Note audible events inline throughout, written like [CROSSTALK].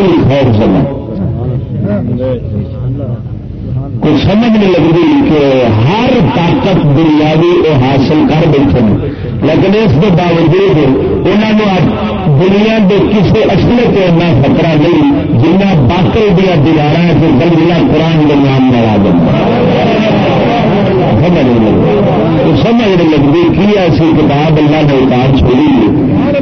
پوری خیر سمجھ کوئی سمجھ نہیں لگتی کہ ہر طاقت دنیاوی وہ حاصل کر بیٹھے لیکن اس کے باوجود انہوں نے دنیا کے کسی اصل سے ایسا خطرہ نہیں جنہیں باقی دیا دیوار سے گلیاں قرآن کے نام میں آ جائے سمجھ نہیں لگتی سمجھ نہیں لگتی کی ایسی کتاب اللہ نے اتار چھوڑی ہے۔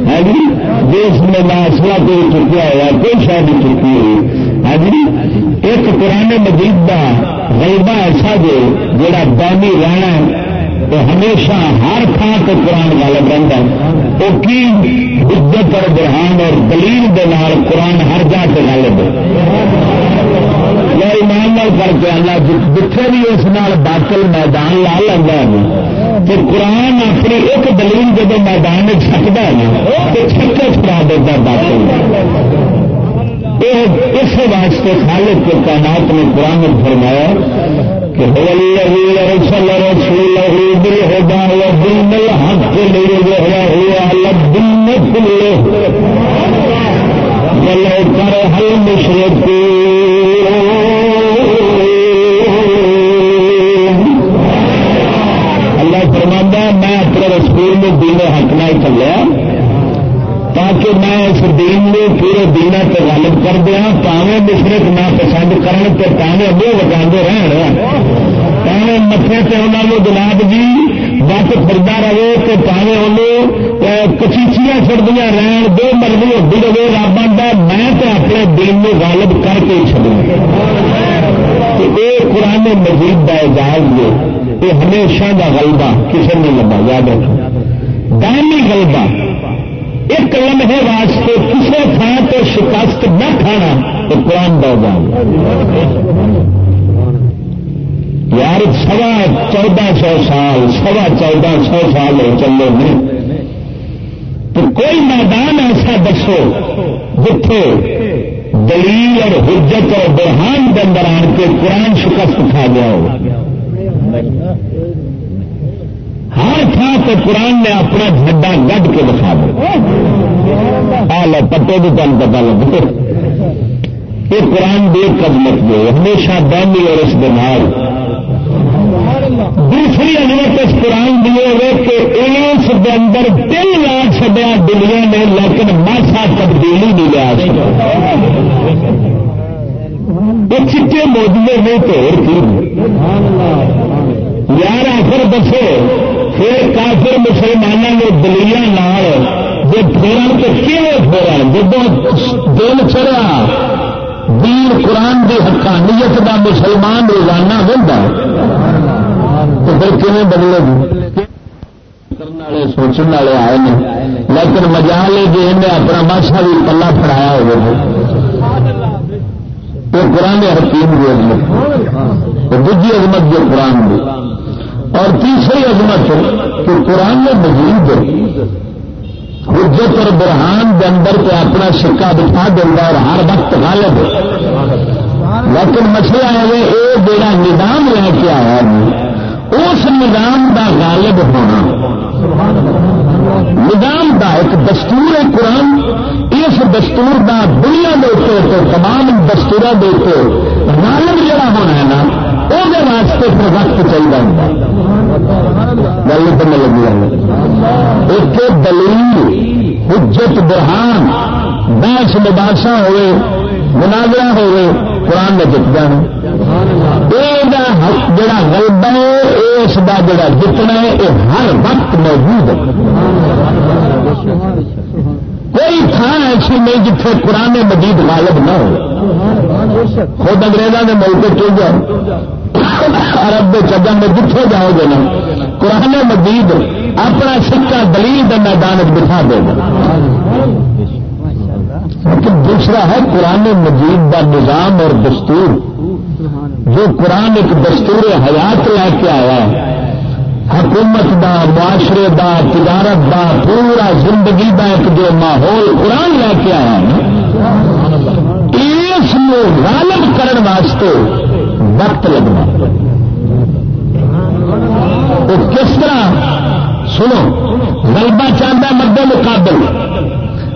ہاں جی دیش میں نہ اصلا کوئی چکیا ہوا کوئی شاید نہیں چکی ہوئی ہے ہاں جی ایک پرانے مجید کا غلبہ ایسا جو، جڑا دانی رہنا ہے، تو ہمیشہ ہر تھان سے قرآن غالب رہتا ہے۔ وہ کی عزت اور برہان اور دلیل دے قرآن ہر جا کے غالب ہے۔ یا ایمان نال کر کے اللہ جتنے بھی اس نال باطل میدان لا لینا ہے تو قرآن اپنی ایک دلیل جب میدان میں چھکتا ہے تو چھکے چھڑا دیتا باطل۔ اس واسطے خالد کے کائنات نے قرآن فرمایا کہ رسول بالہدا ودین الحق اللہ فرمانا میں اپنے رسول میں دین حق نہ چلیا تاکہ میں اس دین میں پورے دین سے غالب کر دیا پاوے مشرق نہ پسند کرن تو پاوے منہ لگا رہن پاوے متے سے انہوں نے جناب جی وقت فردا رہے تو پاوے انہوں کچیچیاں چڑھدیا رہن دو مرضی ہوتی رہے رب آتا میں تو اپنے دین میں غالب کر کے چڑوں یہ قرآن مزید کا اعزاز ہے یہ ہمیشہ کا غلبہ کسی نے لگا یاد رکھو۔ دائمی غلبہ، ایک لمحے واسطے کسی تھان تو شکست نہ کھانا، تو قرآن دو جان یار، سوا چودہ سو سال، سوا چودہ سو سال چلے ہیں۔ تو کوئی میدان ایسا دسو جتھے دلیل اور حجت اور برہان کے اندر آن کے قرآن شکست کھا گیا ہو۔ ہر تھا تو قرآن نے اپنا جھنڈا گڈ کے دکھا دیا۔ لو پتے بھی تم پتا لگ یہ قرآن دے قدمت دے۔ ہمیشہ دینی اور اس دماغ دوسری انمت اس قرآن دیے ہوئے کہ اس کے اندر دل لا چڈیا دنیا نے، لیکن ماسا تبدیلی نہیں لیا وہ چٹے موجودے میں تو یار آخر دسو، پھر کافر مسلمانوں نے دلیل جو پھیرن تو کیوں پھیرا جب دل چڑھا دین قرآن کی حقانیت کا مسلمان روزانہ ہوتا تو پھر کیون بدلے گی؟ والے، سوچنے والے آئے ہیں۔ لیکن مزا لے جی انہیں اپنا ماسا بھی پلا فرایا ہو تو قرآن حکیم کی عزمت دوجی عظمت جو قرآن کی اور تیسری عظمت کہ قرآن مجید حجت اور برہان کے اندر تو اپنا سکا بٹھا دینا اور ہر وقت غالب لیکن مسئلہ ہے، یہ جڑا نظام لے کے آیا نہیں اس نظام کا غالب ہونا۔ نظام کا ایک دستور ہے قرآن۔ اس دستور کا دنیا کے تمام دستور غالب جڑا ہونا ہے نا وہ واسطے پھر وقت چاہیے گل تو لگی ایک دلیل، حجت برہان بحث مباحثہ ہوئے، مناظرہ ہوئے قرآن میں جت جانا یہ جڑا غلبہ ہے اس کا جڑا جتنا ہے یہ ہر وقت موجود ہے۔ کوئی تھان ایسی نہیں جتنے قرآن مجید غالب نہ ہو۔ خود انگریزوں نے ملک چل جاؤ۔ عرب کے چگن میں جتنے جاؤ گے نا، قرآن مجید اپنا سکا دلیل کے میدان بٹھا دے گا۔ دوسرا ہے قرآن مجید کا نظام اور دستور۔ جو قرآن ایک دستور حیات لے کے آیا ہے۔ حکومت دا، معاشرے دا، تجارت دا، پورا زندگی دا ایک جو ماحول قرآن لے کے آیا ہے۔ اس غالب کرنے واسطے وقت لگنا۔ وہ کس طرح؟ سنو، غلبہ چاہتا مد مقابل۔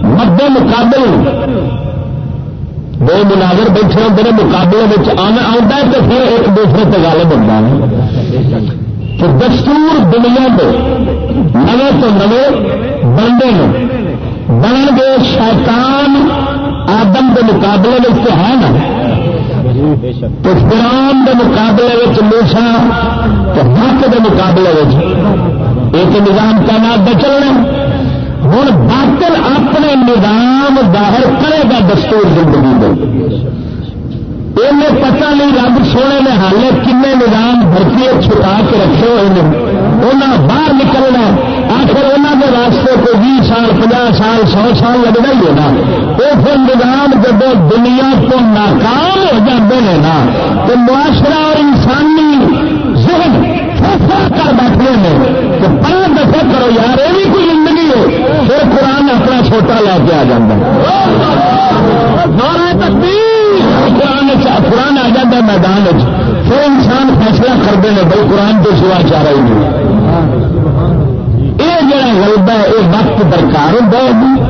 مد مقابل. دو مناظر بیٹھے ہوتے ہیں، مقابلے آنا آتا ہے تو پھر ایک دوسرے سے غالب ہوتا ہے۔ تو دستور دنیا کے نوے تو نوے بنتے ہیں۔ بن گئے شیطان آدم کے مقابلے میں تو ہے نا۔ تو فرام کے مقابلے میں موسا تو حق کے مقابلے ایک نظام کا نام چلنا ہوں باطل اپنے نظام ظاہر کرے گا دستور زندگی میں۔ انہیں پتا نہیں رب سونے نے حالے کن نظام بھرتی چھٹا کے رکھے ہوئے انہیں باہر نکلنا آخر انہوں کے واسطے کوئی بھی سال پناہ سال، سو سال لگنا ہی ہوگا وہ پھر نظام جب دنیا کو ناکام ہو جاتے ہیں نا، تو معاشرہ اور انسانی ذہن فیصلہ کر بیٹھے ہیں تو پانچ دفعہ کرو یار، یہ بھی کوئی زندگی ہو، پھر قرآن اپنا چھوٹا لے کے آ جاتا قرآن قرآن آ جاتا میدان پھر انسان فیصلہ کرتے ہیں، بھائی قرآن تو سوا چاہ رہی نہیں۔ یہ جڑا غلبہ ہے، یہ وقت درکار ہوتا ہے جی۔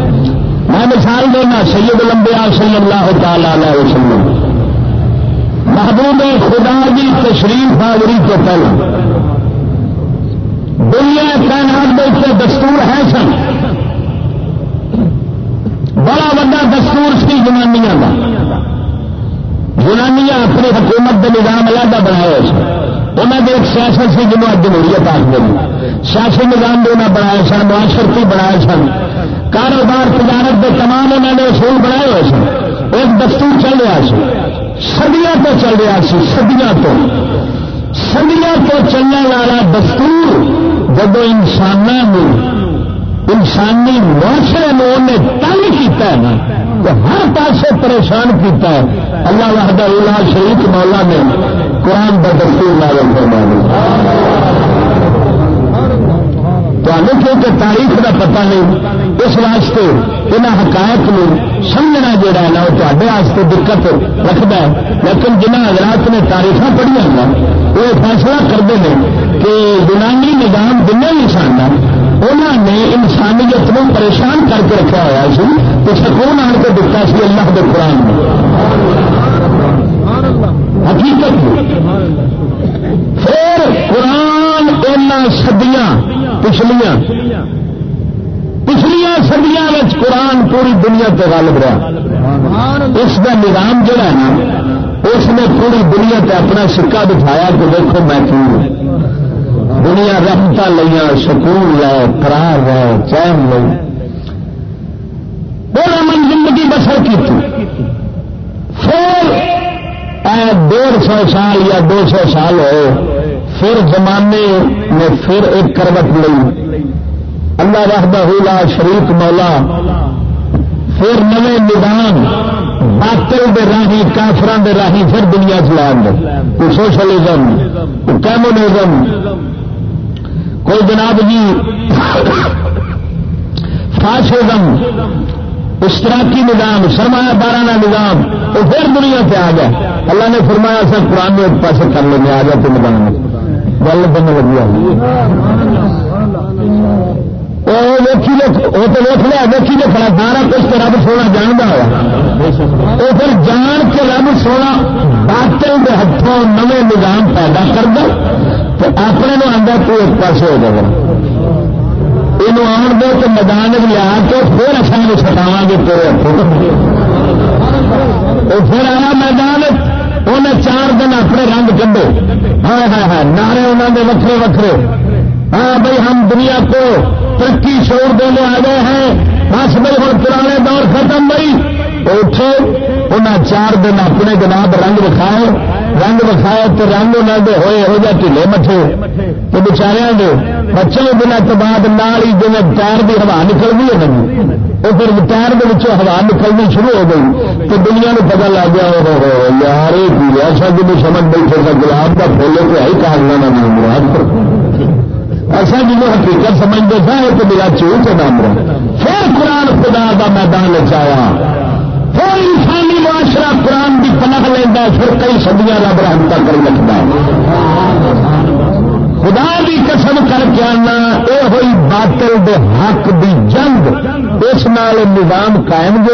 میں مثال دینا، سید لمبیا صلی اللہ تعالی علیہ وسلم۔ محبوب خدا کی تشریف آوری تو پہلے۔ دنیا کائنات کے دستور ہے سن۔ بڑا وا دستور سی جنانیاں کا یونانیاں اپنی حکومت کے نظام علیحدہ بنایا انہوں نے ایک سیاست سی جنوب جمہوریت آخر سیاسی نظام بھی انہیں بنایا سن، معاشرتی بنایا سن۔ کاروبار، تجارت کے تمام انہوں نے اصول بنائے ہوئے سن۔ ایک دستور چل رہا سی۔ سدیاں تو چل رہا سی سدیاں تو۔ سدیاں تو چلنے والا دستور جب انسانوں انسانی معاشرے میں انہیں تنگ کیتا ہے نا تو ہر پاسے پریشان کیتا ہے۔ اللہ وحدہ اللہ شریف مولا نے قرآن کا دستور نازل فرما تو کیونکہ تاریخ کا پتہ نہیں، اس واسطے ان حقائق کو سمجھنا جڑا ہے نا، وہ تے دقت رکھتا ہے۔ لیکن جنہ حضرات نے تاریخ پڑھیا نا، وہ فیصلہ کرتے ہیں کہ یونانی نظام جن بھی سن انہوں نے انسانیت کو پریشان کر کے رکھا ہوا سی۔ تو سکون آن کے دکھا سی؟ اللہ کے قرآن میں حقیقت پھر قرآن ان سدیاں پچھلیاں. پچھلیا سدیاں قرآن پوری دنیا پہ غالب رہا. اس کا نظام جڑا ہے نا اس نے پوری دنیا پہ اپنا سکا دکھایا کہ دیکھو میں کیوں دنیا رحمت لیا سکون لے قرار لے چین لے بڑا من زندگی بسر کی تھی پھر ڈیڑھ سو سال یا دو سو سال ہو، پھر زمانے نے پھر ایک کروٹ لی اللہ رحبہ لا شریف مولا۔ پھر نئے نظام، باطل دے راہی کافران دے راہی پھر دنیا چلا کوئی سوشلزم، کوئی کمیونزم۔ کوئی جناب جی فاشزم۔ اشتراکی نظام، سرمایہ دارانہ نظام، وہ پھر دنیا پہ آ گیا۔ اللہ نے فرمایا سر قرآن میں ایک پاس کر لیں گے آ جاتے نظام میں گل بننے لگی وہ تو لیا دیکھی لے کھڑا سارا کچھ تو رب سونا جانتا ہوا وہ پھر جان کے رب سونا باطل کے ہاتھوں نئے نظام پیدا کر دو تو اپنے نو آدھا تو ایک پاس ہو جائے یہ آن دو تو میدان لیا کے پھر اچھا اصل سٹاوا گے تیرے وہ پھر آیا میدان انہیں چار دن اپنے رنگ کھڈے ہاں ہاں ہاں نعرے انہوں نے وکرے وکرے ہاں بھائی، ہم دنیا کو ترقی شور دینے آ گئے ہیں۔ بس بھائی، ہوں پرانے دور ختم بھائی اٹھے انہیں چار دن اپنے جناب رنگ دکھائے۔ رنگ وکھائے تو رنگ انہوں کے ہوئے، ہو جائے ٹھلے مٹھے۔ تو بچارے دے بچے دن تو بعد نال ہی جی ٹائر کی ہوا نکلتی ہے نا جی۔ وہ پھر ٹائر کے ہوا نکلنی شروع ہو گئی۔ تو دنیا کو پتا لگ گیا یار یہ ایسا جی سمجھ بیٹھے گا گلاب کا پھولے تو ہے کاغذ نام مراد ایسا جی حقیقت سمجھتے تھا یہ تو میرا چوٹ ہے نام پھر قرآن خدا کا میدان چایا پھر انسانی معاشرہ قرآن کی پناہ لینا پھر کئی سدیاں رب رحمتا کر رکھتا خدا بھی قسم کر کے آنا یہ ہوئی باطل دے حق دی جنگ اس نال نظام قائم جو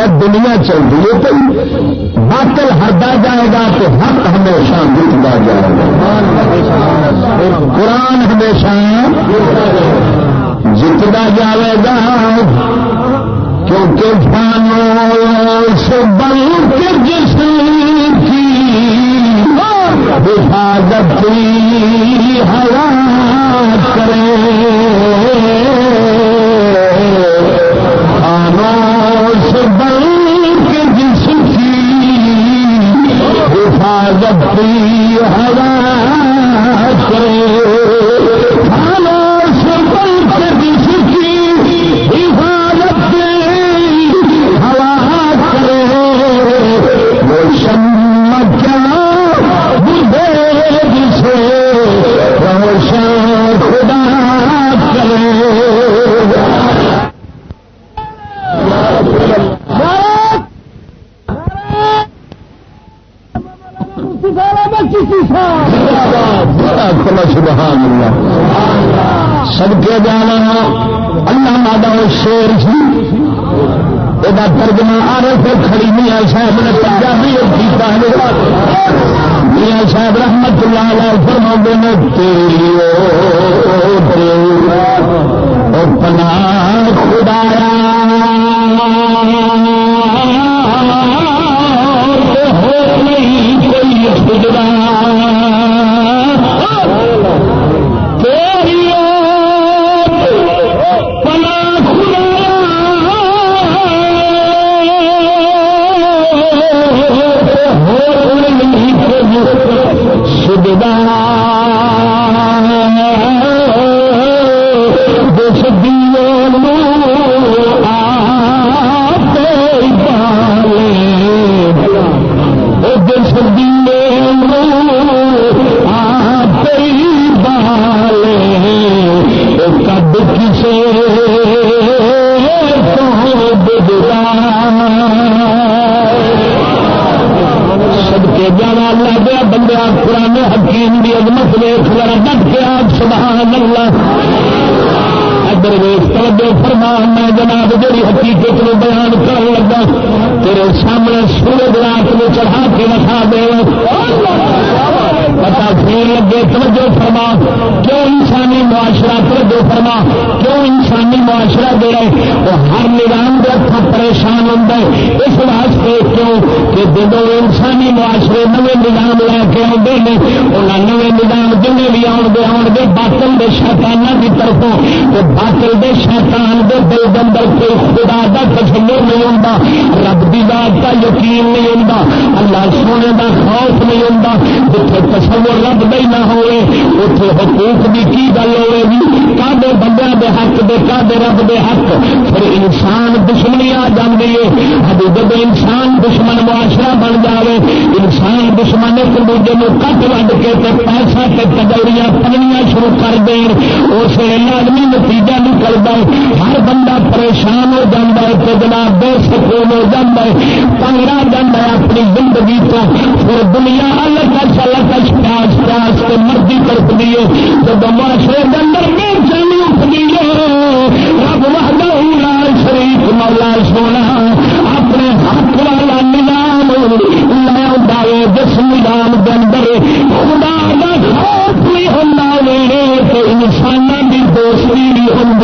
اور دنیا چل رہی ہے۔ تو باطل ہردا جائے گا تو حق ہمیشہ جتتا جائے گا۔ قرآن ہمیشہ جتنا جائے گا۔ کیونکہ فانو سے بل کے جس کی حفاظت کرے۔ آنو سے بل کے جس کی کرے۔ آنو سے بل کے ترجمہ آر سے کھڑی میاں صاحب نے پنجابی کیتا ہے میاں صاحب رحمت اللہ علیہ فرماتے ہیں تیری او خدایا نہیں، کوئی خدا دے تیرے سامنے سورج رات میں چڑھا کے رکھا دے۔ پتا پھر لگے، توجہ فرما۔ کیوں انسانی معاشرہ پر دو فرما کیوں انسانی معاشرہ دے رہے وہ ہر نظام کا پریشان ہوں اس واسطے کیوں؟ کہ جب انسانی معاشرے نئے نظام لے کے آتے ہیں انہیں نئے نظام جن بھی آن گے آن گے باطل کے شیتانہ کی طرفوں، تو باطل کے شیتان کے دل دن کے خدا کا تسلور نہیں ہوں رب کی بات کا یقین نہیں ہوں اللہ سونے کا خوف نہیں ہوں جب تصور رب دینا نہ ہوئے اتنے حقوق بھی کی گل ہوے گی کدے بندے دے حق دے کدے رب دے حق. پھر انسان دشمنی آ جائے ہر ہاں، جب انسان دشمن معاشرہ بن جائے انسان دشمن ایک دوجے کو کٹ وڈ کے تے پیسہ تے کٹوریاں پنیا شروع کر دین. اس لازمی نتیجہ نکلتا ہے. ہر بندہ پریشان ہو جاتا ہے تو بے سکون ہو جاتا ہے. پنگڑا جانا ہے اپنی زندگی تو. پھر دنیا الگ الگ پیاس پیاس کے مرضی کرتی ہے. جب مر آسرے اندر میں چلو پڑیے رب وحدہ لا شریف، مولا سونا، اپنے حق والا نظام لیا دے جس نظام اندر خدا کا خوف بھی ہوتا ویڑے تو انسانوں کی دوسری بھی ہوں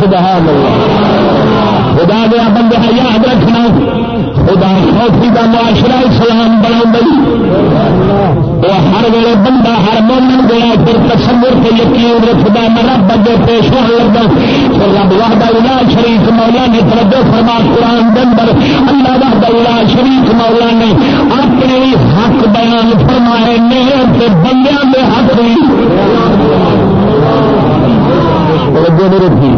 سبحان اللہ۔ سارا معاشرہ اسلام بنا وہ ہر ویلے بندہ، ہر مومن گیا پھر تصور کے یقین رکھتا میں رب پیش ہونے لگا۔ پھر رب وحدہ الا شریف مولا نے توجہ فرما قرآن دندر اللہ وحدہ الا شریف مولا نے اپنے حق بیان فرمائے نے بندیاں کے حق بھی توجہ نہیں رکھی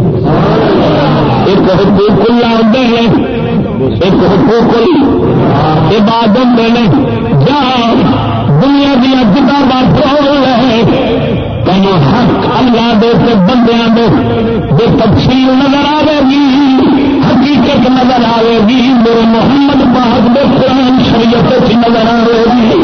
ایک حقوق اللہ اندر ہے۔ ایک حقوق عبادت میں نہیں جہاں دنیا دیا کتاباں کھول ہے۔ تینوں حق اللہ دے کے بندیاں دے، بے تفصیل نظر آئے گی، حقیقت نظر آئے گی۔ میرے محمد پاک دے قرآن شریعت نظر آئے گی۔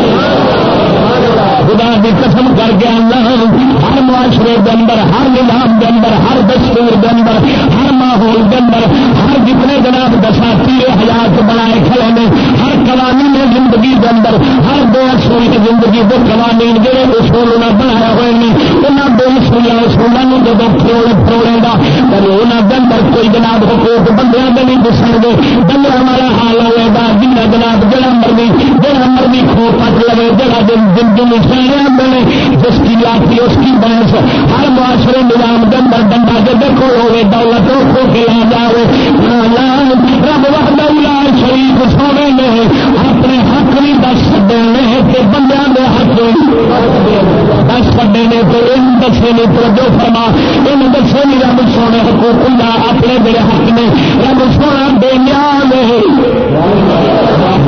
خدا کی قسم کر کے آنا ہر معاشرے کے اندر، ہر نظام کے اندر، ہر دستور کے اندر، ہر ماحول کے اندر، ہر جتنے جناب دساتی حیات بنائے کھڑے نے ہر قوانین نے زندگی کے اندر، ہر دو اصول زندگی کے قوانین جہے اصول انہیں بنایا ہوئے ہیں انہوں دو اصول اصولوں جب پروڑ پروڑے گا، پر انہوں کے اندر کوئی جناب حقوق بندے کے نہیں دسن گے بندہ ہمارا حال ہوئے گا جنہیں جناب جڑا مرضی جڑا مرضی کھو پٹ لگے جڑا دن دن دن سیاح بنے جس کی لاٹھی اس کی بحث ہر معاشرے نظام کے اندر ڈنڈا جب کو ہوئے دولت کھو کے لا جائے رب وحدہ شریف سونے نے اپنے حق بھی دس دینے کہ بندہ کے حق دس سکے نے تو ان دسے نے توجہ فرما۔ ان دسے نہیں رب سونے حقوق اللہ اپنے میرے حق نے۔ رب سونا بے نیام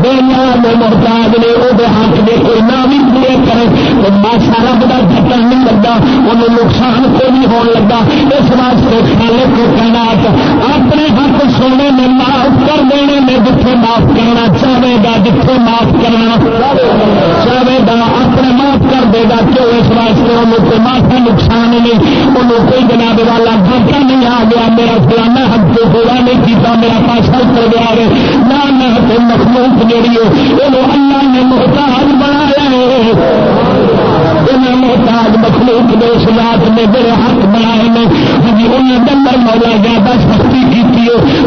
بے نیام محتاج نے وہ حق دے کوئی نہ بھی پورے کرے تو ماسا رب کا ڈھکن نہیں لگا انہوں نقصان کو نہیں ہون لگا اس واسطے خالے کو کہنا اپنے حق سونے میں معاف کر دینے میں جتنے معاف کرنا چاہے گا جتنے معاف کرنا چاہے گا۔ بندہ اپنے معاف کر دے گا کیوں اس واسطے انہوں کو معافی نقصان نہیں، انہوں کوئی جناب والا گھنٹہ نہیں آ گیا، میرا فلانا حق کو پورا نہیں کیتا میرا پاسا کر گیا ہے، نہ میں مخلوق جیڑی ہو انہوں اللہ نے محتاج بنایا ہے۔ انہیں محتاج مخلوق نے اس رات نے میرے حق بنائے نے ہاں ہجی انہیں ڈنگر مولا زیادہ سختی کی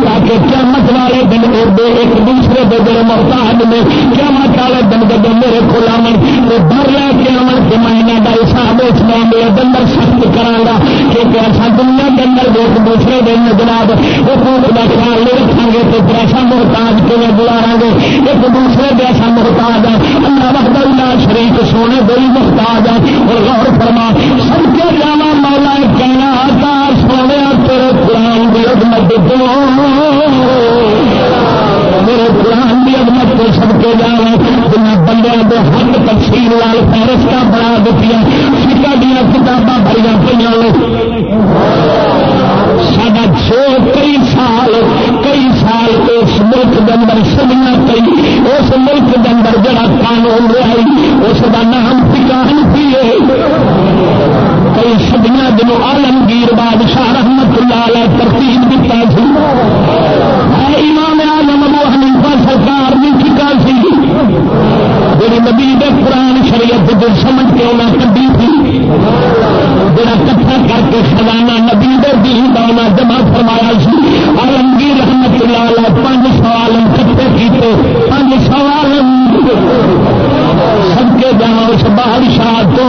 تاکہ قیامت والے دن اردو ایک دوسرے کے جڑے محتاج نے، قیامت والے دن جب میرے کو آن تو ڈر لے کے آن کے مہینے کا حساب اس میں میرے ڈنگر سخت کرا کیونکہ ایسا دنیا کے اندر ایک دوسرے دن جناب حقوق کا خیال نہیں رکھیں گے تو پھر ایسا محتاج کیوں گزارا گے؟ ایک دوسرے کے ایسا محتاج ہے اللہ وقت اللہ شریف سونے دل محتاج ہے اور غور فرما۔ سب کے جانا مولا کہنا آتا سونے تیرے قرآن کی عظمت تو میرے قرآن کی عظمت کو سب کے جانا جن بندے کے حق تفصیل لال فہرست بنا دیتی سکا دیا کتاباں بھری پہ سڈا چھ کئی سال کئی سال اس ملک کے اندر سمجھنا کئی اس ملک کے اندر جڑا قانون رہی اس کا نام ٹکان پیے کئی سدیاں دنوں آلمگیر بادشاہ رحمت اللہ علیہ ترتیب دیتا سی۔ امام آلم ابو حنیفہ سرکار بھی ٹھیکا سی جی نبی دے قرآن شریعت جو سمجھ کے انہیں کبھی تھی، جڑا کٹھا کر کے خزانہ نبی دے دین کا انہیں جمع فرمایا سی آلمگیر رحمت اللہ علیہ، پانچ سوال کٹھے کیتے، پانچ سوال سب کے جانا اس بادشاہ تو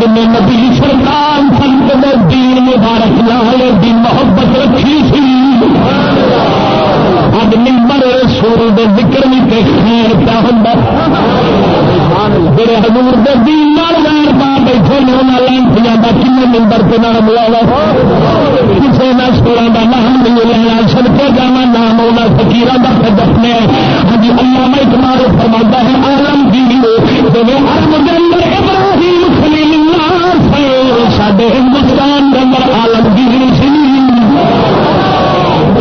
جن نبی سرکار سنت میں دین مبارک لال دی محبت رکھی سی اب نمبر سور دے ذکر بھی تے خیر پہ ہوں جڑے حضور دے دین نال غیر پا بیٹھے نے انہاں لین پجا کن نمبر پہ نام لاوا کسی نہ سورا کا نام نہیں لینا سب کے جانا نام ہونا فکیر کا دسنے ہاں جی اللہ اقبال فرما ہے، عالم دی جی ارب کے اندر ابراہیم خلیل اللہ سڈے ہندوستان کے اندر عالمگیر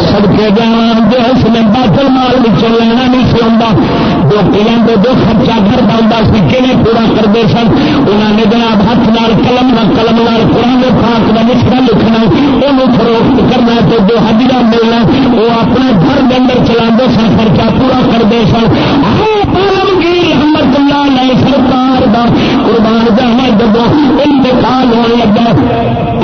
سڑکے جان جس نے باطل مال لینا نہیں سی آتا جو پیلیں دے دو خرچہ گھر بنتا سی کہ پورا کرتے سن؟ انہوں نے جناب ہاتھ نال قلم نہ قلم نال قرآن پاک کا مشرا لکھنا وہ فروخت کرنا تو جو حجرا ملنا۔ وہ اپنے گھر کے اندر چلا سن، خرچہ پورا کرتے سن۔ رحمت اللہ علیہ سرکار دا قربان جانا جب انتقال ہونے لگا۔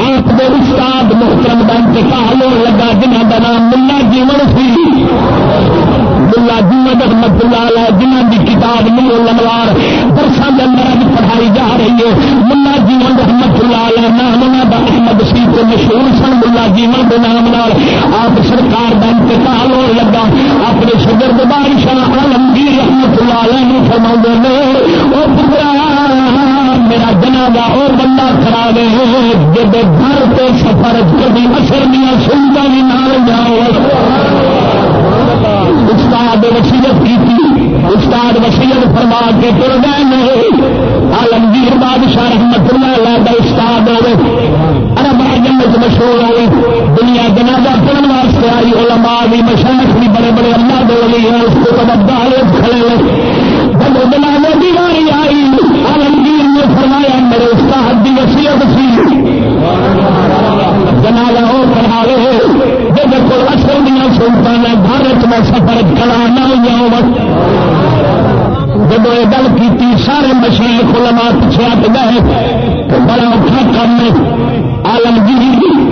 آپ کے استاد محترم کا انتقال ہونے لگا جنہ کا نام ملا جیون سی ملا جیون رحمت اللہ علیہ جنہ کی کتاب نیو لموار درسان کے اندر اب پڑھائی جا رہی ہے۔ ملا جیون رحمت اللہ علیہ نام انہوں کا احمد سی کو مشہور سن۔ ملا جیون کے نام آپ سرکار کا انتقال ہونے لگا۔ اپنے شگر بارشاہ عالمگیر رحمت اللہ علیہ فرما وہ پورا میرا جنازہ اور بندہ کرا دے۔ جب گھر کے سفر کبھی اثر دیا سنتا بھی نہ جاؤ۔ استاد وسیعت کی استاد وسیعت فرما کے تر گئے نہیں عالمگیر بادشاہ رحمت اللہ علیہ استاد ارب آجمت مشہور آئی دنیا جنازہ پڑھن واسطے آئی، علماء بھی مشرق بھی، بڑے بڑے اما دے ہیں، اس کو کھڑے جب دن آئی آلمگیر نے فرمایا، میرے استاد کی وسیعت سی۔ جنازہ وہ پڑھاوے جب کو اصل دیا سلطان بھارت میں سفر کرا نہ جاؤ جب یہ گل کی سارے مشین علماء پچھڑا گئے۔ تو بڑا اوکھا کام ہے۔ آلمگیری جی،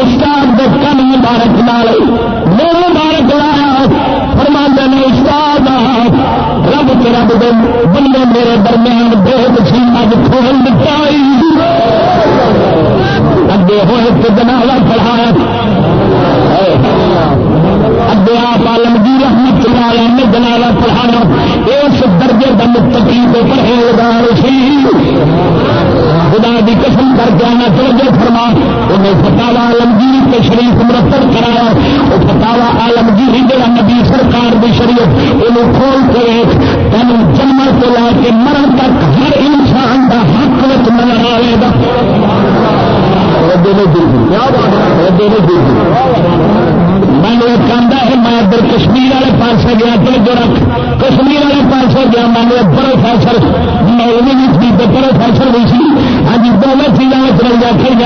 استاد دے کن مبارک نال۔ میرے مبارک لایا فرماندے نے، استاد رب کے رب دے بندے میرے درمیان بہت سی اج کھول دتائی اگے ہوئے تو جنازہ پڑھایا اگے آپ عالمگیر جی احمد چلا نے جنازہ پڑھانا۔ اس درجے کا متقی پرہیزگار سی خدا دی قسم کر کے آنا توجہ فرما۔ انہیں فتاوا عالمگیری کے شریف مرتب کرایا۔ وہ فتاوا عالمگیری جڑا نبی سرکار دی شریعت، انہوں کھول کے تین جنم کو لا کے مرن تک ہر انسان کا حق وچ نظر آئے گا۔ میں نے یہ آدھا ہے میں ادھر کشمیر والے پاس گیا تو جو رکھ کشمیر والے پاس گیا میں نے پروفیسر مولوی بھی تھی تو پروفیسر بھی سی ہاں جی، دونوں چیزوں میں چل گیا کھل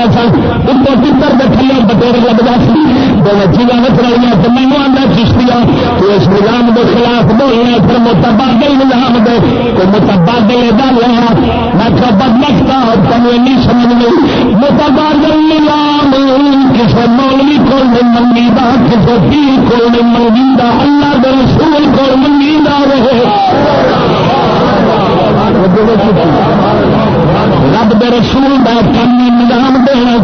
پتر کے تھلے بٹیر لگتا سی دونوں چیزوں میں تو میں آدھا چشتی تو اس نظام کے خلاف بولنا پھر متبادل نظام دے۔ کوئی متبادل ڈال رہا میں کیا بدلتا اور تمہیں نہیں سمجھ نہیں متبادل نظام کسی مولوی کو نہیں منگی کسی پیر کو نہیں منگی اللہ کے رسول کو منگی رہے رب دے رسول دا قانونی نظام دینا۔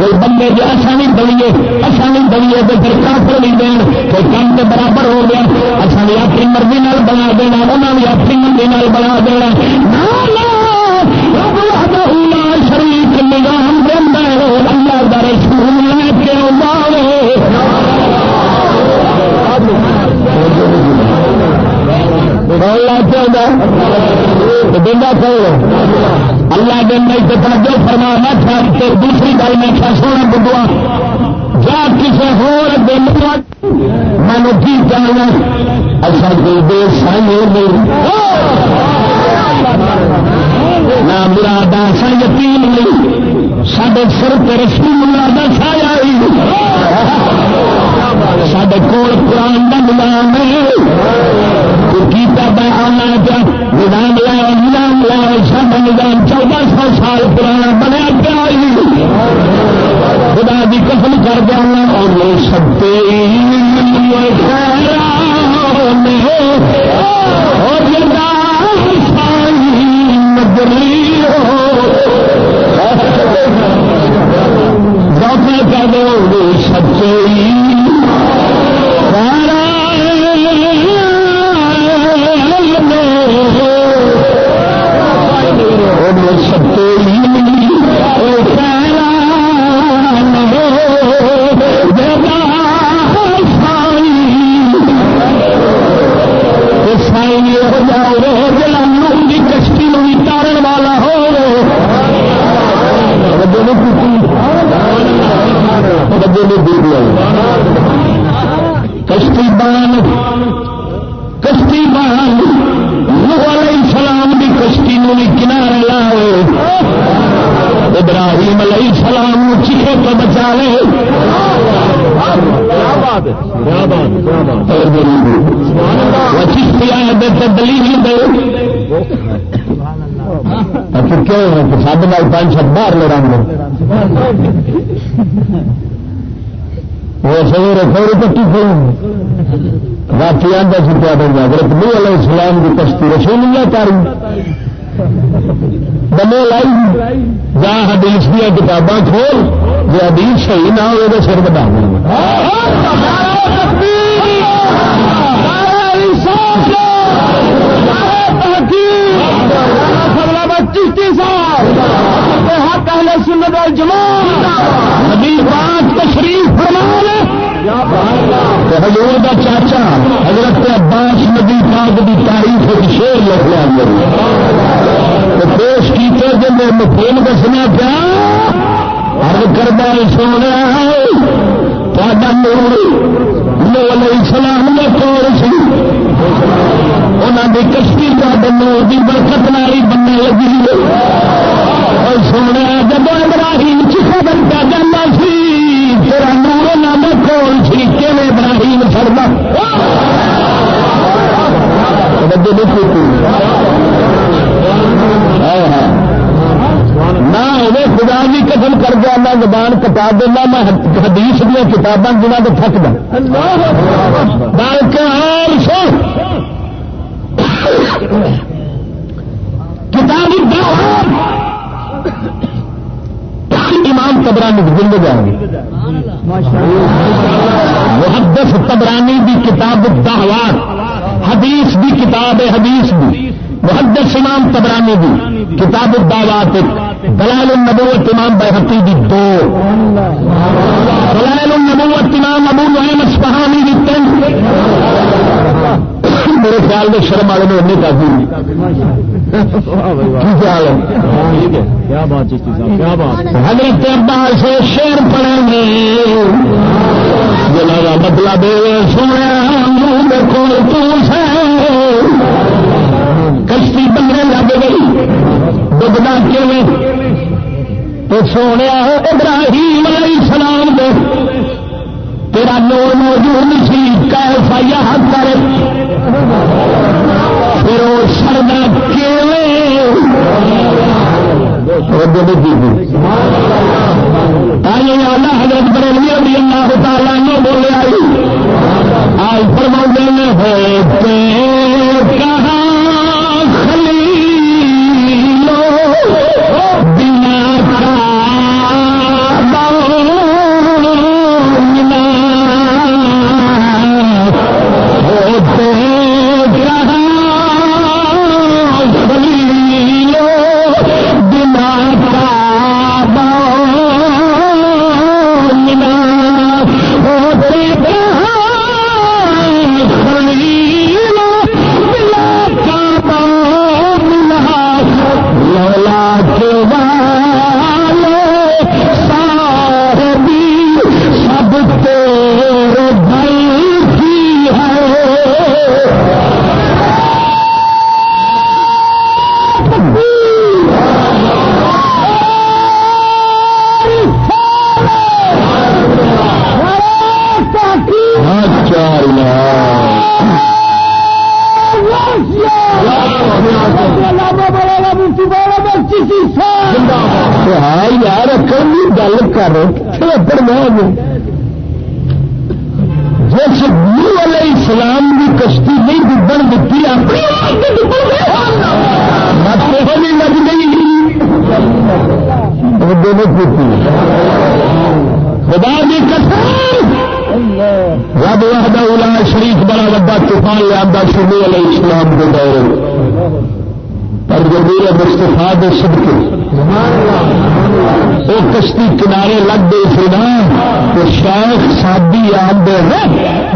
کوئی بندے جی اصا نہیں بنیے اصا نہیں بنیے تو پھر کافر نہیں دین کوئی کام کے برابر ہو گیا۔ اصا بھی اپنی مرضی نال بنا دینا انہوں نے اپنی مرضی نال بنا دینا۔ شریف نظام دینا اللہ دا رسول لے کے اللہ دن میں توجہ فرما نہ تھا دوسری گل میں کیا سونا بدوا جا کسی ہور دن کی کہنا اچھا کوئی بے سائی نہیں نہ مراد سا یقین نہیں۔ سڈے سر پہ رسول مراد سایا سڈے کول قرآن کا نظام کیتا آنا پیا نظام لاؤ نظام لاؤ سب نظام چودہ سو سال پرانا بنیا پیا خدا کی قسم کر جانا اور سکتے کر دو سچے کشتی سب پانچ سب باہر لے رنگ وہ سویرے فوری پٹی کھولوں رات آدھا سی پیا بن جائے اگر علیہ السلام کی کشتی رسول اللہ تاری بنے لائی جا حدیث دیا کتاباں کھول، جو حدیث صحیح نہ ہو سر بتا سنت والجماعت نبی پاک تشریف فرمان حضور دا چاچا، حضرت عباس نبی پاک دی تاریخ ایک شیر لکھ لکھا پیش کیتے جب میں مفہوم دسنا پیا، ہر کردہ سونا تا نور نو علیہ السلام نے کور سی۔ انہوں نے کشتی کا بنو کی برکت ناری بننے لگی اور سونے جب ابراہیم چکا بن پہ جانا سی تیرا نور انہوں نے کول سی کہ ابراہیم سردا توجہ نہیں ہاں ہاں نہ خدا بھی قدم کر دیا میں زبان کٹا دینا میں حدیث دیا کتاباں جنہ کو تھک دیا بلکہ سو کتاب امام تبرانی زندے جائیں گے محدث تبرانی بھی کتاب الدعوات حدیث بھی کتاب حدیث بھی محدث امام تبرانی بھی کتاب الدعوات دلال النبوت امام بحقی دی دو دلال النبوت امام ابو نعیم اسپہانی دی تین میرے خیال میں شرم والے نے کافی حضرت عباس سے شیر پڑیں گے. جناب مطلب سونے کو کشتی بننے لگ گئی. ڈبنا تو سونے ابراہیم علیہ السلام دے۔ تیرا نور موجود سی کیسا حد کرے پھر وہ سردا اللہ حضرت بریلوی بھی اللہ تعالیٰ نے بولے آئی آج فرما ہوتے کہاں؟ اسلام کی کشتی نہیں ڈبن دیتی لگ گئی۔ خدا کی رب وحدہ اولا شریف بڑا وا طوفان لیا شروع علیہ اسلام کے دور۔ پر جبیر مستفا دے صدقے۔ وہ کشتی کنارے لگ گئی تھے نا تو شیخ سادی آدھے نا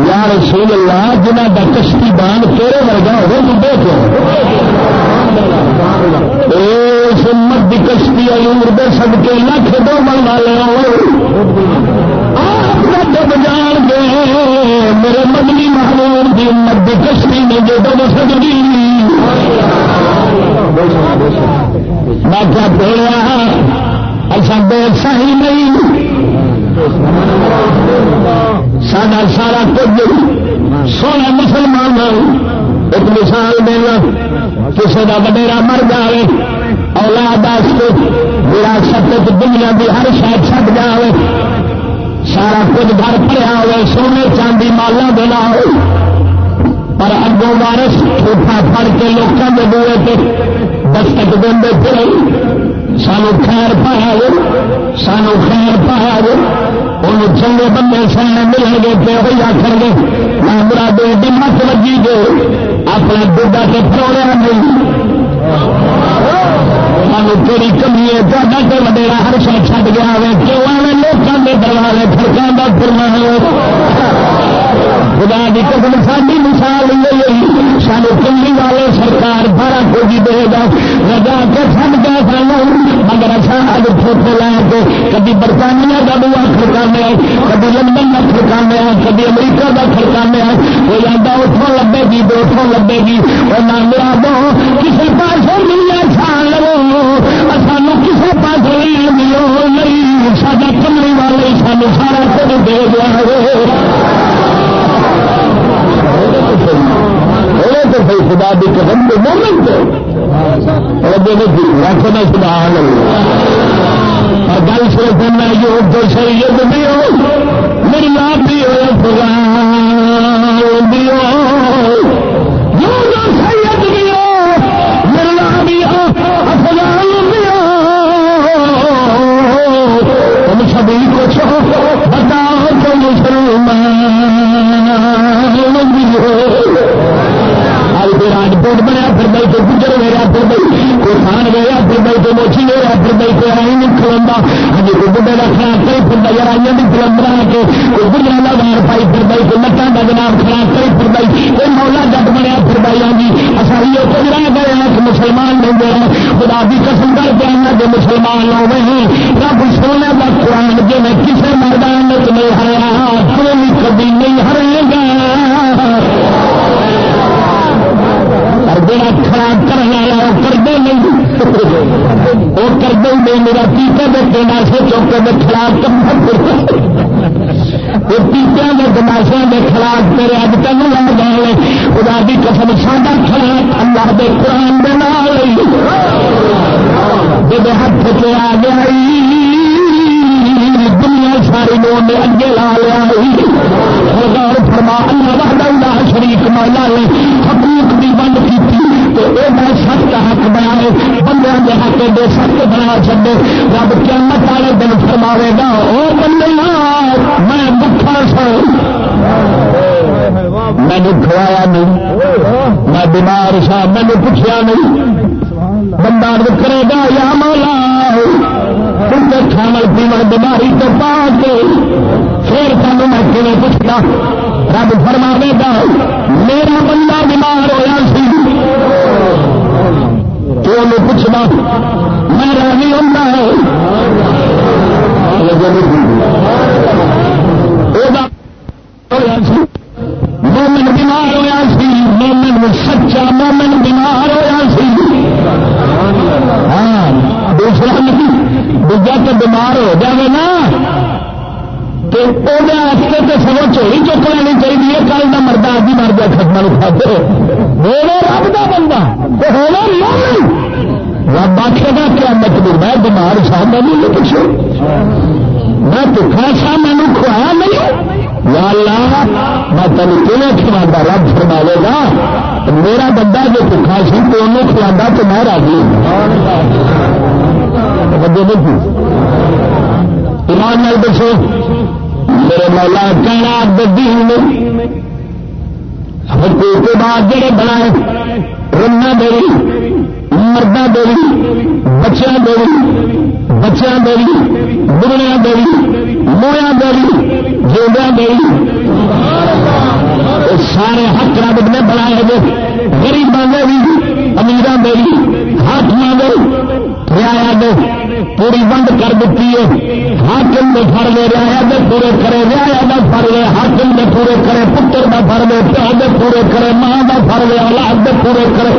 یا رسول اللہ جنہ کا کشتی بان تیرے ورگا ہوئے تو دیکھو اس امت کی کشتی عمر دے سب کے لکھ دو بن والے جان گے میرے مدنی محمود کی امت کی کشتی نے جو دو سکتی میں کیا بولیا ایسا بے نہیں سڈا سارا کچھ سونا مسلمان ایک مثال دینا کسی کا وڈیرا مر جائے اولاد وراثت دنیا کی ہر شاید چھٹ جائے سارا کچھ گھر پڑا ہوئے، سونے چاندی مالا دینا ہو پر اگوں وارس ٹوٹا پڑ کے لوگوں کے بوئے دستک دیں پھر سانو خیر پہاڑ سانو خیر پہاڑ ان چنگے بندے سامنے ملیں گے پہ وہی آخر گے، میں میرا دے دی مت لگی گے اپنے بڑھا کے پروڑیا نہیں تیری کمی ہے تو ڈاکٹر وڈیرا ہر شاید چھٹ گیا ہوئے کیوں لوگوں کے دروازے کھڑکا فرما میں خدا دی قسم ساری مثال نہیں سانو کملی والے سرکار بارہ کوٹی دے گا۔ لگا کے سب کا سانو مگر اچھا اج فوٹو کے کبھی برطانیہ کا بھی خرکانے کبھی لندن کا خرکانے کبھی امریکہ کا خرکانے کوئی آدھا اتوں لبے گی دو اتوں لبے گی۔ اور نہ میرا دو کسی پاس نہیں چھان لو۔ سانو کسی پاس ملو نہیں۔ سارا کملی والے سانو سارا کچھ دے دیا تو تو صحیح خدا بھی قدم تو مومن تھے۔ رب نے پھر رکھو میں سبحان اللہ۔ اور گل صرف میں یہ تو شریعت بھی ہو، میری آپ بھی ہو فضا بھی ہو۔ راجپوٹ بنیا پھر بھائی تو گجر ہوا پھر بھائی کوئی خان گیا پھر بھائی تو موچی ہوا پھر بھائی ہاں جی، کوئی آئی نہیں کھلوا ہاں کوئی بڑے کا خراب کری پھر بھائی آئی نہیں کلم بنا کے، کوئی گجرا کا وار پائی، پھر بھائی کوئی لٹان کا جناب خراب کری پھر بھائی کوئی مولا جٹ بنیا، پھر بھائی ہاں جی اصل یہ کچھ رہ گئے ہیں کہ مسلمان نہیں گئے خدا بھی قسم کر کے آنا کہ مسلمان لوگ ہیں۔ رب سونے کا قرآن جی میں کسی میدان میں نہیں ہرا کوئی کبھی نہیں ہرے گا۔ جڑا خراب کرنے والا وہ کرتے نہیں۔ وہ کرتے ہی نہیں، میرا پیپے کے گناسے چوکے میں خراب کرنا وہ پیپے کے گناسے کے خلاف میرے اب تک لگ گئے خدا کی قسم ساڈا خلاف اللہ کے قرآن کے نال جب ہاتھ چ آ گیا دنیا ساری لوگ نے اگے لا لیا۔ غور فرما، اللہ وحدہ اللہ شریف مولا نے حقوق کی بند کی تو یہ میں سخت حق بنا بندے کے حق دے سخت بنا چلے رب قیامت والے دن فرماوے گا وہ بندے میں دکھا سو مینو کھوایا نہیں، میں بیمار سا مینو پوچھا نہیں، بندہ کرے گا، یا مولا۔ کھان پیو بیماری تو پا کے پھر سانو میں کھے پوچھتا؟ رب فرما گا، میرا بندہ بیمار ہوا سی۔ تو پوچھنا میں راضی ہوتا ہے۔ مومن بیمار ہوا سی۔ مومن سچا مومن بیمار دوجا تو بیمار ہو جائے نا؟ تو تو سب چوری چک لینی چاہیے کل کا مرد آج مر گیا ختم کھاتے ہونا رب کا بندہ، تو ہونا رب آخے گا کیا مطلب میں بیمار سا، میں نہیں پوچھو میں دکھا سا مینو کھوایا نہیں۔ یا اللہ، میں تین کیوں کھوا رب فرماوے گا، میرا بندہ جو دکھا سی، تو انہوں کھلا تو میں راضی ہوں۔ بندے نہیں ایمان نال دسو میرے مولا کہنا دین حقوق کے بعد جڑے بنائے رنا دری مردہ دری بچیاں دری بچیاں دری بڑھیا دری مویا دری جوڑا دری سارے حق رب نے بنائے گئے گریباں دری امیران دری ہاتھ دری ریا دے، پوری ونڈ کر دیتی ہے۔ ہاکم نے فر لے ریا دے پورے کرے ریا کا فر لے ہاکم نے پورے کرے، پتر کا فر لے پیو دے پورے کرے، ماں کا فر لے اولاد دے پورے کرے۔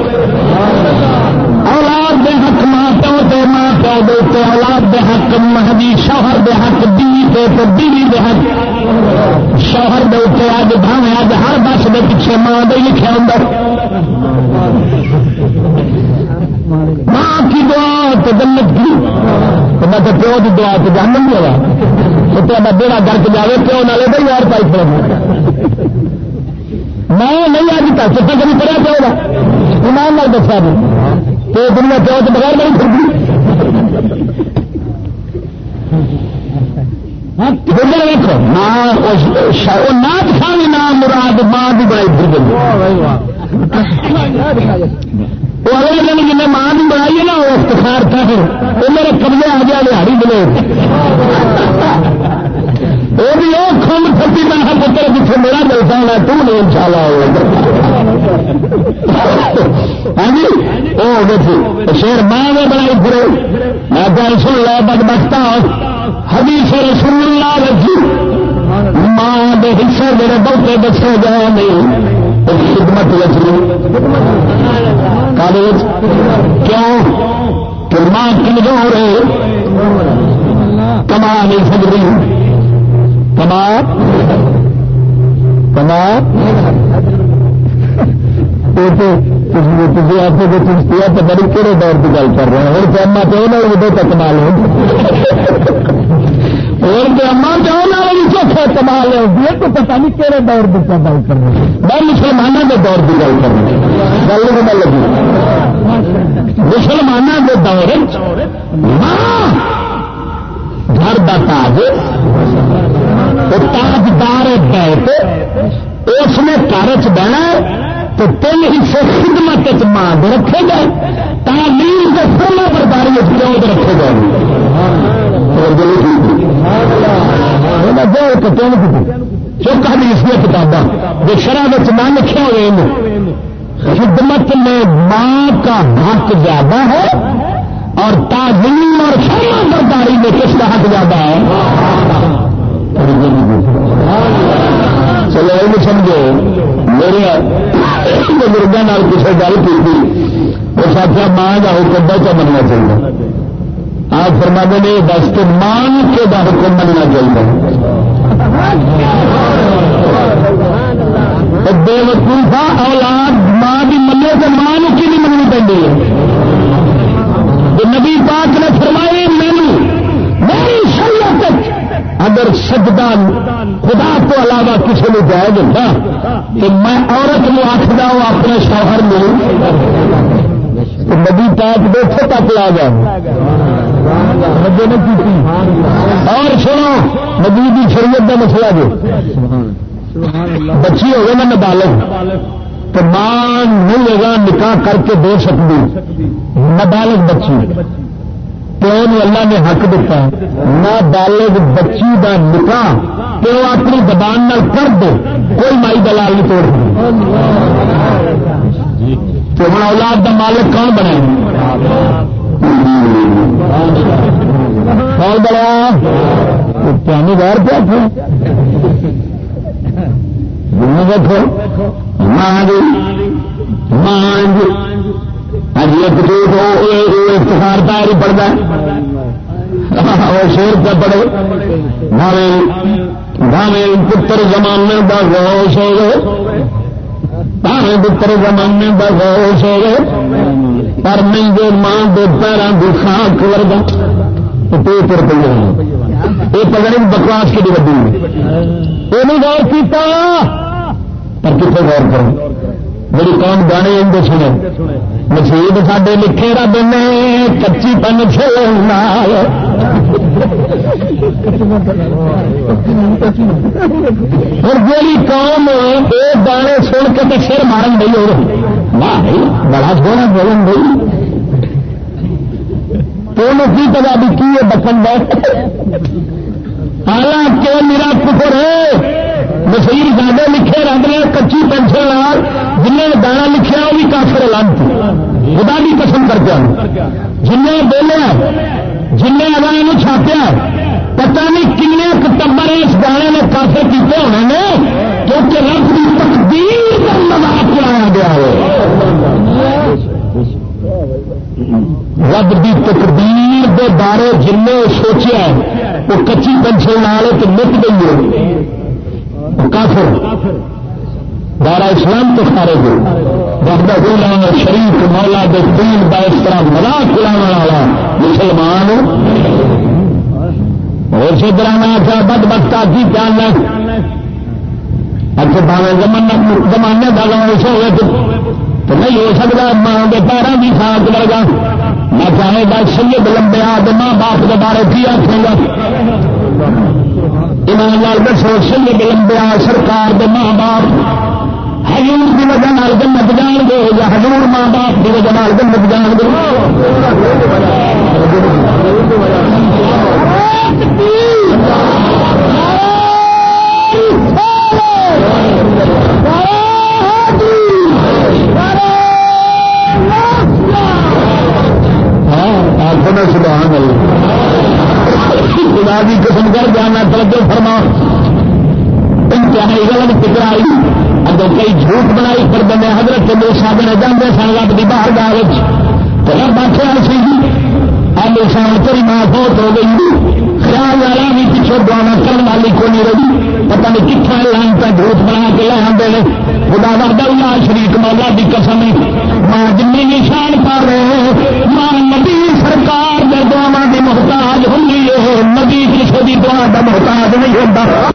اولاد دے حق ماں پیو دے، ماں پیو دے تو اولاد دے حق، مہدی شوہر دے حق، بیوی دے تو بیوی دے حق۔ شوہر دے اتنے اج بھاوے اج ہر بس دے پیچھے ماں دے لکھے ہوں ماں کی دعا تو جنت کی۔ تو میں تو پیو کی دعا تو جان نہیں ہوا تو میں بیڑا گرک جائے پیو نہ لے بھائی یار پائی پڑے میں نہیں آج تک سکتا کبھی پڑھا پیو گا ایمان نال دسا بھی۔ تو دنیا پیو تو بغیر نہیں پھرتی۔ دیکھو ماں نات خانی مراد ماں کی بڑائی پھر وہ اگلے دن جن ماں کی بنائی ہے نا، وہ افتخار تھا وہ میرے قبضے آ گیا دہڑی دلے وہ بھی وہ کھنڈ پھٹی میں پتر پیچھے میرا ملتا ہے تم نہیں ان شاء اللہ ہاں جی وہ ہو گئے تھی شیر ماں نے بنائی پھر۔ میں گل سن لو بد بختا حدیث رسول اللہ رکھی ماں کے حصے میرے بہتے دسے گئے نہیں۔ خدمت رکھی کالج کیوں؟ کہ ماں کمزور ہے کما نہیں سکتی کما کما تھی آپ کو چشتی ہے تو بڑی کہڑے دور کی گل کر رہے ہیں۔ اور اما تو نہ ادو تک مال ہو اور اما تو نہ چوکھا کمال ہے۔ تو پتا نہیں کہڑے دور کی گل کر رہے ہیں۔ میں مسلمانوں کے دور کی گل کر رہا ہوں۔ گل نہیں لگی۔ مسلمانوں کے دور گھر کا تاج تاجدار بیٹھ اس نے گھر چ بہنا تو تین حصے خدمت ماں رکھے گئے۔ تعلیم کے سونا برداری کیوں رکھے گئے۔ چوکا بھی اس لیے کتاباں جو شرح نہ لکھے ہوئے خدمت میں ماں کا حق زیادہ ہے اور تعلیم اور فرما برداری میں کس کا حق زیادہ ہے؟ چلو یہ سمجھو، میرے بزرگوں کسی گل کی اس آخر ماں کا حکم بہت مننا چاہیے۔ آپ فرما دیں دس کے مان کے دا حکم مننا چاہیے۔ بے وقوفا اولاد ماں کی منے تو ماں کی نہیں مننی پڑی ہے نبی پاک نے فرمائی مینو میری شریعت اگر سجدہ خدا تو علاوہ کسی نے جائے گا تو میں عورت کو آخر وہ اپنے شوہر میں تو نبی پاک دیکھو تک لا گیا اور سنو، نبی کی شریعت کا مسئلہ جو۔ بچی ہوگی نا نبالغ، تو ماں نہیں لگا نکاح کر کے دے سکتی۔ نابالغ بچی۔ پیو اللہ نے حق دیتا نابالغ بچی کا نکاح پیو اپنی زبان کر دے۔ کوئی مائی دلال نہیں توڑ تو ہوں اولاد کا مالک کون بنے؟ کون بڑا پانی غیر پہ بیٹھو افتخار تاری پڑتا شیر پہ پڑے بھاوے پتر زمانے کا گوش ہو گئے۔ بھاوے پتر زمانے کا گوش ہو گئے۔ پر نہیں جو ماں دے پیروں کی خاک ورگا پیپر پہ یہ پگڑی بکواس کی وڈی یہ غور کیتا۔ پر کتنے غور کرو۔ میری قوم گانے اندر سنے مسیح ساڈے لکھے رب نے کچی پن اور جی قوم یہ گانے سن کے تو سر مارن گئی اور بڑا سونا بولن گئی تو کی پتا بھی کی ہے بکن حالانکہ میرا کفر ہے مسیر زیادہ لکھے رب نے کچی پینسل لال جن دانا لکھا وہ بھی کافر لانتی خدا بھی قسم کر کے جن بولیا جن اگر چھاپیا پتا نہیں کن کتمبر اس گانے نے کافر کیتے ہونے نے، کیونکہ رب کی تقدیر کا مذاق چلایا گیا ہے۔ رب کی تقدیر کے بارے جن سوچا وہ کچی پینسل لال تو مک گئی ہے۔ کافر۔ دارا اسلام تو سارے گئے۔ وقت بولا شریف مولا دین کا اس طرح مزاق کلانے والا مسلمان اور سے طرح آخر بد بختا کی پیان اچھے باوے زمانے کا لوس ہوئے تو نہیں ہو سکتا، ماں کے پیروں کی سانس لگا میں چاہے گا سید لمبے آد ماں باپ کے بارے کی آخے گا؟ ایمان لال دسو سنگ لمبیا سرکار دے ماں باپ ہزور کی وجہ جنت جان گے یا ہزور ماں باپ کی وجہ جنت جان گے جھوٹ بنائی پر بنے حضرت کے لوگ سادنے جانے سن رب کی باہر گاہ تو رب آخیا سی جی؟ آلو شام تیری ماں بہت ہو گئی۔ خیال والا بھی پیچھے دعا کرنے والی کو نہیں رہی۔ پتا نہیں کتنا لائن پہ دھوپ بنا کے لے آتے ہیں خدا وقت اللہ شریف مولا کی قسم ماں جن نشان پا رہے ہیں۔ ماں نبی سرکار دعوا کی محتاج ہوئی ہے۔ نبی کسی کی دعا کا محتاج نہیں ہوتا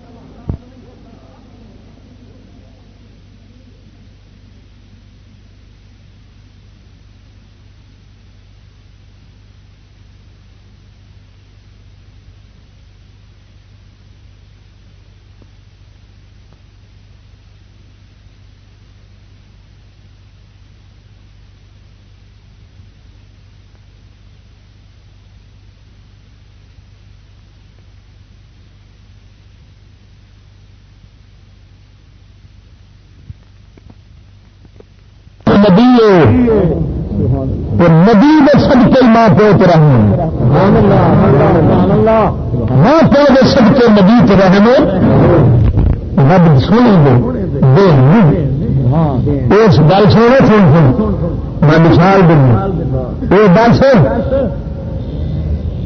نبی تو نبی میں سب کے ماں پوت رہے ماں پو میں سب کے نبی کے رہنے رب سنی دے اس گل سونے سن سن۔ میں مثال دوں۔ یہ دس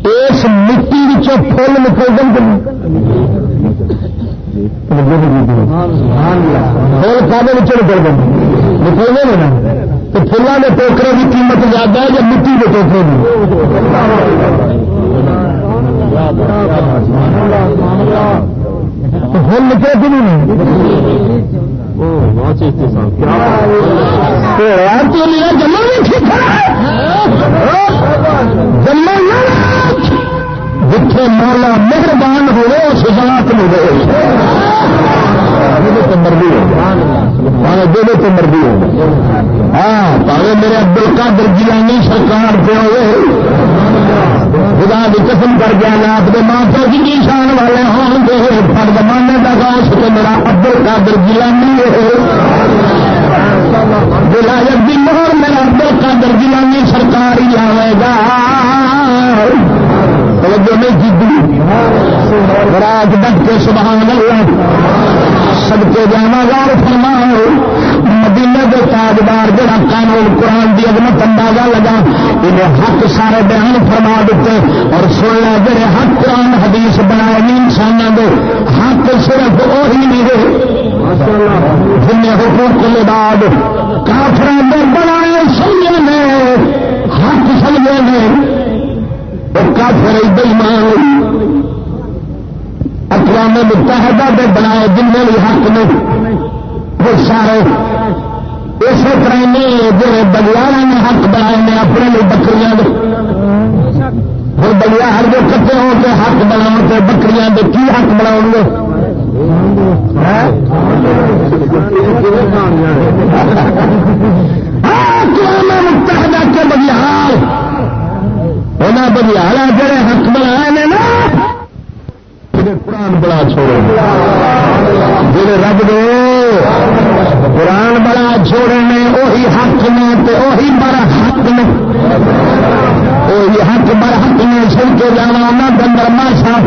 اس مٹی پھول نکل دیں پھول کا نکل دیں نکلنے نا تو فلوں کے ٹوکرے کی قیمت زیادہ ہے یا مٹی کے ٹوکرے کی؟ فل نکلے کہ نہیں؟ جمع جتنے مولا مہربان ہوئے اس ذات میں گئے مرضی ہو دونوں تو مرضی ہو ہاں پاوے میرے ابدل کا درجیانی سرکار پہ ہوئے خدا کی قسم کر گیا آپ کے ماں پہ کی شان والے ہوں گے پر زمانے کا گاس تو میرا ابدل کا درجیانی ہے ولایت دی مہر میرا ابدل کا درجیانی سرکار ہی آئے گا توجہ نہیں جیتی رات بٹ کے سبحان اللہ۔ سب کے جانا گار فرما مدینے کے تاجدار جڑا قانون قرآن کی عظمت اندازہ لگا، انہیں حق سارے بیان فرما دیتے اور سن لے جڑے حق قرآن حدیث بنائے نہیں انسانوں کے حق صرف وہی نہیں رہے جن حقوق کے بعد کافر بنائے سمجھے حق سمجھے نے۔ کافر بےمان اقوام متحدہ کے بنائے جن بھی حق نے وہ سارے اسی طرح نہیں جی بلیار نے حق بنائے نے اپنے لیے بکریاں ہر بلیا ہر جو کٹے ہو کے حق بنا کے بکریاں کے کی حق بنا گے؟ ہاں، متحدہ کے بگیار انہیں بگیار جڑے حق بنائے نا قرآن بڑا چھوڑے جی رب دے قرآن بڑا چھوڑے نے وہی حق نے وہی بڑا حق نے۔ وہی حق بڑا حق نے سن کے جانا انہوں کے اندر ماسا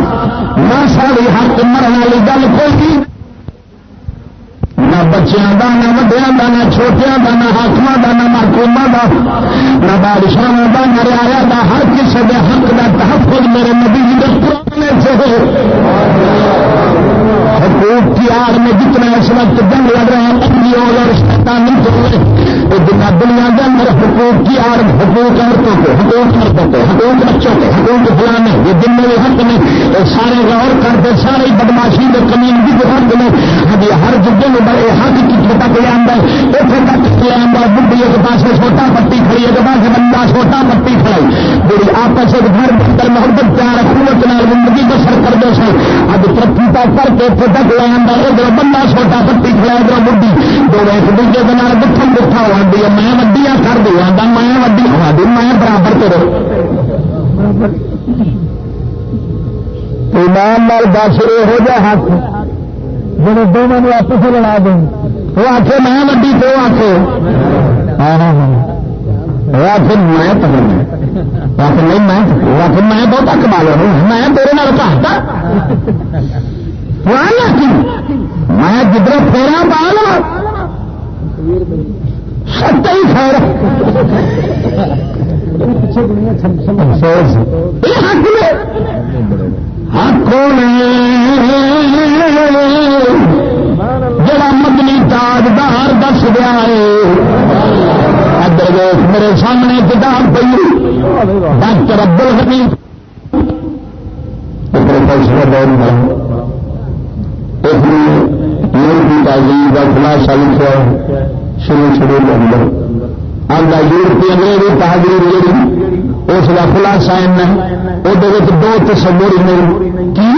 ماسا بھی حق مرن والی گل کوئی بچیاں کا نہ وڈیا کا نہ چھوٹیا کا نہ حاقم کا نہ محکوما کا نہ بادشاہ کا نہ ریا کا ہر کسی کے حق کا تحفظ میرے نبی جی پرانے سے حقوق کی آڑ میں جتنا اس وقت جنگ لگ رہے ہیں، اپنی اور شیطان نہیں چل دنیا کے اندر حقوق کی آڑ، حقوق عورتوں کو حقوق مردوں کو حقوق بچوں کے، حقوق فلانے، یہ دن میں حق نے سارے غور کرتے، سارے بدماشی کے کمین بھی حق نے ابھی ہر جگہ میں بڑے حق کی تک لے آدھا اتنے تک لے آدھا بڑھی ایک پاس چھوٹا پٹی کھڑی، ایک پاس بندہ چھوٹا پٹی کھڑائی بڑی آپس ایک گھر بندر محبت، پیار قوت نال زندگی بسر کر دو سر اب ترقی پا کر کے اتنے تک لے آدھا ادھر بندہ چھوٹا پٹی کھڑا ادھر بڑھی۔ دونوں ایک دوسرے کے نال گٹھن گٹھا ہوا آدھی ہے، میں وڈیا کر دوں آتا میں وڈی ہوا دی میں برابر کرو ایمان لال دس یہو جہ حق۔ جن دونوں نے آپس لڑا دیں۔ وہ آخ میں وڈی تو آخ وہ آخ میں پکڑنا آخر نہیں میں وہ آخر میں بہت کمال میں تیرے نال کہتا میں جدھر پھیرا بال سچ ہی خیر جڑا مدنی تاجدار دس دیا ادھر میرے سامنے کتاب پی ڈاکٹر ابدل حمید تعلیم کا خلاصہ لکھا شروع شروع کے اندر آتا یورپی انگریزی تحریر جی اس کا خلاصہ وہ دو تصور کی؟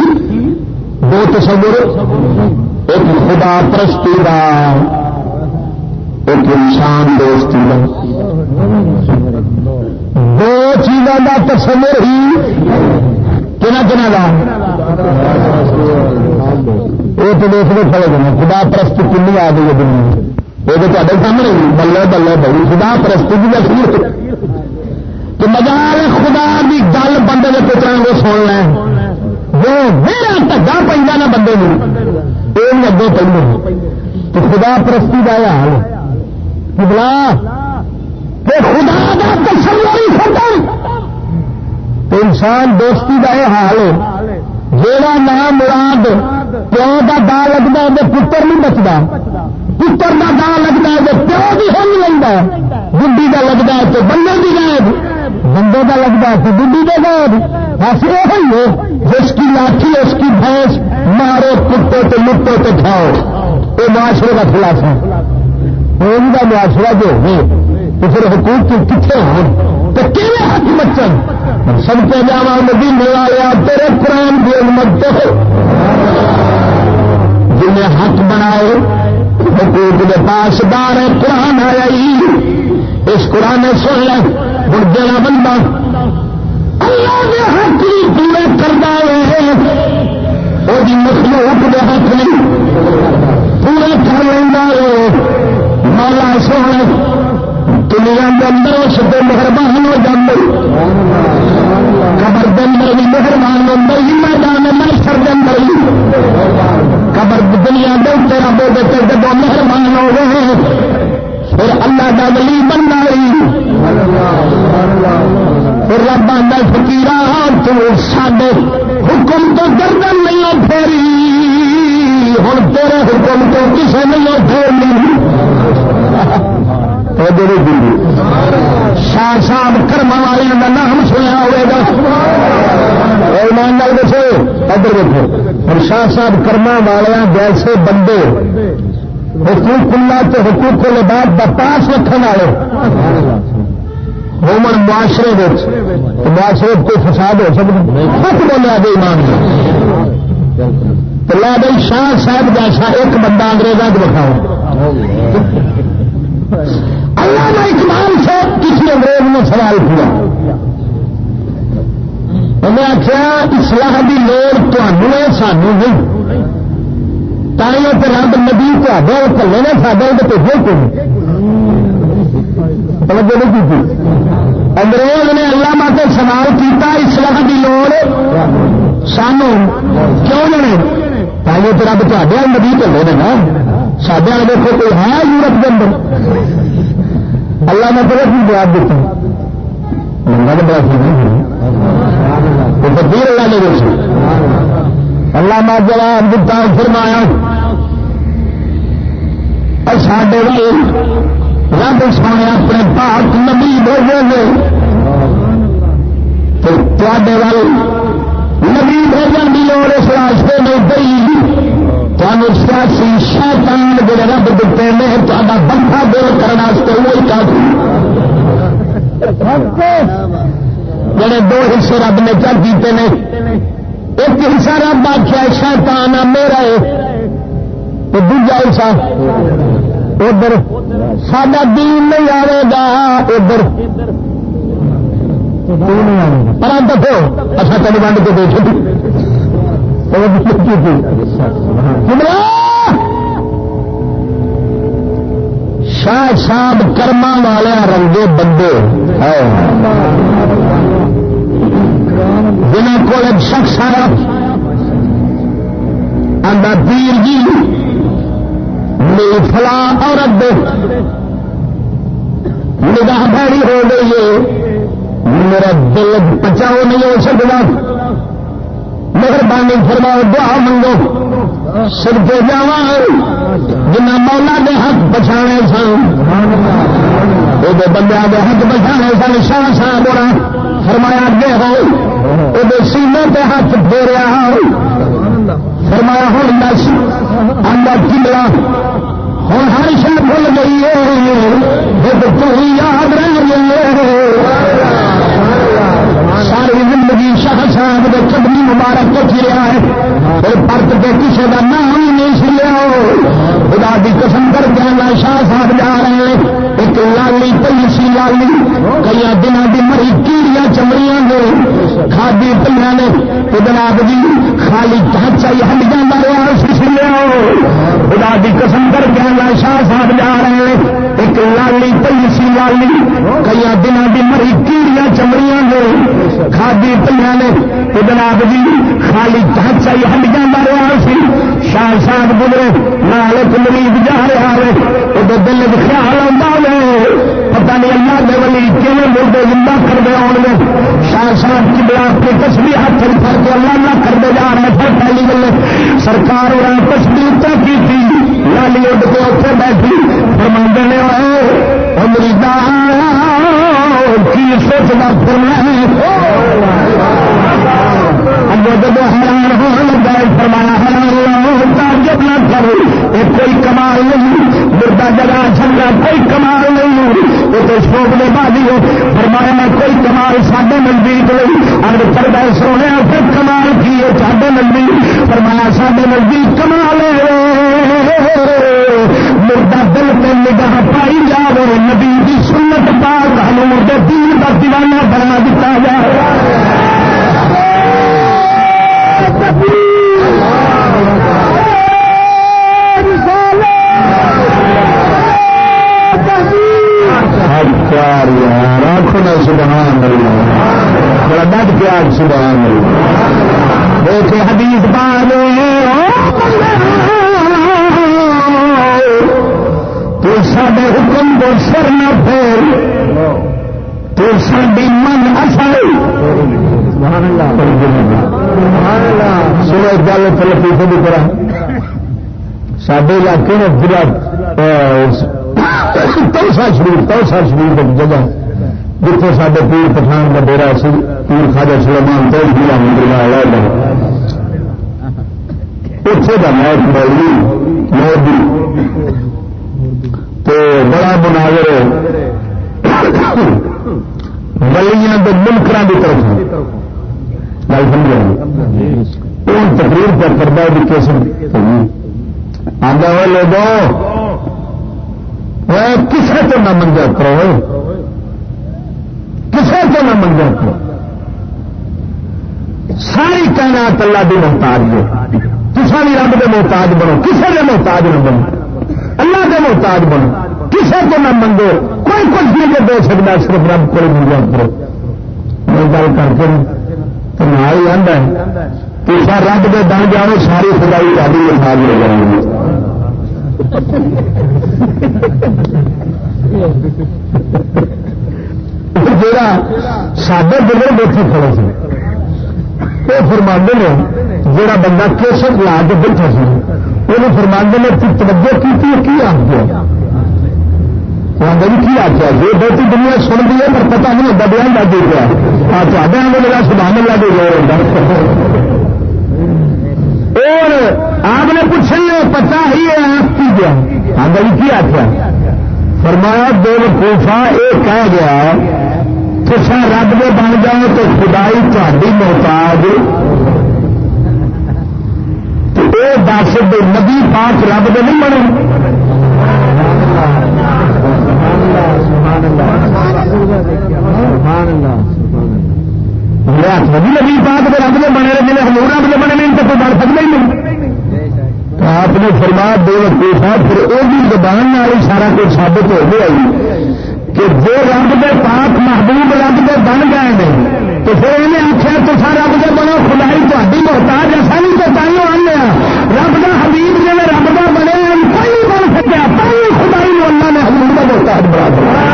دو تصور؟ ایک خدا پرستی کا ایک انسان دوستی کا دو چیزوں کا تصور ہی کہنا کہنا کا وہ تو دیکھنے کھڑے گئے خدا پرست کنی آ گئی ہے دنیا وہ تو تے سامنے بلے بلے بڑی خدا پرست کی اصلی تو مزال خدا کی گل بندے کے پترا کو سن لیں وہ میرا ٹگا پہ نا بندے یہ اگے پہ تو خدا پرستی کا یہ حال بلا، کہ خدا کا تصور ختم۔ تو انسان دوستی کا یہ حال ہے۔ جا نام مراد پیو کا دا لگتا ہے پتر نہیں بچتا پتر کا دا لگتا ہے پیو بھی ہو نہیں لگتا بڈی کا لگتا ہے، تو بندے کی غائب بندے کا لگتا ہے تو بڈی کا غائب بس یہ ہے جس کی لاٹھی، اس کی بھینس مارو کٹو تو لٹو تو کھاؤ۔ یہ معاشرے کا خلاصہ ان کا معاشرہ جو ہو تو پھر حقوق کتنے ہو تو کیلے حق بچن؟ سب کے جا نبی ملا لیا تیرے قرآن کی امت جنہیں حق بنائے، حقوق کے پاس بار قرآن آیا اس قرآن سن لیا ہوں جڑا بندہ اللہ کے حق ہی پورے کرتا ہے وہ مخلوق کے حق پورے کر لینا مولا سونے دنیا کے اندر اس پہ مہربان ہو جاتے قبر کے بھی مہربان ہوتا ہی میدان میں سر کے قبر دنیا کے تیرا جب مہربان ہو گئے پھر اللہ کا ولی بننا رہی پھر رب آدھا فکیر تو سڈے حکم تو گردن نہیں پھیری۔ ہوں تیرے حکم تو کسی نہیں پھیرنی۔ شاہ صاحب کرم والے کا نام سنیا ہوئے گا۔ ایماندار دسو، ادھر دیکھو اور شاہ صاحب کرم والے جیسے بندے حقوق اللہ کے حقوق لباس کا پاس رکھنے والے۔ ہومن معاشرے معاشرے کوئی فساد ہو سکتا خود بولے آگے ایمان۔ تو لا بھائی، شاہ صاحب جیسا ایک بندہ انگریزا کو دکھاؤ اللہ اقبال سے کسی انگریز نے سوال کیا۔ انہیں آخیا اسلح کی لوڑ تمہیں سانو نہیں۔ تائیوں تو رب نبی تے کلے نے سارے تو پیسے کو نہیں کی انگریز نے اللہ ماتے سوال کیا اسلح کی لوڑ سانو کیوں نہیں تائیوں تو رب تے نبی کلے نا سڈے والے دیکھو کوئی ہے یورپ کے اندر اللہ نے پہلے کی جواب دیتا منگا تو بڑا تبدیل اللہ نے دیکھی اللہ میں جواب دیتا فرمایا ساڈے رب سونے اپنے پاک نبی بھیجے گے تے وال نبی بھیجن کی لوڑ اس راستے میں گئی۔ تمہیں سیاسی شیطان جڑے رب دیتے ہیں تا بندہ دل کرنے وہی کافی۔ جڑے دو حصے رب نے چل کیتے ہیں ایک حصہ رب آخیا شیطان میرا ہے۔ تو دوجا حصہ، ادھر سڈا دین نہیں آئے گا ادھر۔ پر دکھو اچھا تین ونڈ کے دیکھ شاہ صاحب کرما والے رنگے بندے۔ جنہ کو ایک شخص آیا۔ آدھا پیر جی میری فلاں عورت نگاہ بھاری ہو گئی ہے۔ میرا دل پچاؤ نہیں ہو سکتا۔ مہربانی فرماؤ، دعا منگو۔ سر سڑکے جا جنا مولا دے حق بچانے سن۔ وہ بندے دے حق بچانے سن، شاہ شاہ بڑا فرمایا دے ہو وہ سینے پہ ہاتھ پھیریا فرمایا ہوں دس اندر کملا ہوں ہر شہ بھول گئی ہے تو یاد رہ گئی ہے۔ ساری زندگی شاہ صاحب کے قدمی مبارک کو چریا ہے پھر پرت کے کسی کا نام ہی نہیں سلیا خدا کی قسم کر کے شاہ صاحب جا رہے ہیں۔ ایک لالی پی سی لالی کئی دنوں کی مری کیڑیاں چمڑیاں نے، کھادی پہ نے جناب جی خالی ڈھانچا ہی ہٹ جانا رہا سلیا خدا کی قسم کر کے شاہ صاحب جا رہے ہیں۔ ایک لالی پی سی لالی کئی دنوں کی مری کیڑیاں چمڑیاں نے، کھادی پہ نے جناب جی خالی ڈھانچا ہی ہٹ جانا رہا سی، شاہ صاحب گزرے، نال ایک مریض جا رہا ہے وہ دل خیال آتا ہے پتا نہیں اللہ دے ولی کیون مردے زندہ کرتے آن گے شاہ صاحب کی بلا کے تصویر ہاتھ کر کے اللہ اللہ کرتے جا رہے پہلی گل سرکار اور تصویر تو کی تھی لالی اڈ کے اتنے بیٹھی، فرماندے نے مریض کی سوچنا پھر جب حیران ہونے لگا فرمایا ہاں، حیران تعجب نہ کرو یہ کوئی کمال نہیں، مردہ جگہ چنگا کوئی کمال نہیں وہ تو شوق نے بازی ہو فرمایا، میں کوئی کمال ساڈے نزدیک نہیں۔ ارد کردہ سونے پھر کمال کی ہے ساڈے نزدیک؟ فرمایا، ساڈے نزدیک کمال ہے۔ مردہ دل پہ نگاہ پائی جائے نبی کی سنت پاک ہمیں دین کا دیوانہ بنا دیتا جائے سبحان اللہ۔ بڑا ڈٹ کے آج سبحان دیکھے حدیث بار سارے حکم کو سر نہ پھیر تو ساری من اصل۔ گل بھی کرا سڈے علاقے میں پورا توسا شریف توسا شریف ایک جگہ جتنے سارے پیر پٹھان کا ڈیرا سی پیر خاجا سلمان تو ضلع مندر آیا اتنے کا مودی تو بڑا مناظر گلیاں کے ملکر کی طرف گل سمجھا وہ تقریر پر کرتا ہے کیسے آدھا وہ لوگوں کسے تو نہ منگا کرو۔ کسے تو نہ منگا کرو۔ ساری کہنا اللہ کی محتاج جو کسا بھی رب کے محتاج بنو، کسے کے محتاج نہ بنو۔ اللہ کے محتاج بنو۔ کسے کو نہ منگو۔ کوئی کچھ بھی دے سکتا، صرف رب کو منگا کرو میں گل کر کے تو نہ ہی آدھا ہے۔ کسا رب کے بن جاؤ، ساری خدائی تاری محتاج ہو جائیں گے [LAUGHS] جا سڈے بزرگ اتنے کھڑے سے وہ فرماندے نے جڑا بندہ کیسر لا کے بیٹھا سی وہ فرماندے نے توجہ کی کی آخیا کی آخیا جی بہت دنیا سن دی ہے، پر پتا نہیں ہوتا بیان لگ گیا۔ آ چاہتے ہیں میرا سبحان اللہ دے گیا اور آپ نے پوچھا پتا ہی ہے آپ کی گیا۔ آگے کی آخیا فرمایا دل کوفا یہ کہہ گیا تصا رب میں بن جاؤ تو خدائی تاری محتاج یہ دس نبی پاک رب دے نہیں بنے۔ نبی نبی پاک کے رب میں بنے رہے، جنہیں ہمور رب کے بنے نہیں، تو کوئی بن سکتا ہی نہیں۔ آپ نے فرما دو کوفا پھر وہ بھی زبان والی سارا کچھ ثابت ہو گیا کہ جو رب کے پاک محبوب رب کے بن گئے ہیں تو پھر انہیں آخیا تو سر رب کے بنو، خدائی تاری محتاج ایسا بھی تو تھی آنے رب کا حبیب جی رب کا بنے، کوئی بن سکیا پہلی خدائی اللہ نے حبیب کا محتاج بنا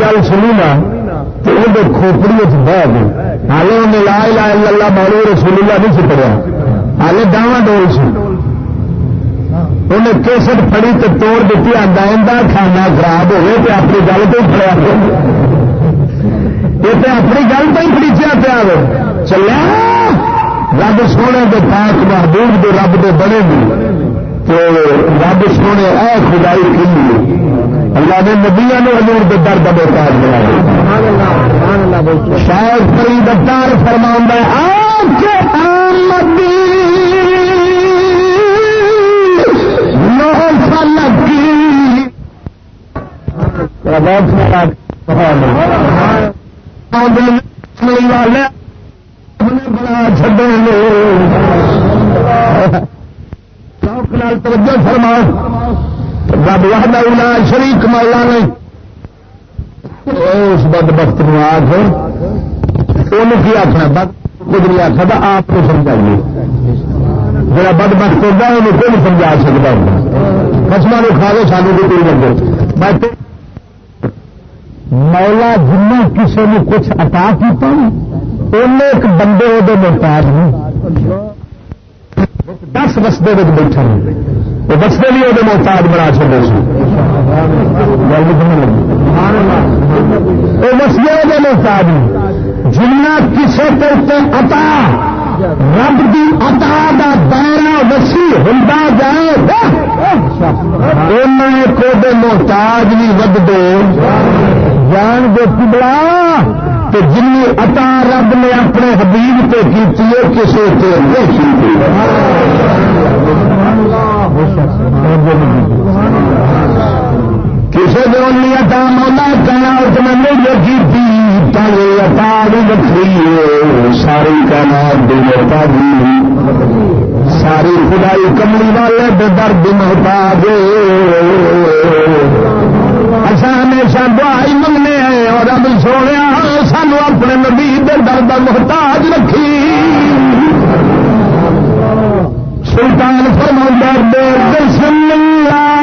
گل سنی نا، تو وہ کھوپڑی بہ گئی ہالے انہیں لا لا اللہ مولو رسول اللہ نہیں سی پڑیا ہالے ڈاواں ڈول سی۔ انہیں کیسٹ پڑی تو توڑ دیتی آدھا کھانا خراب ہوئے تو اپنی گل تو پڑیا یہ تو اپنی گل تو ہی پڑیچیا پیا چلیا رب سونے کے پاک محبوب کے رب کے بڑے گی تو رب سونے، اے خدائی کی اللہ نے نبیا نے حضور کے درد بہتاج بنا شاید فرید اتار فرما آمدی نو سال والے بڑا چڈے شوق نال توجہ فرما رب وحدہ الا شریک مولا نے اس بد بخت نو آخ کی آخنا بد کچھ نہیں آخر آپ کو سمجھائیے جا بد بخت ہوتا ہے، انہوں کوئی سمجھا سکتا۔ ہوں قسم نے کھا لو سانو بھی کوئی لگے مولا جن کسی نے کچھ عطا کیتا ان ایک بندے وہ محتاج نہیں۔ دس بستے بیٹھے وہ بستے بھی وہ محتاج بنا چکے سو وہ بستے وہ محتاج۔ جنا کسی کو اتا رب کی اتا کا دائرہ وسیع ہوتا جائے کو محتاج بھی ود دو جان دے پبلا تو جن اتا رب نے اپنے حبیب پہ کی کسی سے کسی نے ان اتا مولا کہنا اس نے نہیں کی اتا بھی رکھی ساری کائنات دی اتا ساری خدائی کملی والے بے درد محتاج اچھا ہمیشہ دعائی منگنے ہیں اور اب سونے سانو اپنے نبی درد محتاج رکھی۔ سلطان فرما دے سن اللہ۔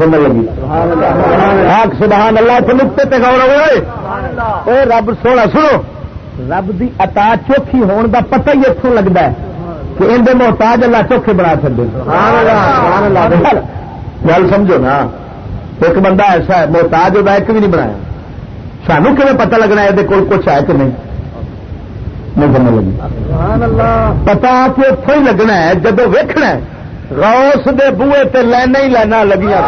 سمجھ لگی۔ آخ سبحان اللہ تو نقطے پہ گور ہوئے۔ رب سونا سنو، رب دی اتا چوکھی ہون دا پتہ ہی اتوں لگتا ہے کہ اندر محتاج اللہ چوکھے بنا سکتے گل سمجھو نا، ایک بندہ ایسا ہے، محتاج ہوتا ایک بھی نہیں بنایا۔ سانو کھے پتا لگنا یہ کچھ ہے کہ نہیں؟ لگی۔ پتا کہ اتوں ہی لگنا ہے جب ویکنا روس دے بوئے تے لینا ہی لینا لگیا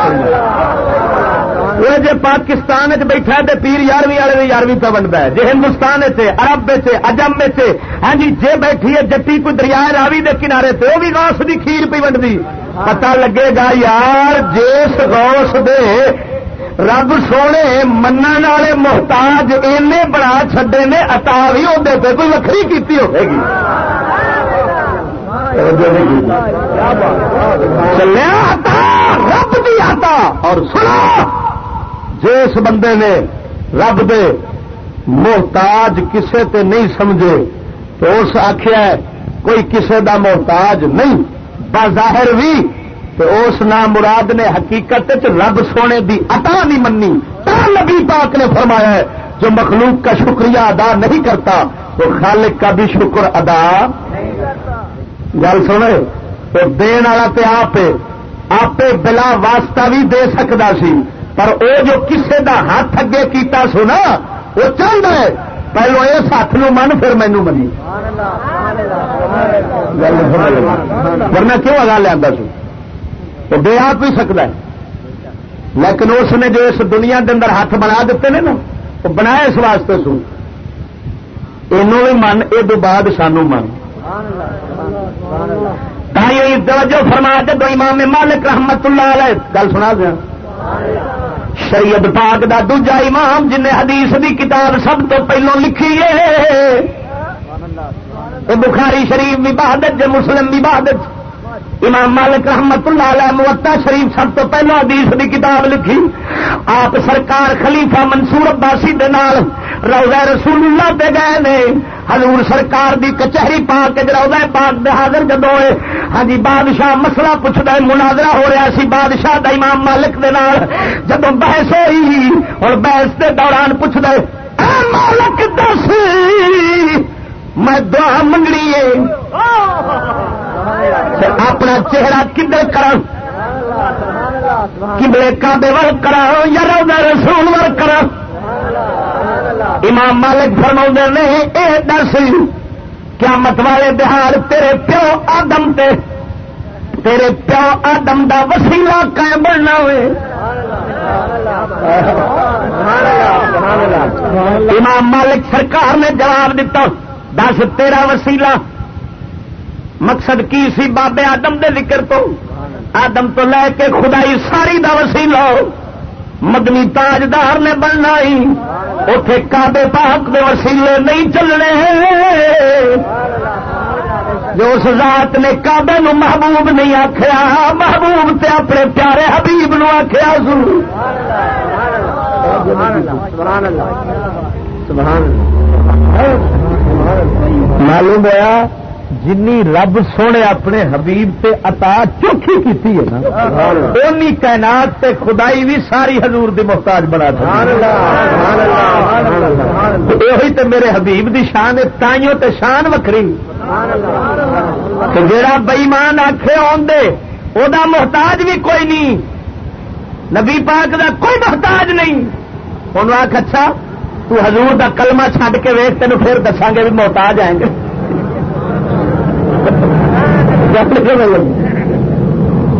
وہ جی پاکستان بیٹھا ہے پیر یارویں والے یارویں پہ بنتا ہے۔ جی ہندوستان ارب اجم ہاں جی جی بیٹھی ہے جٹی کوئی دریا راوی دے کنارے تے وہ بھی روس کی کھیر پی بنتی پتا لگے گا یار جس روس دے رب سونے من والے محتاج اینے بڑا چڈے نے اتا بھی ہوتے پہ کوئی وکری کی۔ ہوگی چلیا رب بھی آتا، اور سنا جس بندے نے رب دے محتاج کسے تے نہیں سمجھے، تو اس آخیا کوئی کسے دا محتاج نہیں، بظاہر بھی تو اس نام مراد نے حقیقت رب سونے دی عطا نہیں منی نبی پاک نے فرمایا ہے، جو مخلوق کا شکریہ ادا نہیں کرتا تو خالق کا بھی شکر ادا گل سنے تو دین والا تو آپ آپ بلا واسطہ بھی دے سکتا سی۔ پر وہ جو کسے دا ہاتھ اگے کیتا سو نا، وہ چاہتا ہے۔ پہلو اس ہاتھ نو من، پھر مینو منی۔ ورنہ کیوں اگا لیا سو؟ وہ دے آپ بھی سکتا ہے۔ لیکن اس نے جو اس دنیا کے اندر ہاتھ بنا دیتے ہیں نا، وہ بنایا اس واسطے سو۔ یہ من یہ بعد سانو من۔ توجہ فرما دو امام مالک رحمت اللہ علیہ۔ گل سنا دیا شریعت پاک دا دوجا امام جن حدیث دی کتاب سب تو پہلو لکھی ہے۔ بخاری شریف بھی بہادر مسلم بھی بہادر امام مالک رحمت اللہ علیہ موتا شریف سب تو پہلو حدیث کی کتاب لکھی۔ آپ سرکار خلیفہ منصور عباسی دے نال روزہ رسول اللہ پہ گئے نے۔ حضور سرکار دی کچہری پا کے روزہ پاک دے حاضر جدو ہاں جی بادشاہ مسئلہ پوچھتا ہے، مناظرہ ہو رہا سی بادشاہ دا امام مالک دے نال۔ جدو بحث ہوئی، اور بحث دے دوران پوچھتا ہے مالک دس، میں دعا منگنی ہے۔ اپنا چہرہ کدھر کرا کبلے کابے ول کرا یا روزہ رسول ول کرا امام مالک فرما نے یہ دس کیا مت والے بہار تیرے پیو آدم تے، تیرے پیو آدم دا وسیلہ قائم بننا ہوئے۔ امام مالک سرکار نے جواب دیتا دس، تیرا وسیلہ مقصد کی سی بابے آدم دے ذکر تو؟ آدم تو لے کے خدائی ساری دا وسیلہ۔ مدنی تاجدار نے بننا اتے کابے پاک دے وسیلے نہیں چلنے۔ جو اس ذات نے کابے نو محبوب نہیں آخیا محبوب تے اپنے پیارے حبیب نو آخیا معلوم ہوا جنی رب سونے اپنے حبیب تے عطا چوکھی کی ہے نا کائنات تے خدائی بھی ساری حضور دی محتاج بنا یہ تے میرے حبیب دی شان ہے، تائیوں تے شان وکری جڑا بئیمان آخے آدھے وہ محتاج بھی کوئی نہیں نبی پاک دا کوئی محتاج نہیں۔ انہوں آخ اچھا تو حضور دا کلمہ چھڈ کے ویس تین پھر دساں گے بھی محتاج آئیں گے۔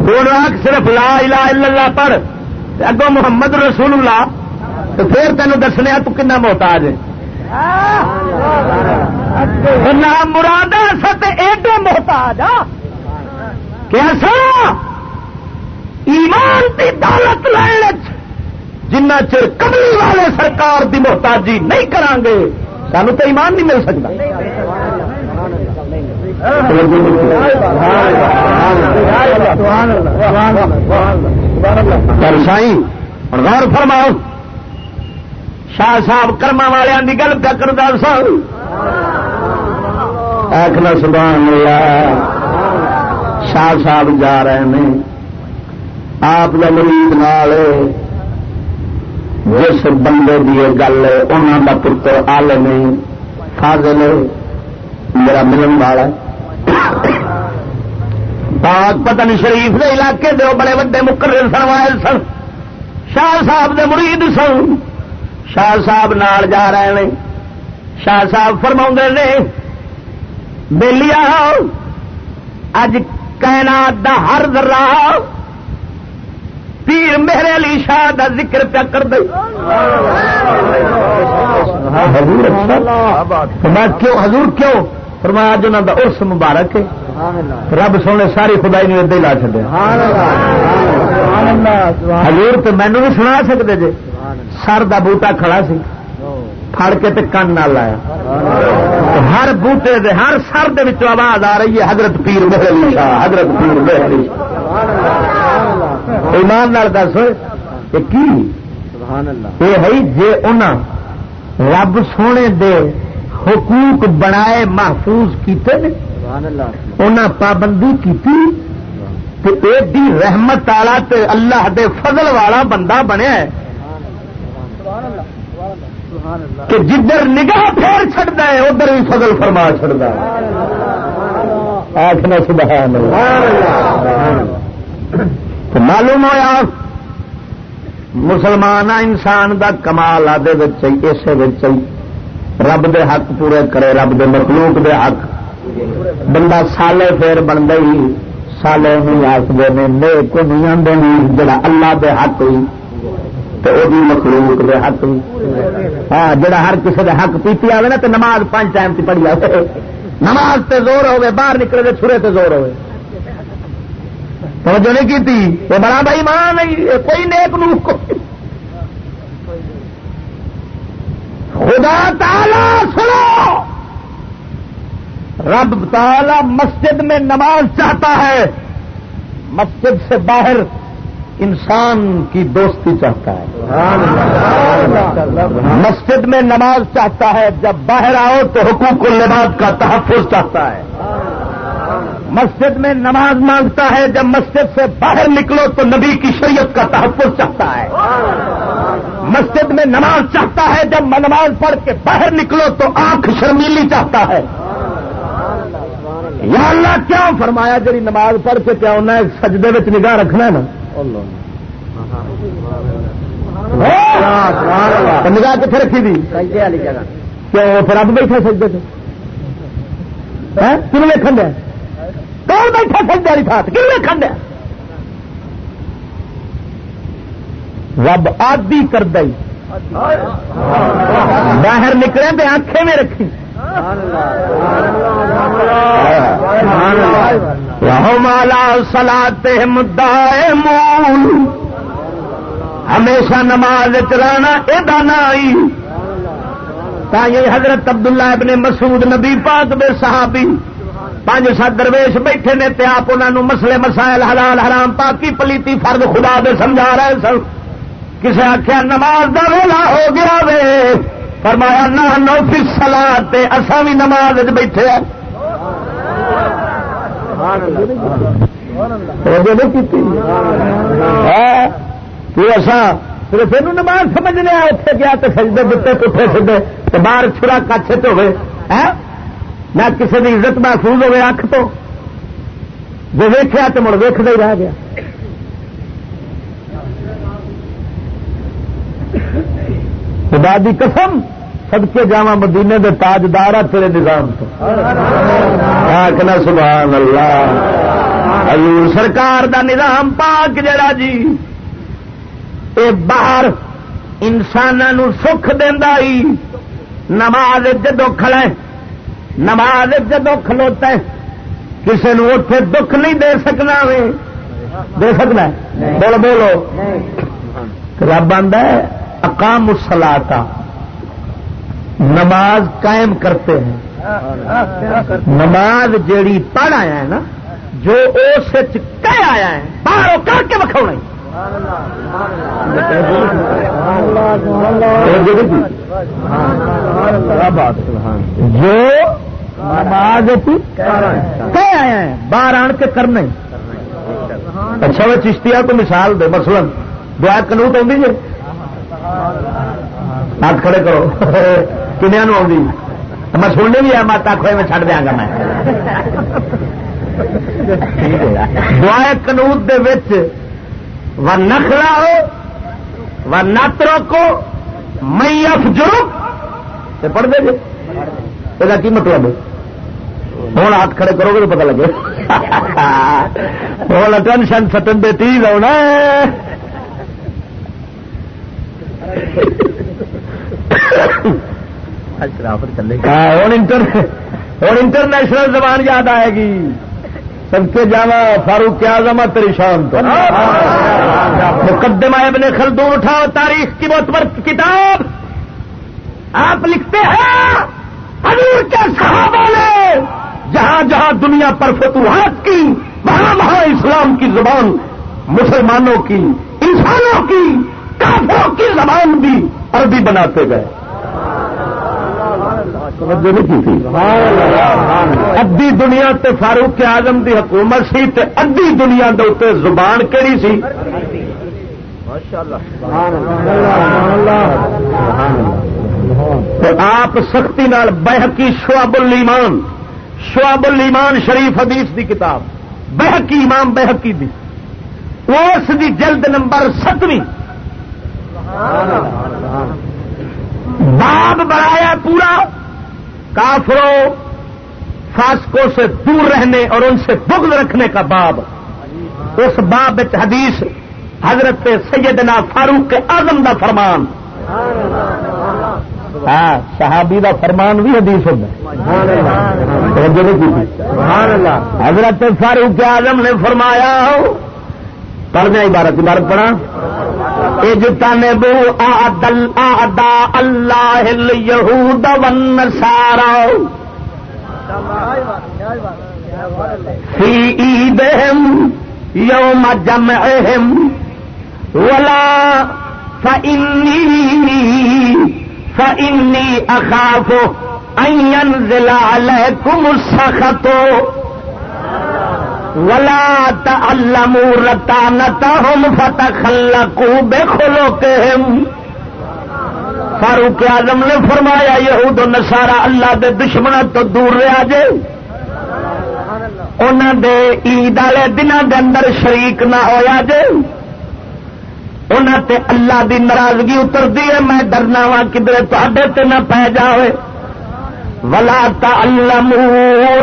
ہوں آخ صرف لا الہ الا اللہ پڑھ اگو محمد رسول اللہ، تو پھر تینوں دسنے تو کنا محتاج ہے مراد ست ایڈے محتاج ہاں؟ کیسا ایمان کی دولت لائن جنہ چر کملی والے سرکار دی محتاجی نہیں کران گے سانو تو ایمان نہیں مل سکتا۔ سائی غور فرماؤ۔ شاہ صاحب کرما والوں کی گل پہ کرتا سر ایکنا سبحان اللہ۔ شاہ صاحب جا رہے ہیں۔ آپ کا مریض نال۔ جس بندے کی یہ گل انہوں کا پتر آل نہیں فاضل میرا ملن والا ہے۔ پاک پتن شریف کے علاقے دے بڑے وڈے مقرر سن وائل سن۔ شاہ صاحب دے مرید سن۔ شاہ صاحب نال جا رہے ہیں شاہ صاحب فرما نے بےلیا اج کائنات دا ہر ذرا پیر میرے علی شاہ دا ذکر پیا کر دے کیوں حضور کیوں؟ فرمایا اج انہوں کا ارس مبارک ہے۔ رب سونے ساری خدائی نے ادے لا چلے حضور تو مینو بھی سنا سکتے جی سر دا بوٹا کھڑا سی۔ پھڑ کے تے کن نہ لایا۔ ہر بوٹے دے ہر سر دے وچوں آواز آ رہی ہے حضرت پیر شاہ حضرت پیر ایمان نال دس یہ کی؟ یہ ہے جے انہاں رب سونے دے حقوق بنائے محفوظ کیتے نے؟ انہاں پابندی کی ایڈی رحمت والا تے اللہ دے فضل والا بندہ بنیا ہے۔ کہ جدھر نگاہ پھیر چڑتا ہے ادھر بھی فضل فرما چڑتا آخنا سبحان تو معلوم ہوا مسلمان انسان دا کمال آدھے اسے رب دے حق پورے کرے، رب دے مخلوق دے حق۔ بندہ سالے پھر بن گئی سالے نہیں آخر نیک نہیں آدھے جڑا اللہ دے حق ہوئی تو وہ مخلوق دے حق ہوئی ہاں جڑا ہر کسی دے حق پیتی آئے نا تو نماز پانچ ٹائم سے پڑھی آئے نماز تے زور ہوے باہر نکلے تو چھرے تے زور ہوے توجہ نہیں کی تھی بڑا بھائی ماں نہیں کوئی نیک نو خدا تعالی سنو۔ رب تعالی مسجد میں نماز چاہتا ہے۔ مسجد سے باہر انسان کی دوستی چاہتا ہے۔ مسجد میں نماز چاہتا ہے۔ جب باہر آؤ تو حقوق الباد کا تحفظ چاہتا ہے۔ مسجد میں نماز مانگتا ہے۔ جب مسجد سے باہر نکلو تو نبی کی شریعت کا تحفظ چاہتا ہے۔ مسجد میں نماز چاہتا ہے، جب نماز پڑھ کے باہر نکلو تو آنکھ شرمیلی چاہتا ہے۔ یا اللہ، کیا فرمایا جی نماز پڑھ کے کیا ہونا ہے سجدے میں نگاہ رکھنا ہے نا؟ نگاہ کتنے رکھی تھی ہاں؟ کیوں پھر اب بیٹھا سجدے تھے کیوں لکھن دیا؟ کون بیٹھا سجدے والی تھا کیوں لکھن دیا؟ رب آدی کر دئی۔ باہر نکلے تو آنکھیں میں رکھی۔ مالا سلا مدعا مول ہمیشہ نماز چلانا یہ یہ حضرت عبداللہ ابن مسعود نبی پاک بے صحابی۔ پانچ سات درویش بیٹھے نے تے آپ انہوں مسئلے مسائل حلال حرام پاکی پلیتی فرد خدا دے سمجھا رہے سن۔ کسے آخیا نماز دا ویلا ہو گیا وے۔ فرمایا نہ نو پھر سلا اصا بھی نماز بیٹھے صرف یہ نماز سمجھنے اتنے گیا تو سجدے بتے پٹھے سدے تو باہر چھڑا کچھ تو ہوئے۔ نہ کسی کی عزت محفوظ ہوئے اکھ تو۔ جو ویخیا تو مڑ ویخ ہی رہ گیا۔ خدا دی قسم سب کے جا مدینے دے تاجدار تیرے نظام تو۔ آخنا سبحان اللہ۔ حضور سرکار دا نظام پاک جڑا جی اے باہر انسان سکھ دینا نماز جدو کھڑے نماز جدو کھلوتا ہے کسی نے اٹھے دکھ نہیں دے سکنا وے۔ دے سکنا بولو بولو۔ رب آدھا اقام مسلاتا نماز قائم کرتے ہیں۔ نماز جیڑی پڑھ آیا ہے نا، جو اس کہہ آیا ہے، باہر کر کے بکھا جو نماز کہہ آیا ہے، باہر آن کے کرنا اچھا وہ چشتیا کو مثال دے، مثلاً دعا کنوٹ آدھی جی۔ ہاتھ کھڑے کرو کنیا نو آئی میں سننے بھی ہے ماتا کھوئے میں چڑھ دیا گا میں دعائے کنوت دے و نخلا ہو و نت روکو مئی اف جو پڑھ دے جی یہ کی مطلب ہوں ہاتھ کھڑے کرو گے تو پتا لگے ہوں ٹینشن فتن دے تیز آنا ہاں، ہوں انٹرنیشنل زبان یاد آئے گی۔ سب کے جانا فاروق اعظم تیری شان تو۔ مقدمہ ابن خلدون اٹھاؤ، تاریخ کی بہت کتاب۔ آپ لکھتے ہیں، حضور کے صحابہ نے جہاں جہاں دنیا پر فتوحات کی، وہاں وہاں اسلام کی زبان، مسلمانوں کی، انسانوں کی کافروں کی زبان بھی عربی بناتے گئے۔ ادی دنیا تے فاروق آزم کی حکومت سی تے ادی دنیا دے اتنے زبان کہڑی سی؟ آپ سختی نال بحقی شعب الایمان شعب الایمان شریف حدیث دی کتاب بحقی امام بحقی دی۔ اس دی جلد نمبر ستویں باب بنایا پورا، کافروں فاسکوں سے دور رہنے اور ان سے بغض رکھنے کا باب۔ اس باب حدیث حضرت سیدنا فاروق کے اعظم دا فرمان۔ ہاں صحابی دا فرمان بھی حدیث ہوتا حضرت فاروق اعظم نے فرمایا، پڑھنے عبارت عبارت پڑھا۔ اجتنبو آدل آدا اللہ الیہود والنصارا فی عیدہم یوم جمعہم ولا فإنی فإنی اخاف ان ينزل علیکم السخطو ولا تعلموا رتانتهم فتخلقوا بخلقهم. فاروق اعظم نے فرمایا، یہود و نصارا اللہ دے دشمنوں تو دور رہا جے. انہوں دے عید والے دنوں دے اندر شریک نہ ہویا جے. انہوں تے اللہ دی ناراضگی اترتی ہے، میں ڈرنا وا کدھر تے نہ پی جائے ولا تا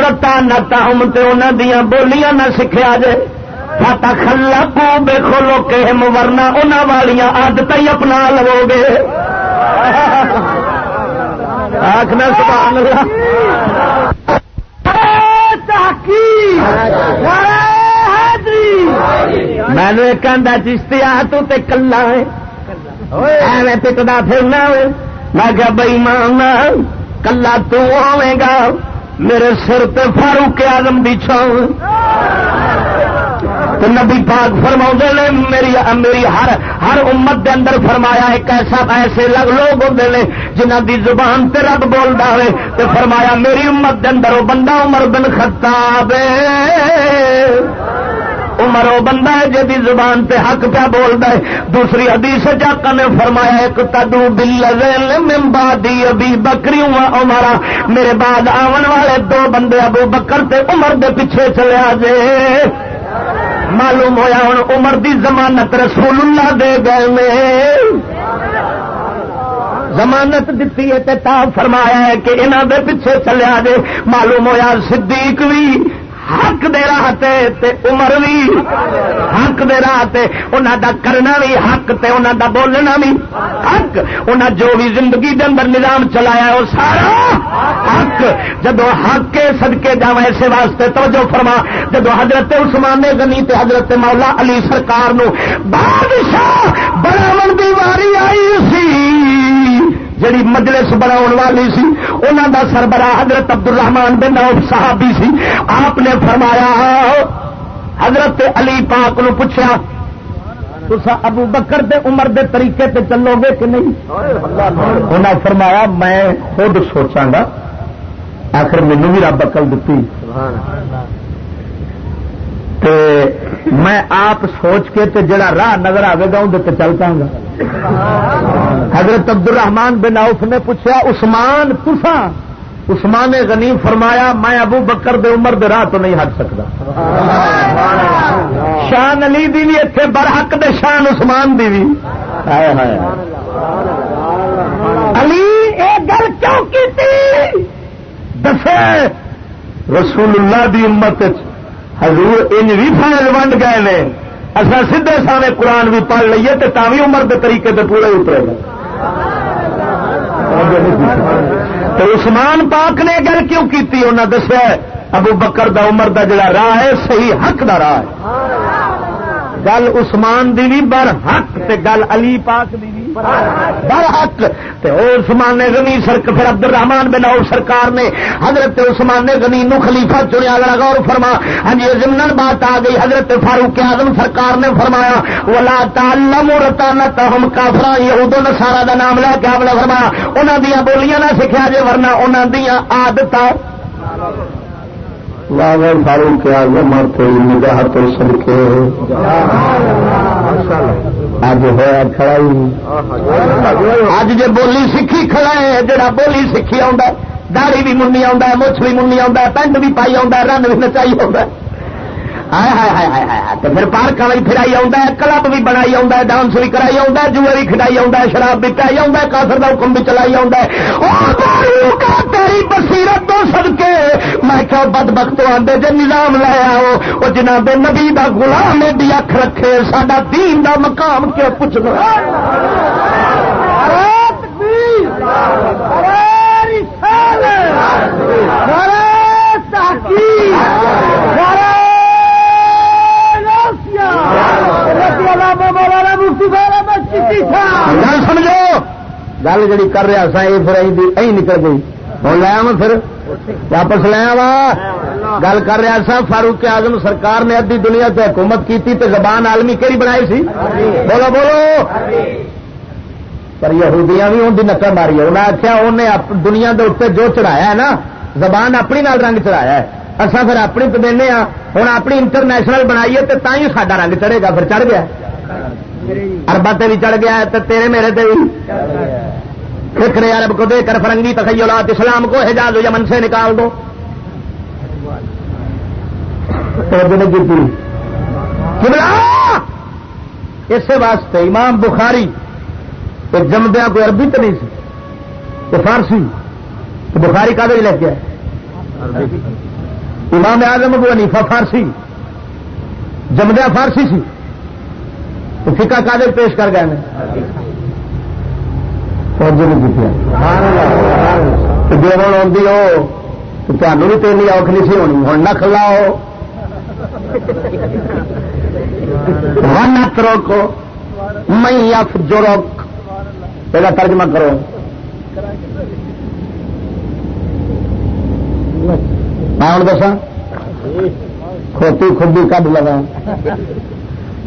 رتا نتا ہم انہوں دیا بولیاں نہ سیکھا جے۔ فتا خلا کو بے کھولو کہ ورنا ان والی آدت ہی اپنا لو گے۔ آخنا سبحان اللہ۔ میں نے کہا چشتیا تو تے کلا ہے۔ ایویں پکتا پھرنا میں کیا بئی ماں۔ کلا گا، میرے سر تے فاروق آدم دی چھاؤں تو نبی پاک فرما نے، میری میری ہر ہر امت دے اندر فرمایا، ایک ایسا ایسے لگ لوگ ہوتے ہیں جنہ دی زبان تے رب بولتا ہے تو فرمایا، میری امت دے اندر وہ بندہ عمر بن خطاب عمر وہ بندہ ہے جی زبان پہ حق پیا بولتا ہے۔ دوسری حدیث جاکا نے فرمایا ایک تدو بل ابھی بکری عمرا میرے بعد آن والے دو بندے ابو بکر تے عمر دے پیچھے چلے آجے معلوم ہویا ہوں عمر دی زمانت رسول اللہ دے گئے میں۔ زمانت دیتی ہے تا فرمایا ہے کہ انہوں دے پیچھے چلے آجے معلوم ہویا صدیق بھی حق دے راہ تے عمر بھی، حق دے راہ تے انہاں دا کرنا بھی، حق تے انہاں دا بولنا بھی۔ حق، انہاں جو بھی زندگی دے اندر نظام چلایا وہ سارا حق۔ جدو حق کے صدقے جا ایسے واسطے توجہ فرما۔ جدو حضرت عثمان غنی تے حضرت مولا علی سرکار نو بادشاہ بڑا دی واری آئی سی۔ جڑی مجلس بنا والی سی انہوں دا سربراہ حضرت عبد الرحمان بن عوف صحابی سی۔ آپ نے فرمایا، حضرت علی پاک نو پوچھا تسا ابو بکر دے عمر دے طریقے تے چلو گے کہ نہیں؟ انہیں فرمایا، میں خود سوچا گا، آخر مینو بھی رب اکل دیتی تے میں آپ سوچ کے تے جڑا راہ نظر آئے گا اندر چل پاؤں گا۔ حضرت عبد الرحمان بن عوف نے پوچھا، عثمان تسا عثمان غنی فرمایا، میں ابو بکر دے عمر دے راہ تو نہیں ہٹ سکتا شان علی دی بھی اتنے برحق دے شان عثمان دی بھی۔ علی یہ گل کیوں کی دسے، رسول اللہ دی امت حضور ان بھی فائل ونڈ گئے نے۔ اصا سیدے سامنے قرآن بھی پڑھ لیے تو تھی عمر کے طریقے سے پورے اترے گا۔ تو عثمان پاک نے گل کیوں کی انہیں دسیا ابو بکر دا عمر دا جڑا راہ ہے، صحیح حق دا راہ ہے۔ گل عثمان دی بھی بر حق تے گل علی پاک دی بھی بر حق۔ تے او عثمان غنی سرک پھر عبد الرحمان بن اور سرکار نے حضرت عثمان غنی نو خلیفہ چنیا۔ ذرا غور فرما۔ ہاں جی ضمن بات آ گئی۔ حضرت فاروق اعظم سرکار نے فرمایا ولا تعلم رتانتهم کافرا یہود و نصارا دا نام لے کے آپ نے فرمایا انہاں دیاں بولیاں نہ سکھیا جے ورنہ انہاں دیاں عادتاں فاروق نگاہ تو سب کے۔ اج ہوا کھڑا ہی اج جی بولی سیکھی کھڑا ہے، جڑا بولی سیکھی آ داڑی بھی منی آ مچھ بھی منی آ پینٹ بھی پائی آ رن بھی نچائی آ تو پھر پارک بھی پھرائی آ کلب بھی بنائی آ ڈانس بھی کرائی آ جوئے بھی کھڑائی آ شراب بھی پائی آ کافر کا حکم بھی چلائی آ تیری بصیرت تو سد کے میں کیا بد بخت آدھے جی نظام لے آؤ وہ جناب نبی کا گلام ایڈی اکھ رکھے سڈا دین کا مقام کیوں پوچھنا؟ گل سمجھو گل جی کر رہا سا یہ پھر اہ نکل گئی ہوں لیا وا پھر واپس لیا وا گل کر رہا سا فاروق آزم سرکار نے ادی دنیا سے حکومت کی زبان عالمی کہڑی بنائی سی بولو بولو پر یہودیاں بھی ان کی نقل ماری انہیں آخیا انہیں دنیا کے اتنے جو چڑھایا ہے نا زبان اپنی نال رنگ چڑھایا ہے اصا پھر اپنی تو دینا ہوں اپنی انٹرنیشنل بنائیے تو تا ہی ساڈا رنگ چڑھے گا پھر چڑھ گیا اربا تے بھی چڑھ گیا ہے تو تیرے میرے تے بھی فکر عرب کو دے کر فرنگی تخیلات اسلام کو حجاز و یمن سے نکال دو۔ اس واسطے امام بخاری ایک جمدیا کوئی عربی تو نہیں سی، تو فارسی۔ تو بخاری کا لے کے امام اعظم ابو حنیفہ فارسی۔ جمدیا فارسی سی۔ تو فکا کاغذ پیش کر گئے توجہ نہیں کی جی ہوں آدھی ہو، تو تمہیں بھی تو تیرنی اوکھ نہیں سی ہونی ہوں نہ کھلاؤ۔ ون روکو مئی اف جو روک پہلا ترجمہ کرو۔ میں ہوں دسا کھوتی خودی کد لگا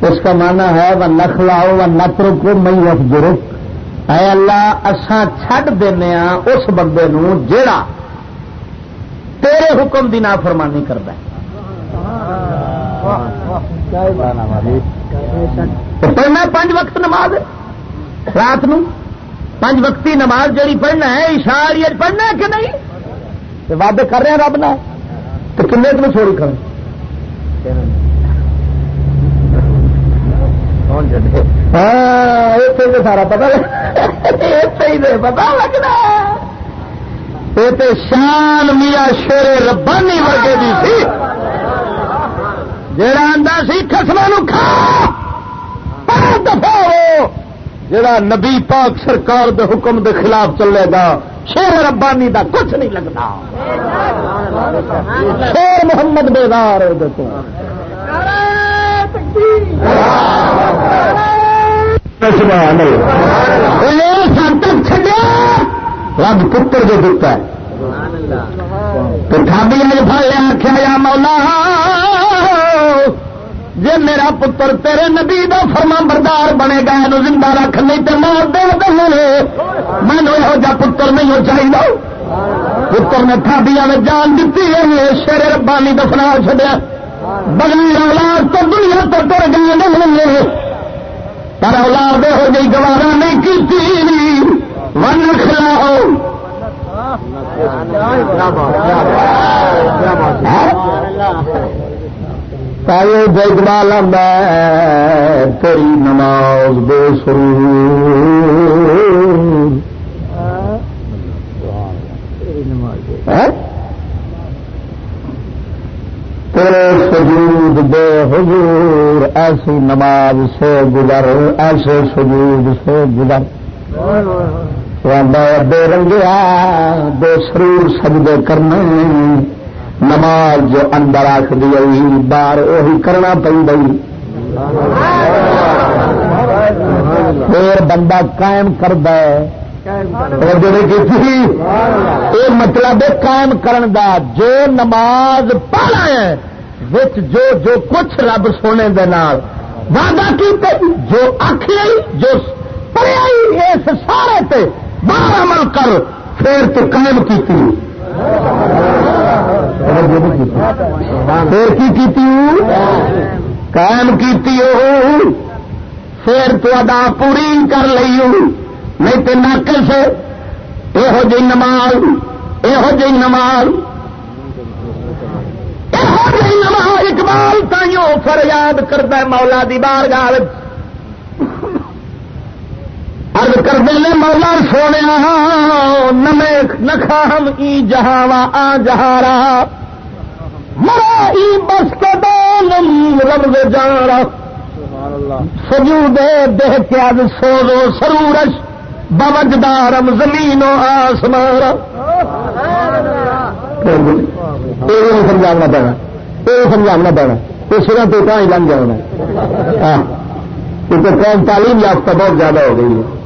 اس کا مانا ہے وہ نخ لاؤ و نتر کو مئی اف جرک اے اللہ اسان چھڈ دینا اس بندے نو جیڑا تیرے حکم دی نافرمانی کرتا ہے۔ پڑھنا پانچ وقت نماز رات نو پانچ وقتی نماز جڑی پڑھنا ہے اشاری پڑھنا ہے کہ نہیں؟ وعدے کر رہے ہیں رب نہ تو کن تم چھوڑی کریں ہاں سارا پتا پتا لگنا یہ شان میاں شیر ربانی ورگے بھی سی۔ جڑا آدھا سی خسم کھا۔ دفاع جڑا نبی پاک سرکار دے حکم دے خلاف چلے گا، شیر ربانی دا کچھ نہیں لگتا شیر محمد بیدار دیکھو چڈیا رب پتر جو دتا تو تھابی نے پڑ لیا آخیا یا مولا۔ جی میرا پتر تیرے نبی دا فرما بردار بنے گا یہ زندہ رکھ، نہیں تو مار دے دے مینو یہو جا پتر نہیں ہو چاہیے پتر نے تھابیا میں جان دیتی یعنی ہے شیر ربانی دفنا چڈیا بگلی اولاد تو دنیا تو ٹر گئے پر اولاد ہو گئی گوارا نہیں کی ون کھلا ہو۔ ہاں؟ تاؤ جگمال تیری نماز بے تیرے سجود بے حضور ایسی نماز سے گزر ایسے سجود سے گزر۔ بے رنگیا بے سرور سجدے کرنے۔ نماز جو اندر آخ دی باہر وہی کرنا پی گئی پھر بندہ قائم کرد یہ مطلب قائم کرن دا جو نماز پڑھا ہے وچ جو جو کچھ رب سونے دے نال۔ وعدہ کیتے، جو آخری جو پڑھیا اس سارے تے باہر عمل کر، پھر تو قائم کی پھر کی کیتی؟ قائم کی پھر تو ادا پوری کر لی نہیں تو سے یہو جی نماز یہو جی نماز۔ یہو جی نماز اقبال تائیوں پھر یاد کرتا مولا دی بار گال ارد کرتے ہیں مولا سونے نمے نکھا ہم ای جہاوا آ جہارا۔ مرا ای بس کے دون رب جانا۔ سجو دے دہ کے اب سو دو سرورش بوجدارم زمین و آسمان سمجھانا پینا۔ یہ سمجھانا پینا۔ اس طرح تو کہیں لنگ جانا ہاں۔ کیونکہ قوم تعلیم یافتہ بہت زیادہ ہو گئی ہے۔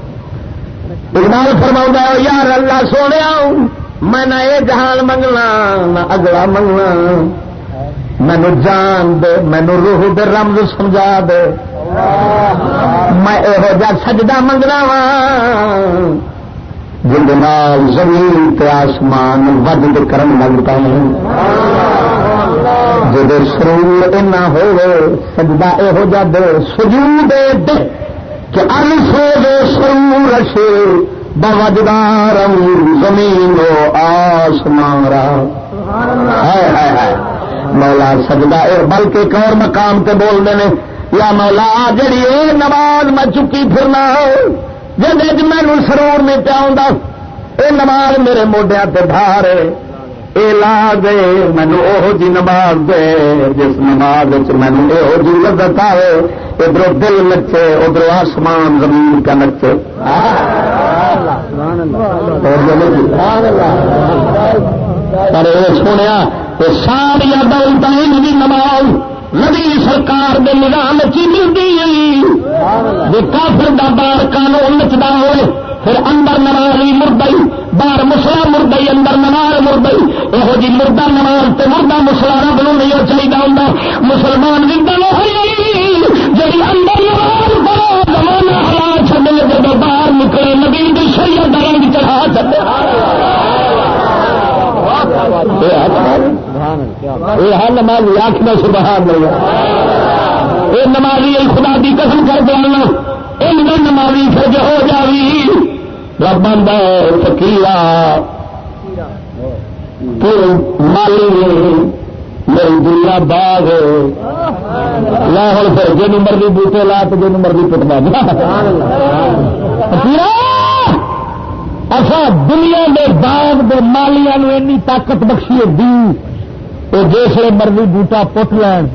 اقبال فرما یار اللہ سونے میں نہ یہ جہان منگنا، نہ اگلا منگنا۔ مینو جان دے مینو روح دے رمز سمجھا دے۔ میں یہو جا سجدہ منگنا وا۔ جن زمین تے آسمان ود کرن لگتا ہوں جب سرور اینا ہو سجدہ یہو جا دے سجود دے کہ سو دے سورش بوجدار زمین آسمارا مولا سجدہ بلکہ ایک اور مقام تے بول دے یا مولا، جڑی نماز میں چکی پھرنا جی مینو سرور نہیں پیا یہ نماز میرے موڈیا تے اے لا دے مینو جی نماز دے، جس نماز مینو یہو جی لذت آئے ادھر دل نچے ادھر آسمان زمین کا نچے۔ پر سنیا ساری دولت بھی نماز نبی سرکار دے نظام چی ملتی ہے جی کافر دا بار قانون نچتا ہوئے، پھر اندر نماز مردئی باہر مسلا مردئی، اندر نماز مردئی۔ یہو جی مردہ نماز تو مردہ مسلا رب نو نہیں چاہیے ہوں مسلمان زندہ جی اندر نماز پڑھو زمانہ ہلا چلے جب باہر نکلے، نبی کی شریعت رنگ چڑھا چلے یہ ہے نمازی آخ میں سبحان نہیں یہ نمازی خدا دی قسم کر دینا ان نمازی پھر جو ہو جاوی۔ رب فکیلا مالی میری دنیا باغ لا ہوں پھر جن مرضی بوٹے لا تو جن مرضی پٹنا اچھا دنیا کے باغ کے مالیا طاقت بخشی دی۔ وہ جس مرضی بوٹا پٹ لین۔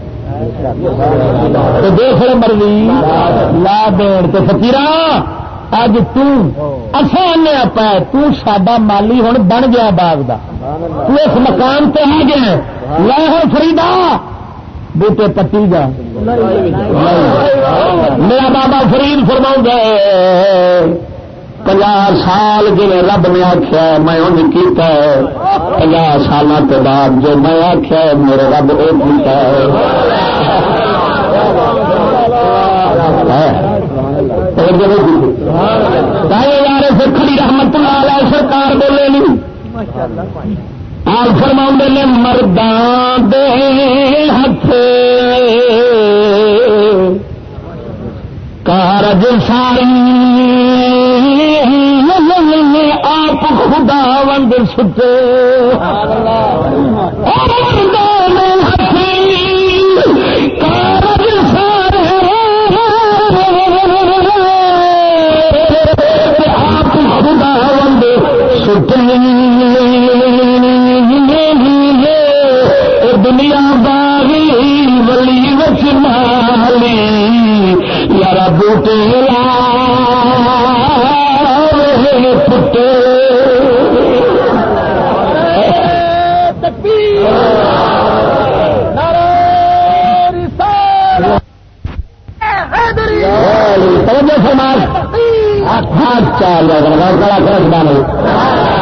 جس مرضی لا دین۔ تو فکیر اج تسان پا تا مالی ہوں بن گیا باغ کا اس مکان تو آ گیا لے ہو فریدا۔ بوٹے پتی جا۔ میرا بابا فرید فرما گئے پناہ سال جی رب نے آخیا میں ان کیتا ہے۔ پناہ سال کے بعد جو میں آخیا میرے رب وہ کیتا ہے۔ یار سکھڑی رحمت لال سرکار بولے نہیں۔ آل فرما نے مردان دے ہاتھ کارج ساری وند ستے کارج سارے آپ خدا وند ستے دنیا باغی ولی وچ مالی۔ یار بوٹے فرمایا ہاتھ چال جائے گا کڑا کڑا نہیں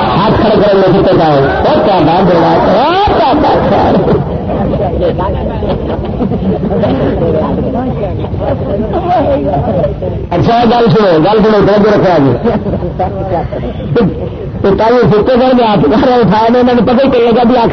ہاتھ کھڑے کرے لوگ کتنے جاؤ کیا بات اچھا گل سنو گل سنو تو رکھا جی کل سکے کر کے ہاتھ کر اٹھایا انہوں نے پتہ ہی چلے گا بھی آخ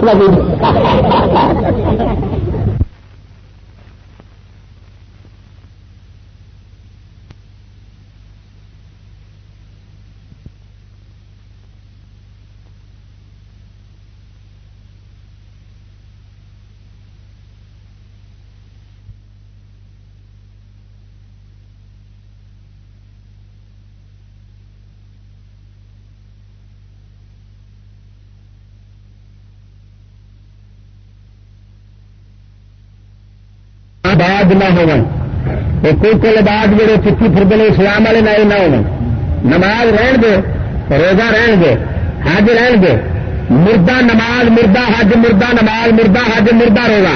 لگی نہ ہو حقوق بعد جڑے چٹھی پھر اسلام والے نہ نہ ہو نماز رہن دے روزہ رہن دے، حج رہن دے۔ مردہ نماز، مردہ حج، مردہ نماز، مردہ حج، مردہ روزہ۔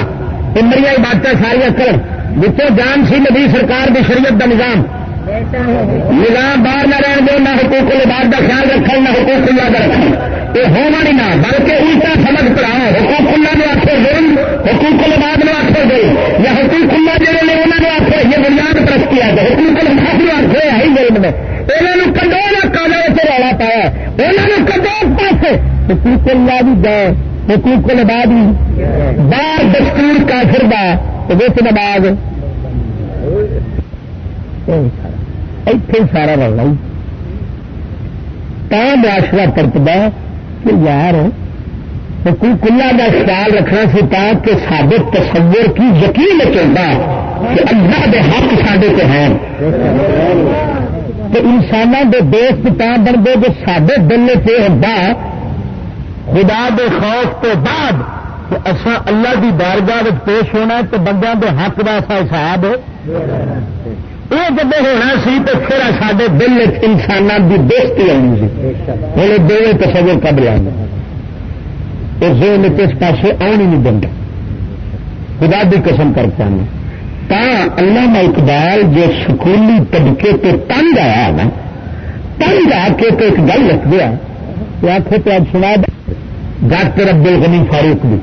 یہ میری عبادت ساری کر جتنے جان سی نبی سرکار کی شریعت کا نظام۔ نظام باہر نہ رہن دو نہ حقوق لباس کا خیال رکھ نہ حقوق اللہ کا رکھ یہ ہونا نہیں نہ، بلکہ الٹا سمجھ پڑھاؤ۔ حقوق اللہ نے آخر حقوق لباس نے آخر دے یا حقوق اللہ جہاں نے انہوں نے آخر یہ بنیاد ترقی ہے حقوق لباس نے آخر ہے ہی ظلم میں انہوں نے کدو نہ کالا سے رولا پایا. انہوں نے کدو پاس. حقوق اللہ بھی گئے. حقوق لباس بھی باہر دستور کافر دا تو نماز. ایتھے سارا رولا تا معاشرہ پرتبا کہ یار حقوق اللہ کا خیال رکھنا سی کہ سابے تصور کی یقین چلتا کہ اللہ کے حق سڈے کو ہیں۔ تو انسانوں کے دوست تا بن گئے جو سڈے دل سے ہوتا خدا دے خوف تو بعد اصا اللہ کی بارگاہ پیش ہونا تو بندوں کے حق کا ایسا حساب یہ جب ہونا سی تو پھر سارے دل انسان کی دوستی آنی سی۔ ہوں، دونوں تصور کب لیا۔ اس اس پاس آن ہی نہیں دیں خدا بھی قسم کر پانا تا اللہ اقبال جو سکولی طبقے تو تنگ آیا نا، تنگ آ کے تو ایک گل رکھ دیا۔ آخو تو اب سنا ڈاکٹر ابدل غنی فاروق بھی۔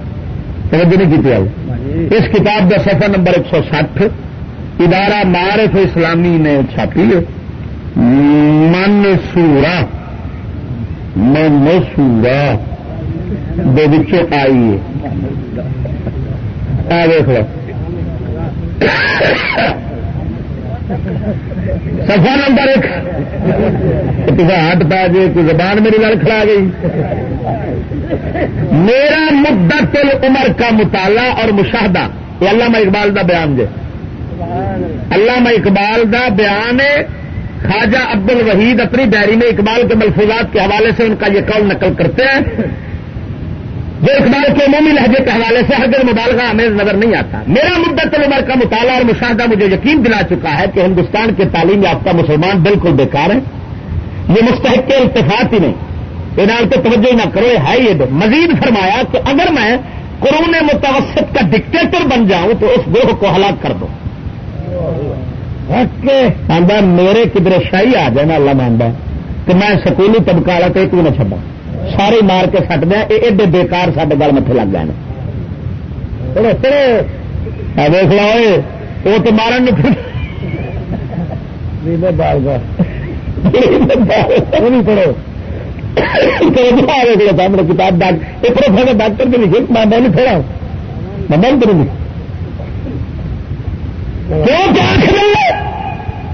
توجہ نہیں کی اس کتاب کا سفر نمبر ایک سو سٹھ ادارہ معرف اسلامی نے چھاپی ہے۔ من سورا من سورا آئی ہے۔ دیکھ لو۔ سفا نمبر ایک۔ ہٹ پا جی کوئی زبان میری گل کھڑا گئی۔ میرا مدت عمر کا مطالعہ اور مشاہدہ۔ یہ علامہ اقبال کا بیان دے علامہ اقبال کا بیان ہے۔ خواجہ عبد الوحید اپنی ڈائری میں اقبال کے ملفوظات کے حوالے سے ان کا یہ قول نقل کرتے ہیں۔ جو اقبال کے عمومی لہجے کے حوالے سے حضر مبالغہ ہمیں نظر نہیں آتا۔ میرا مدت عمر کا مطالعہ اور مشاہدہ مجھے یقین دلا چکا ہے کہ ہندوستان کے تعلیم یافتہ مسلمان بالکل بیکار ہیں۔ یہ مستحق کے التفاط ہی نہیں۔ انہیں تو توجہ نہ کرو ہے یہ مزید فرمایا کہ اگر میں قرون متوسط کا ڈکٹیٹر بن جاؤں تو اس گروہ کو ہلاک کر دو۔ میرے کدھر شاہی آ جائے نا اللہ مانتا کہ میں سکولی طبقہ والا تو ایک بھی نہ چڈا سارے مار کے سٹ دیا یہ ایڈے بےکار سڈے گل متے لگ گئے دیکھ لو وہ تو مارن پڑھو سامنے کتاب ڈاکٹر ڈاکٹر کے لکھے میں نہیں کھڑا میں بند کروں گی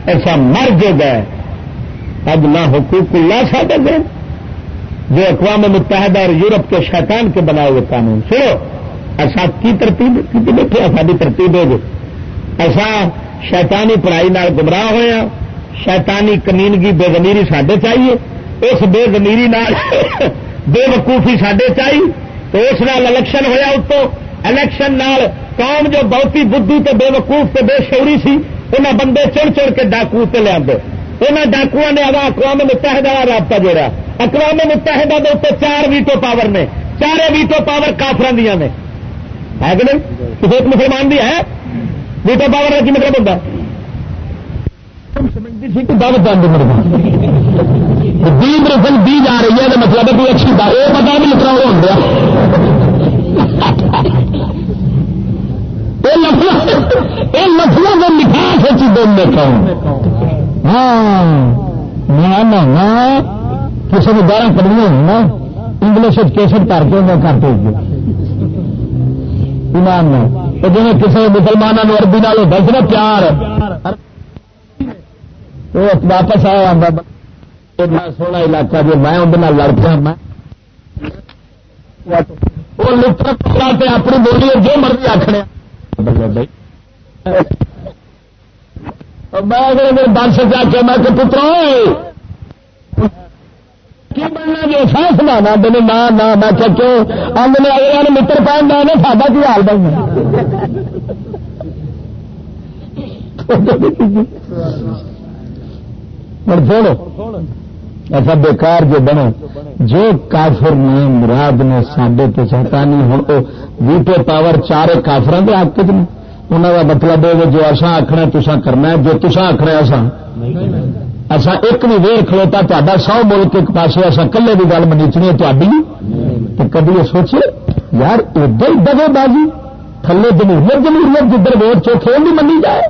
ایسا مر جو گئے اب نہ حقوق اللہ سا دیں جو اقوام متحدہ اور یورپ کے شیطان کے بنائے ہوئے قانون۔ سنو، ایسا کی ترتیب، کی بیٹھے ساری ترتیب ہو ایسا شیطانی پڑھائی نال گمراہ ہوا شیطانی کمینگی بے زمیری سڈے چاہیے۔ اس بے زمیری [LAUGHS] بے وقوفی سڈے چاہیے۔ تو اس نال الیکشن ہوا اتو الیکشن نال قوم جو بہتی بدھو تو بے وقوف تو بے شوری سی انہیں بندے چڑ چڑ کے ڈاکو سے لیا انہوں ڈاکو نے ادا اقوام متحدہ رابطہ جوڑا۔ اقوام متحدہ کے اتنے چار ویٹو پاور نے۔ چار ویٹو پاور کافر دیا نے۔ ہے کہ نہیں؟ کسی ایک مسلمان بھی ہے۔ ویٹو پاور کا کی مطلب ہوتا بیج رسم دی جا رہی ہے مطلب ہے کوئی اچھی بات۔ یہ پتا بھی لکھنا ہو گیا یہ لفظوں میں مٹھاس اچھی بولنے کا ہاں کسی نے گارہ پڑھنی ہوئی نا، انگلش کیسٹ کر کے انہیں کر دے ایمان نہ جی کسی مسلمانوں عربی نال ہوتا سی نا پیار واپس آیا سونا علاقہ جو میں اندر لڑ پیا میں۔ وہ لطف اپنی بولی جو مرضی آخر میں بس جا کے میں پترا کی بننا جو فیصلہ نہ دن نہ نہ میں کیوں؟ اند نے اگلے متر پہن میں ساڈا کی حال بننا؟ سنو ایسا بیکار جو بنو۔ جو کافر نے مراد نے سڈے تو شیطانی ہوں ویٹو پاور چار کافران کے حق چ انہوں کا مطلب ہے جو اصا آخنا تسا کرنا ہے، جو تسا آخنا اصا اصا ایک بھی ویر کھلوتا تا سو ملک ایک پاس اصا کلے کی گل منیچنی ہے تاری کبھی یہ سوچے، یار، ادھر دگے بازی تھلے جمہوریت جمہوریت جدھر ووٹ چوکھے بھی منی جائے۔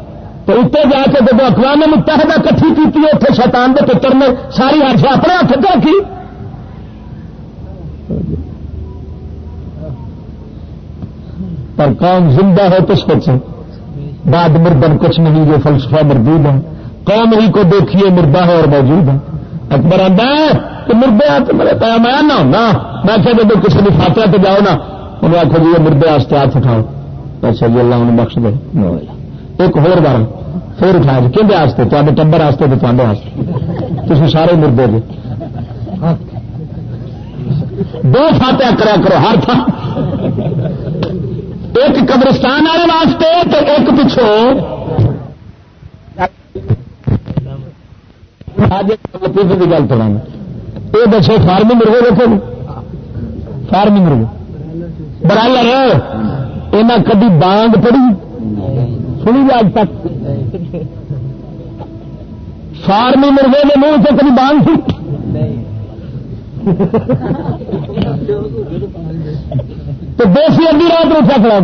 تو اتنے جا کے جب اقوام متحدہ کٹھی کی اتنے شیطان کے پتر نے ساری ہر اپنے ہاتھ رکھی پر قوم زندہ ہے تو سوچے بعد مردن کچھ نہیں جو فلسفہ مردود ہے قوم ہی کو دیکھیے، مردہ ہے اور موجود ہے اکبر آتا ہے کہ مردے آتے میرے پایا میں نہ ہونا میں کہ جب کسی نے فاتحہ پہ جاؤ نا انہیں آخو جی مردے آستے ہاتھ اٹھاؤ۔ اچھا جی اللہ انہیں بخش دے۔ ایک ہور بار، پھر اٹھایا جی کہ آستے تے ٹبر آستے تو تے واسطے۔ تھی سارے مردے جی۔ دو فاتحہ کرا کرو، ہر تھا ایک قبرستان والے واسطے تو ایک پچھوں کی گل کرا یہ دسو، فارمی مرغے دیکھو جی۔ فارمی مرغے۔ برابر یہاں کبھی بانگ پڑی؟ سنی جی تک۔ فارمی مرغے کے منہ سے کبھی بانگ سی؟ تو دیسی ادی رات میں اٹھا کھڑا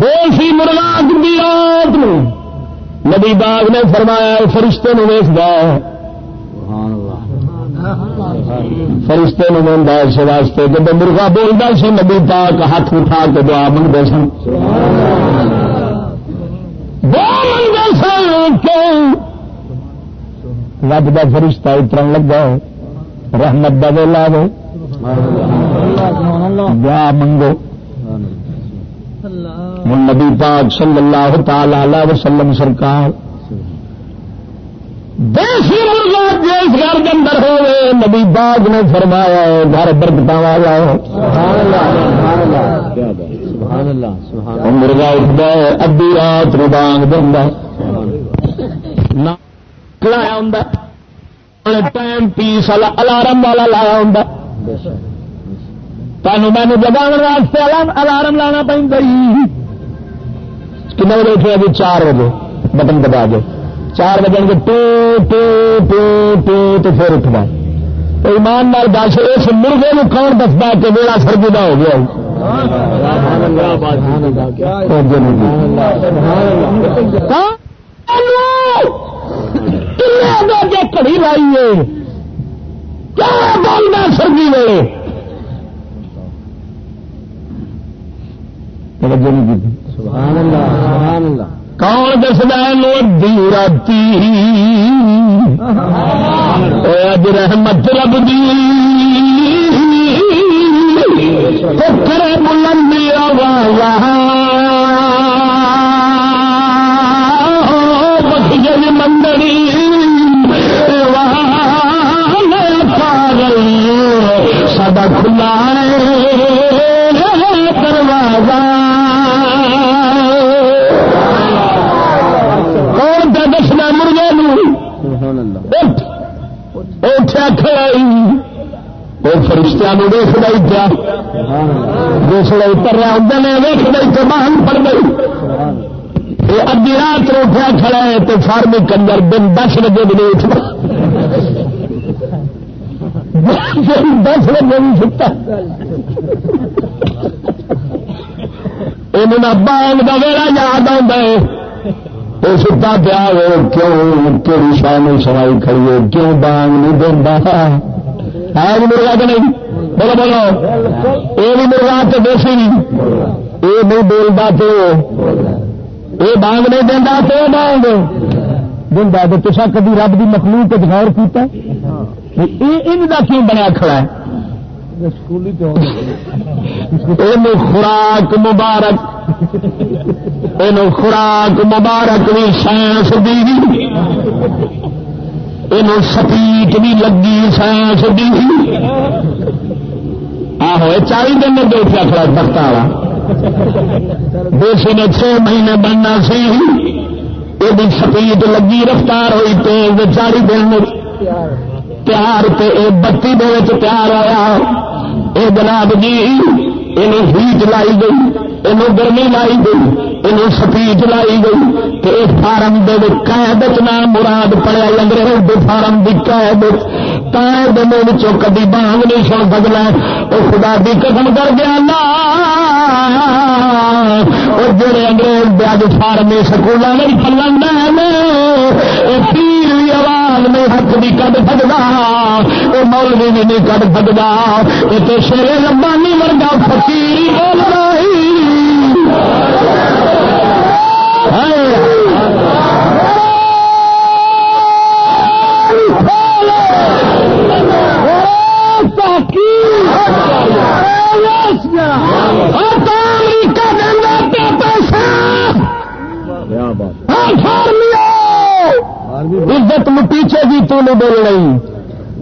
دیسی مرغا ادی رات میں۔ نبی باغ نے فرمایا فرشتے نے ویس گا فرشتے نے موندا اس واسطے جب مرغا بولتا سی، نبی پاک ہاتھ اٹھا کے دعا منگتے سن۔ دعا منگتے سن کیوں رب کا فرشتہ اتر لگا رحمت کا ویلا دو دعا منگو۔ نبی پاک صلی اللہ تعالی وسلم سرکار دیسی مرغا جس گھر کے اندر ہوئے، نبی باغ نے فرمایا گھر برکت والا مرغا اٹھتا ہے ادی رات روبانگ دینا لایا ہوں ٹائم پیس والا الارم والا لایا ہوں تمہیں مینو جگا واسطے الارم لانا پہ کن بجے اٹھے؟ ابھی چار بجے۔ بٹن دبا دے چار بجے گے ٹو ٹو ٹو ٹو تو پھر اٹھنا۔ تو ایمان نال دس اس مرغے کو کون دستا کہ میرا سرگا ہو گیا؟ ہاں؟ کڑی لائیے کیا بولنا سرگی ویلے کون دسدا لو دی راتی اج رحمت رب دی کرے بلندی آواز بخش مندری کھڑائی۔ وہ فرشتہ ویخ دئی پیا۔ جسے اتر رہا ہوں نے، ویخ دئی تو باہن پڑ گئی یہ ادی رات اٹھا کھڑا ہے تو فارمی کنجر دن دس بجے بھی نہیں اٹھتا۔ دس بجے بھی سکتا یہ بانگ کا ویلا یاد آتا ہے۔ وہ ستا پیا ہو کیوں کہڑی شام سوائی کھڑیے کیوں بانگ نہیں دینا ہے بھی مرغا کہ نہیں؟ بولو بولو۔ یہ بھی مرغا تو دیسی یہ نہیں بولتا تو۔ یہ بانگ نہیں دینا تو بانگ۔ دینا تو تصا کبھی رب کی مخلوق غور کیتا ان کا کیوں بنیا کھڑا ہے؟ خوراک مبارک یہ خوراک مبارک بھی سائنس دی۔ سپیٹ بھی لگی سائنس دی۔ آہو چالی دن میں دو پیا کھڑا تخت والا دوسرے نے چھ مہینے بننا سی۔ یہ سپیٹ لگی، رفتار ہوئی تو چالی دن میں۔ تیار تے اے بتی دے تیار ہوا یہ جناب جی یہ ہیٹ لائی گئی یہ گرمی لائی گئی یہ سپیٹ لائی گئی تو اس فارم دے قید نام مراد پڑیا انگریز دے فارم کی قید قید میں کبھی بانگ نہیں سن سکتا وہ خدا بھی قدم کر گیا نا وہ جڑے انگریز دے اج فارم سکولوں میں پلن دی آواز نہیں، حق بھی کد سکتا وہ مولوی بھی نہیں کد سکتا یہ تو شیر ربانی ورگا فقیر بولنا عزت پیچھے بھی تو نہیں بول رہی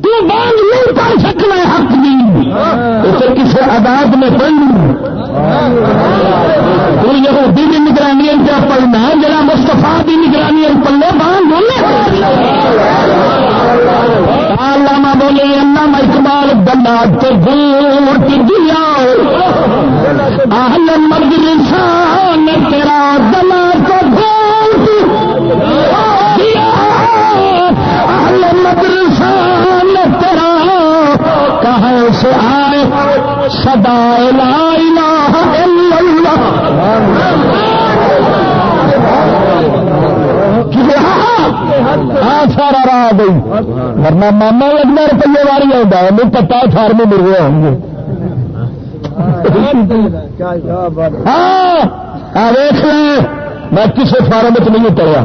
تو مانگ نہیں پا سکنا حق بھی اسے کسی عدالت میں پڑھنی تو یہودی بھی نگرانی کیا پڑھنا جڑا مستفا بھی نگرانی پلے باندھ بولے۔ علامہ بولے، علامہ اقبال بنا تو دور کی دیا اہل مرد سے آئے سدا لا الہ الا اللہ۔ ہاں، ہاں، ہاں، سارا راہ گئی۔ ورنہ ماما لگنا روپیے والی آتا ہے مجھے پتا سارے میں مل رہے ہوں گے۔ ہاں ویخ میں کسی فارم چ نہیں اتریا۔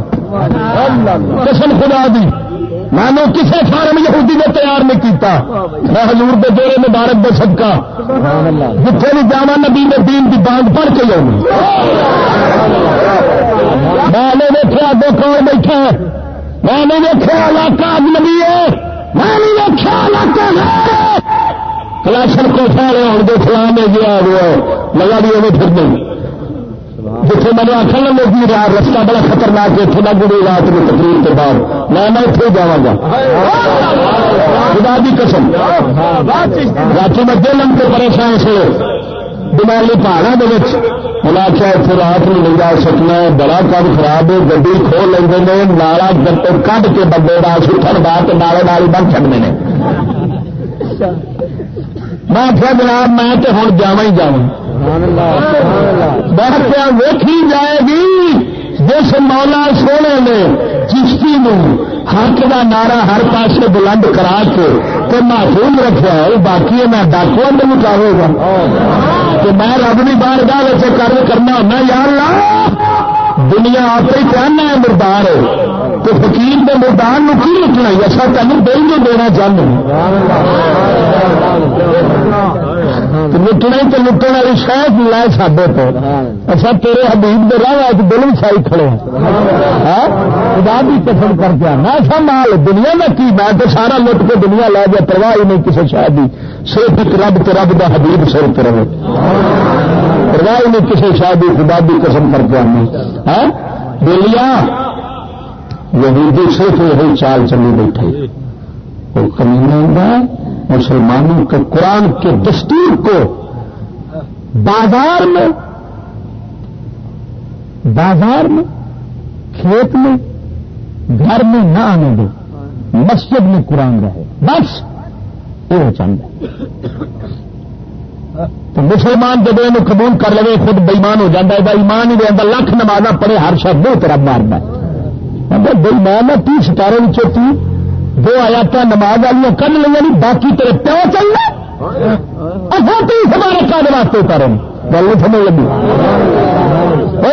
قسم خدا دی۔ میں نے کسی فارم یہودی نے تیار نہیں کیتا۔ میں حضور دے دورے مبارک دے صدقہ۔ جتنے بھی جانا نبی نے دین کی باندھ پڑھ کے جاؤں میں نے دیکھا دو کون بیٹھا میں نے دیکھا علاقہ نبی ہے۔ میں نے دیکھا علاقہ کلاشن کو سارے ہوں گے فلام گیا ہوا لگا بھی وہ پھر نہیں۔ جیسے میں نے آخر لگی رہا رستہ بڑا خطرناک ہے تھوڑا گڑی رات کی تقریر کے بعد۔ میں میں اتنے جا گا۔ خدا کی قسم۔ رات میں دل کے پریشان سے دماغی پہاڑوں کے انہیں آخیا اتنے رات نہیں لے جا سکنا، بڑا کام خراب ہے، گڈی کھو لیں گے نالا کھ کے بندے کا سٹن بعد نالے نال بن چڑھتے ہیں میں آخیا جناب، میں تو ہوں جا ہی جا بہت ویکھی جائے گی؟ جس مولا سونے نے چشتی حق کا نعرہ ہر پاس بلند کرا کے تو محفوظ رکھا ہے باقی میں ڈاکو میں مٹاوے گا کہ میں رب بھی بار گاہ کر کرنا ہونا یار لا دنیا آپ ہی چاہنا ہے مردار۔ تو فکیر کے میدان کی لٹنا اچھا تین دل جو دینا چاہتے لٹنا تو لٹن والی شاید لائے سابے تو۔ اچھا تیرے حبیب دے راہ ایک دل سائی کھڑے ہاں؟ خدا بھی قسم کر کے میں ایسا مال دنیا میں کی؟ میں تو سارا لٹ کے دنیا لا گیا پرواہ ہی نہیں کسی شاید صرف ایک رب تو رب کا حبیب سر پہ رہے۔ پرواہ ہی نہیں کسی شاید خدا بھی قسم کر کے آنے ہاں؟ بولیا یہودی صرف یہی چال چلی بیٹھے۔ وہ کمینا مسلمانوں کے قرآن کے دستور کو بازار میں بازار میں، کھیت میں، گھر میں نہ آنے دو۔ مسجد میں قرآن رہے۔ بس، یہ چاہتا تو مسلمان جب یہ قبول کر لے، خود بےمان ہو جاتا ہے۔ ایمان ہی رہتا لکھ نمازا پڑے ہر شخص دو طرف مارنا بےمان ہے تی ستارے تی دو آیات نماز والی کر لیں یعنی باقی تیرے پیو چلنا ہمارے کاد واسطے اتارے گل نہیں سمجھ لگی؟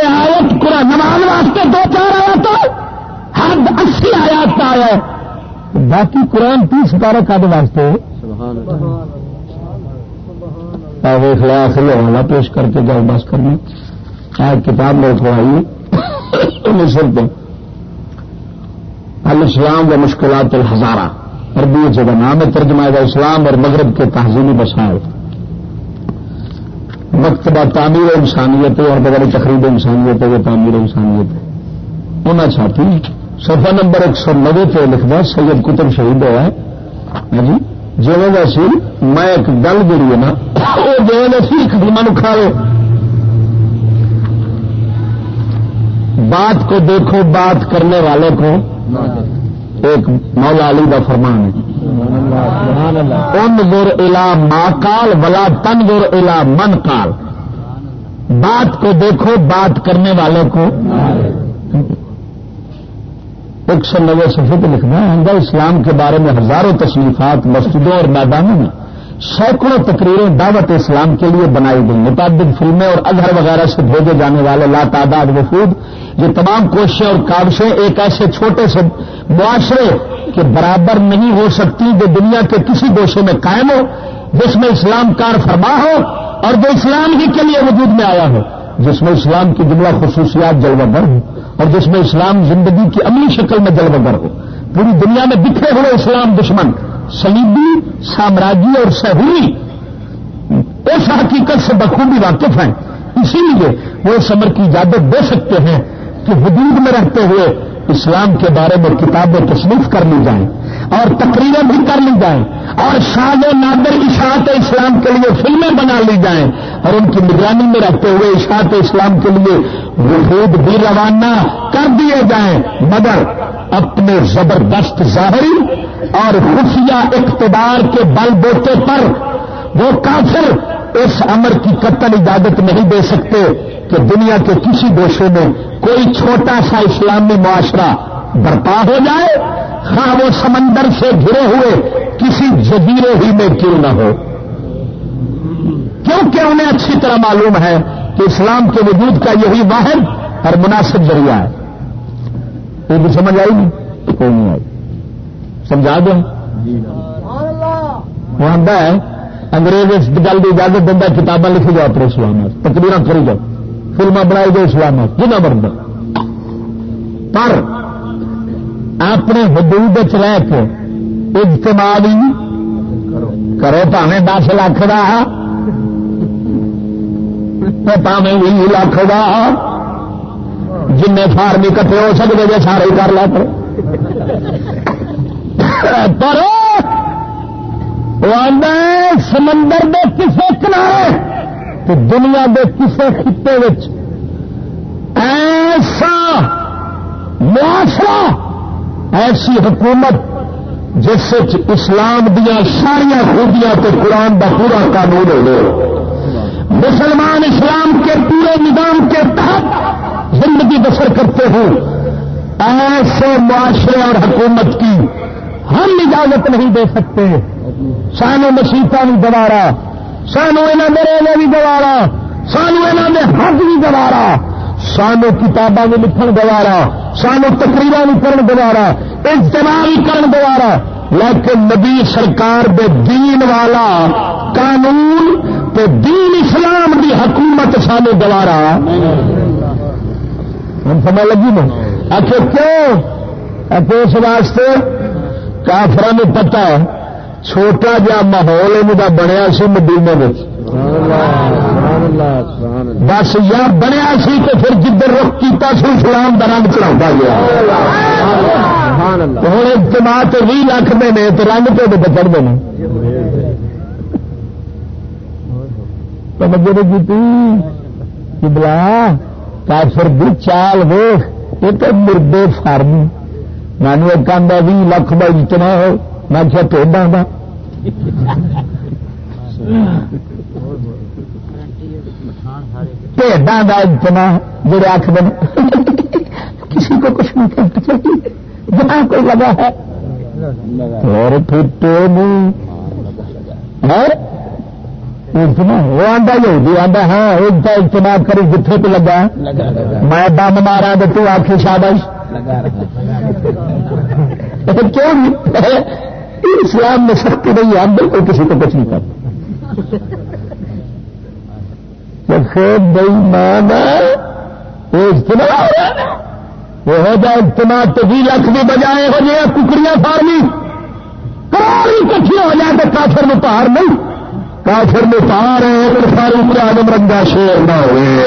آیت قرآن نماز واسطے دو چار آیا تو ہر اسی آیات کا آیا باقی قرآن تیس ستارے کد واسطے۔ آخری حوالہ پیش کر کے جاؤ بس کرنا آج کتاب میرے کو مصر پہ الاسلام و مشکلات الحزارہ عربی جگہ نام ترجمہ اسلام اور مغرب کے تہذیبی مسائل۔ مکتبہ تعمیر انسانیت اور بغیر تقریب انسانیت ہے وہ تعمیر انسانیت ہے۔ انہیں چھاپی صفحہ نمبر ایک سو نوے پہ لکھنا سید کتب شہید ہوا ہے۔ ہاں جی جی سی میں ایک گل جڑی ہے نا، وہ جو سی خدمہ کھا لو بات کو دیکھو، بات کرنے والے کو ایک مولا علی کا فرمان ہے۔ ان گر الا ماں کال ولا تن گر الا من کال بات کو دیکھو، بات کرنے والے کو۔ ایک سو نوے سفے پہ لکھنا ہے اسلام کے بارے میں ہزاروں تصنیفات، مسجدوں اور میدانوں میں۔ سینکڑوں تقریریں دعوت اسلام کے لیے بنائی گئی متعدد فلمیں اور اظہر وغیرہ سے بھیجے جانے والے لا تعداد وفود، یہ تمام کوششیں اور کاوشیں ایک ایسے چھوٹے سے معاشرے کے برابر نہیں ہو سکتی جو دنیا کے کسی گوشے میں قائم ہو، جس میں اسلام کار فرما ہو اور جو اسلام ہی کے لیے وجود میں آیا ہو، جس میں اسلام کی جملہ خصوصیات جلوہ گر ہو اور جس میں اسلام زندگی کی عملی شکل میں جلوہ گر ہو۔ پوری دنیا میں بکھرے ہوئے اسلام دشمن۔ سلیبی، سامراجی اور سہوری، اس حقیقت سے بخوبی واقف ہیں۔ اسی لیے وہ اس عمر کی اجازت دے سکتے ہیں کہ حدود میں رہتے ہوئے اسلام کے بارے میں کتابیں تصنیف کر لی جائیں۔ اور تقریریں بھی کر لی جائیں اور شاد و نادر اشاعت اسلام کے لیے فلمیں بنا لی جائیں اور ان کی نگرانی میں رہتے ہوئے اشاعت اسلام کے لیے وفود بھی روانہ کر دیے جائیں، مگر اپنے زبردست ظاہری اور خفیہ اقتدار کے بل بوتے پر وہ کافر اس امر کی قتل اجازت نہیں دے سکتے کہ دنیا کے کسی گوشے میں کوئی چھوٹا سا اسلامی معاشرہ برپا ہو جائے۔ خواہ وہ سمندر سے گھرے ہوئے کسی جزیرے ہی میں کیوں نہ ہو؟ کیونکہ انہیں اچھی طرح معلوم ہے کہ اسلام کے وجود کا یہی واحد اور مناسب ذریعہ ہے؟ یہ بھی سمجھ آئی؟ نہیں کوئی نہیں آئی۔ سمجھا دیں؟ ہاں وہ آتا ہے انگریز اس گل کی اجازت دینا کتابیں لکھی جاؤ اپنے اسلام تقریر کری جاؤ فلما بنائی جاؤ اسلام جنہ بنتا پر اپنے حدود رہ کے اجتماع بھی کرو پاوے دس لاکھ کا پاوے بھی لاکھ کا جن فارمی کٹھے ہو سکتے جی سارے کر لا کرو۔ پر سمندر دے کسے کنارے تو دنیا دے کسے خطے ایسا معاشرہ ایسی حکومت جس اسلام دیا ساریا خوبیاں تو قرآن کا پورا قانون ہو مسلمان اسلام کے پورے نظام کے تحت زندگی بسر کرتے ہوں ایسے معاشرے اور حکومت کی ہم اجازت نہیں دے سکتے۔ سانو مسیطا بھی گوارا، سانو یہاں میرے بھی گوارا، سانو یہاں میں حق بھی گوارا۔ سانو کتاباں بھی لکھن گوارا، سانو تقریر بھی کرن گوارا، اجتماع بھی کرن گوارا۔ لیکن نبی سرکار دے دین والا قانون تے دین اسلام دی حکومت سانو گوارا۔ ہم سمجھ لگی نا؟ آخر کیوں؟ آخر اس واسطے کافر میں پتا چھوٹا جا ماحول ان کا بنیا سی مدینے میں بس یا بنیا سی تو پھر جدھر رخ کیا سی سلام کا رنگ چڑھا گیا۔ ہوں اجتماع تو بھی لاکھ دے تو رنگ تو بچڑ دے کی بلا کافر بھی چال ویخ یہ تو مردے فارمی مینو ایک آدھا بھی لکھ کا اجتماع ہو میں کیا ٹوڈا کا ٹھڈا کا اجتماع جڑے آخ دن کسی کو کچھ نہیں کرنا چاہیے۔ جہاں کوئی لگا ہے۔ اور پھٹے وہ آدھا ہی آدھا ہاں ایک کا اجتماع کری جتنے پہ لگا۔ میں دم مارا تو آخی شابش کیوں اسلام میں سختی نہیں ہے بالکل کسی کو کچھ نہیں کرتا بئی مان اجتماع وہ جا اجتماع تو بھی لاکھ بھی بجائے ہو جائے ککڑیاں فارمی کاری کٹھی ہو جائے تو کافر میں پار نہیں۔ کافر میں پار ہے فاروق آدم رنگا شیر نہ ہوئے۔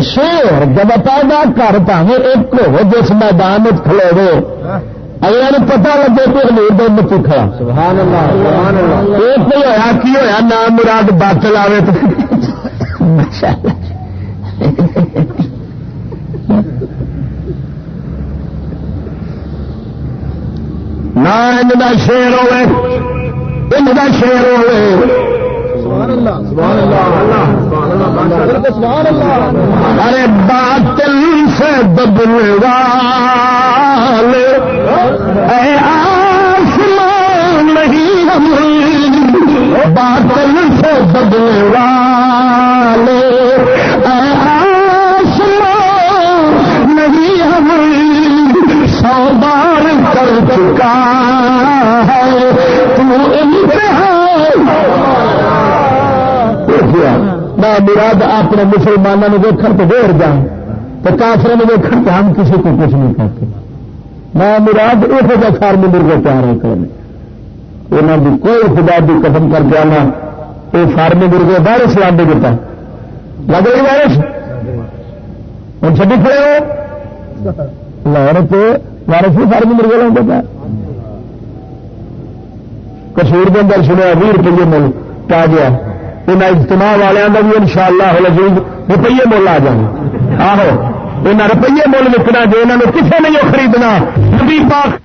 شیر جب پیدا کر پاوے ایک ہو جس میدان کھلو اگلے نے پتا لگے تو ہلور دن مچی کھڑا ایک ہوا کی ہوا نام مراد باطل آئے تو۔ نہ ان شیر ہوئے ان کا شیر ہوئے۔ ارے باطل سے بدلے مراد اپنے مسلمانوں نے دیکھ تو دور جان تو کافر نے دیکھ تو ہم کسی کو کچھ نہیں کرتے میں مراد یہ جگہ فارمی مرغے تیار ہے کرنے انہوں کی کوئی خدا کی قدم کر کے آنا یہ فارمی مرغے باہر سلام دے دیتا۔ لگ رہی وائرس ہوں چڑی کھڑے ہو؟ لاہور تو وائرس بھی فارمی مرغے لوگ دیتا۔ کشمیر کے اندر سنیا بھی روپیے مل پا گیا۔ ان اجتماع والوں کا بھی ان شاء اللہ روپیے مل آ جانا آہو ان روپیے مل وکنا جو انہوں نے کسی نہیں خریدنا نبی پاک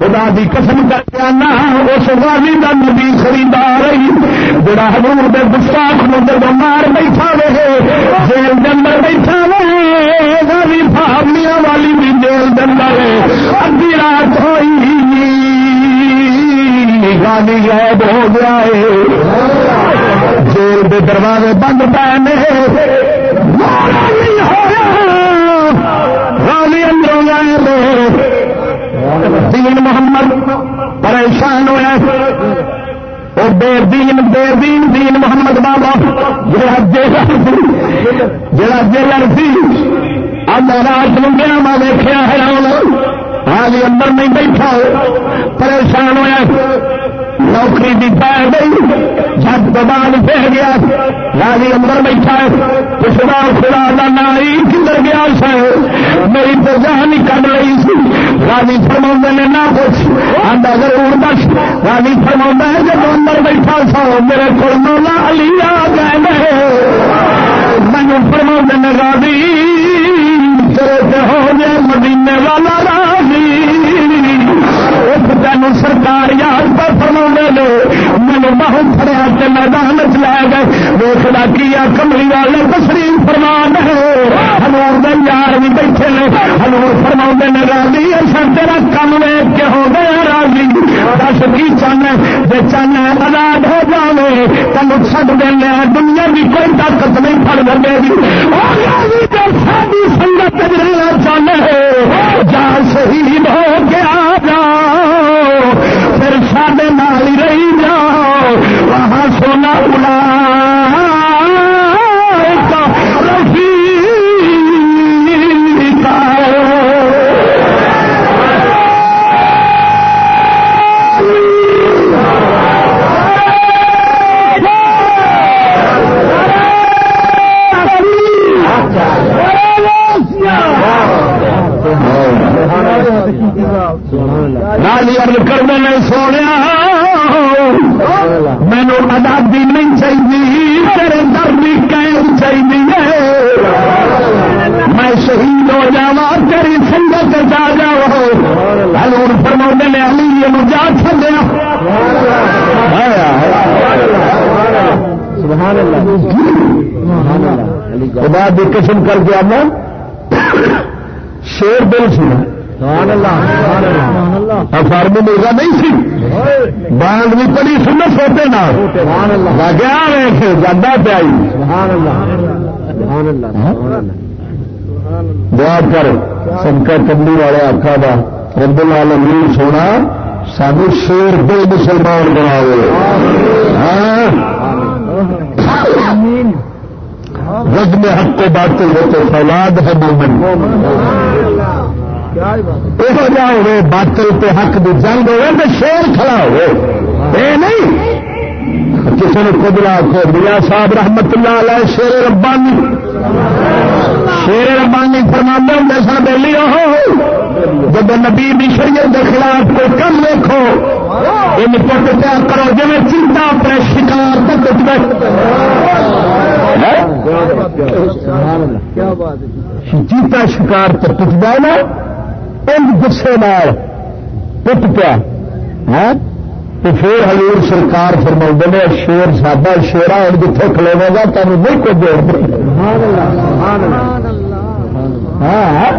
خدا دی قسم کر کے آنا اس والی کا نبی خریدار حضور دے گستاخ مندر مار بیٹھا رہے جیل کے اندر بیٹھا والی کے اندر ادی رات ہوئی۔ گالی غائب ہو گیا ہے۔ جیل کے دروازے بند پے نہیں ہو گالی اندروں گئے دین محمد پریشان ہوا اور دیر دین دیر دین دین محمد بابا۔ جڑا جیلر جڑا جیلر سی اب رات منگیا میں دیکھا ہے حال ہاں جی، اندر نہیں بیٹھا پریشان ہوا نوکری بھی پی گئی۔ جب بعد پہ گیا۔ راجی اندر بیٹھا ہے۔ پچھڑا خدا کا ناری کدھر گیا سر میری تو جان کر رہی سی۔ راجی فرما نے، نہ پوچھ۔ آدھا ضرور دس۔ راجی فرما ہے، جب اندر بیٹھا سو میرے کو مولا علی آ گئے مینو فرما نے راجی تیرے ہو گیا مدینے والا راجی تین سرکار یاد پر فرما لے نے بہت فریا کے میدان چ لے گئے۔ ویسا کیا کملی والے تشریف فرمان ہے ہزار دن یار بھی بیٹھے نے ہلور فرما نے، راضی اصل تیرا کم ویگ کے ہو گیا راضی۔ دس کی چاہنا جی چاہنا آزاد ہو جائے تین چڈ دینا دنیا کی کوئی طاقت نہیں پڑ لگے گی۔ ساری سنگت رہنا چاہنا ہے جا شہید ہو گیا جا پھر سارے نال ہی رہی جاؤ۔ وہاں سونا بلا کرنے میں سونے مینو آزادی نہیں چاہیے، تیرے در بھی قائم چاہیے۔ میں شہید ہو جا تیری سنگت جا جاؤ ہلور فرما نے، علی جا چلیا خدا بھی قسم کر کے آنا شیر دل سنا۔ فارمی مرغا نہیں سی؟ بانڈ بھی پڑی سن سوتے گیا جانا پیا دعا کر سنکر کملی والے آخا کا رب لال امیر سونا سانو شیر دل مسلمان بنا ہاں؟ رج میں حق کو باطل ہو تو فولاد ہے مومن۔ یہ جا ہوئے باطل پہ حق بھی جنگ ہوئے تو شیر کھڑا ہوئے۔ اے نہیں؟ کسی نے خود آخو میا صاحب رحمت اللہ علیہ شیر ربانی۔ شیر ربانی فرما ہوں سا بہلی ہو جب نبی شریعت کے خلاف کوئی کم دیکھو ان پٹ پیا کرو؟ جی چنتا اپنے شکار تک چیتا شکار تو ٹوٹ جائے نا۔ گسے نال پٹ پیا۔ ہاں؟ تو پھر ہلور سرکار فرما نے، شیر سابا شیرا ہوں جتنے کھلوا گا تم نہیں کو جوڑ ہاں؟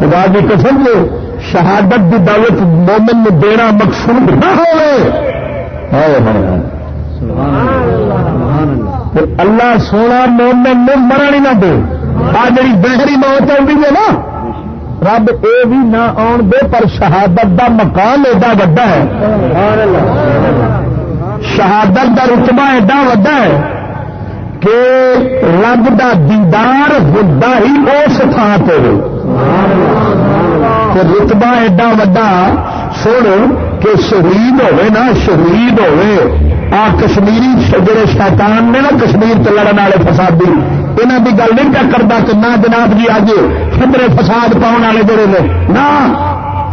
خدا کی قسم جو شہادت کی دولت مومن میں دینا مقصود نہ ہو اللہ سونا مومن میں مرن ہی نہ دے۔ آ جی بہری موت آئی ہے نا رب اے بھی نہ آن دے پر شہادت دا مکان ایڈا وڈا ہے۔ شہادت دا رتبہ ایڈا وڈا ہے کہ رب دا دیدار ہوتا ہی اس تھان پہ رتبہ ایڈا وڈا، سن، کہ شہید ہوئے نا شہید ہوئے۔ آ کشمیری جڑے شیطان نے نا کشمیر سے لڑن والے فسادی یہاں کی گل نہیں کیا کرتا کہ نہ جناب جی آج خبرے فساد پاؤ والے جڑے نے، نہ۔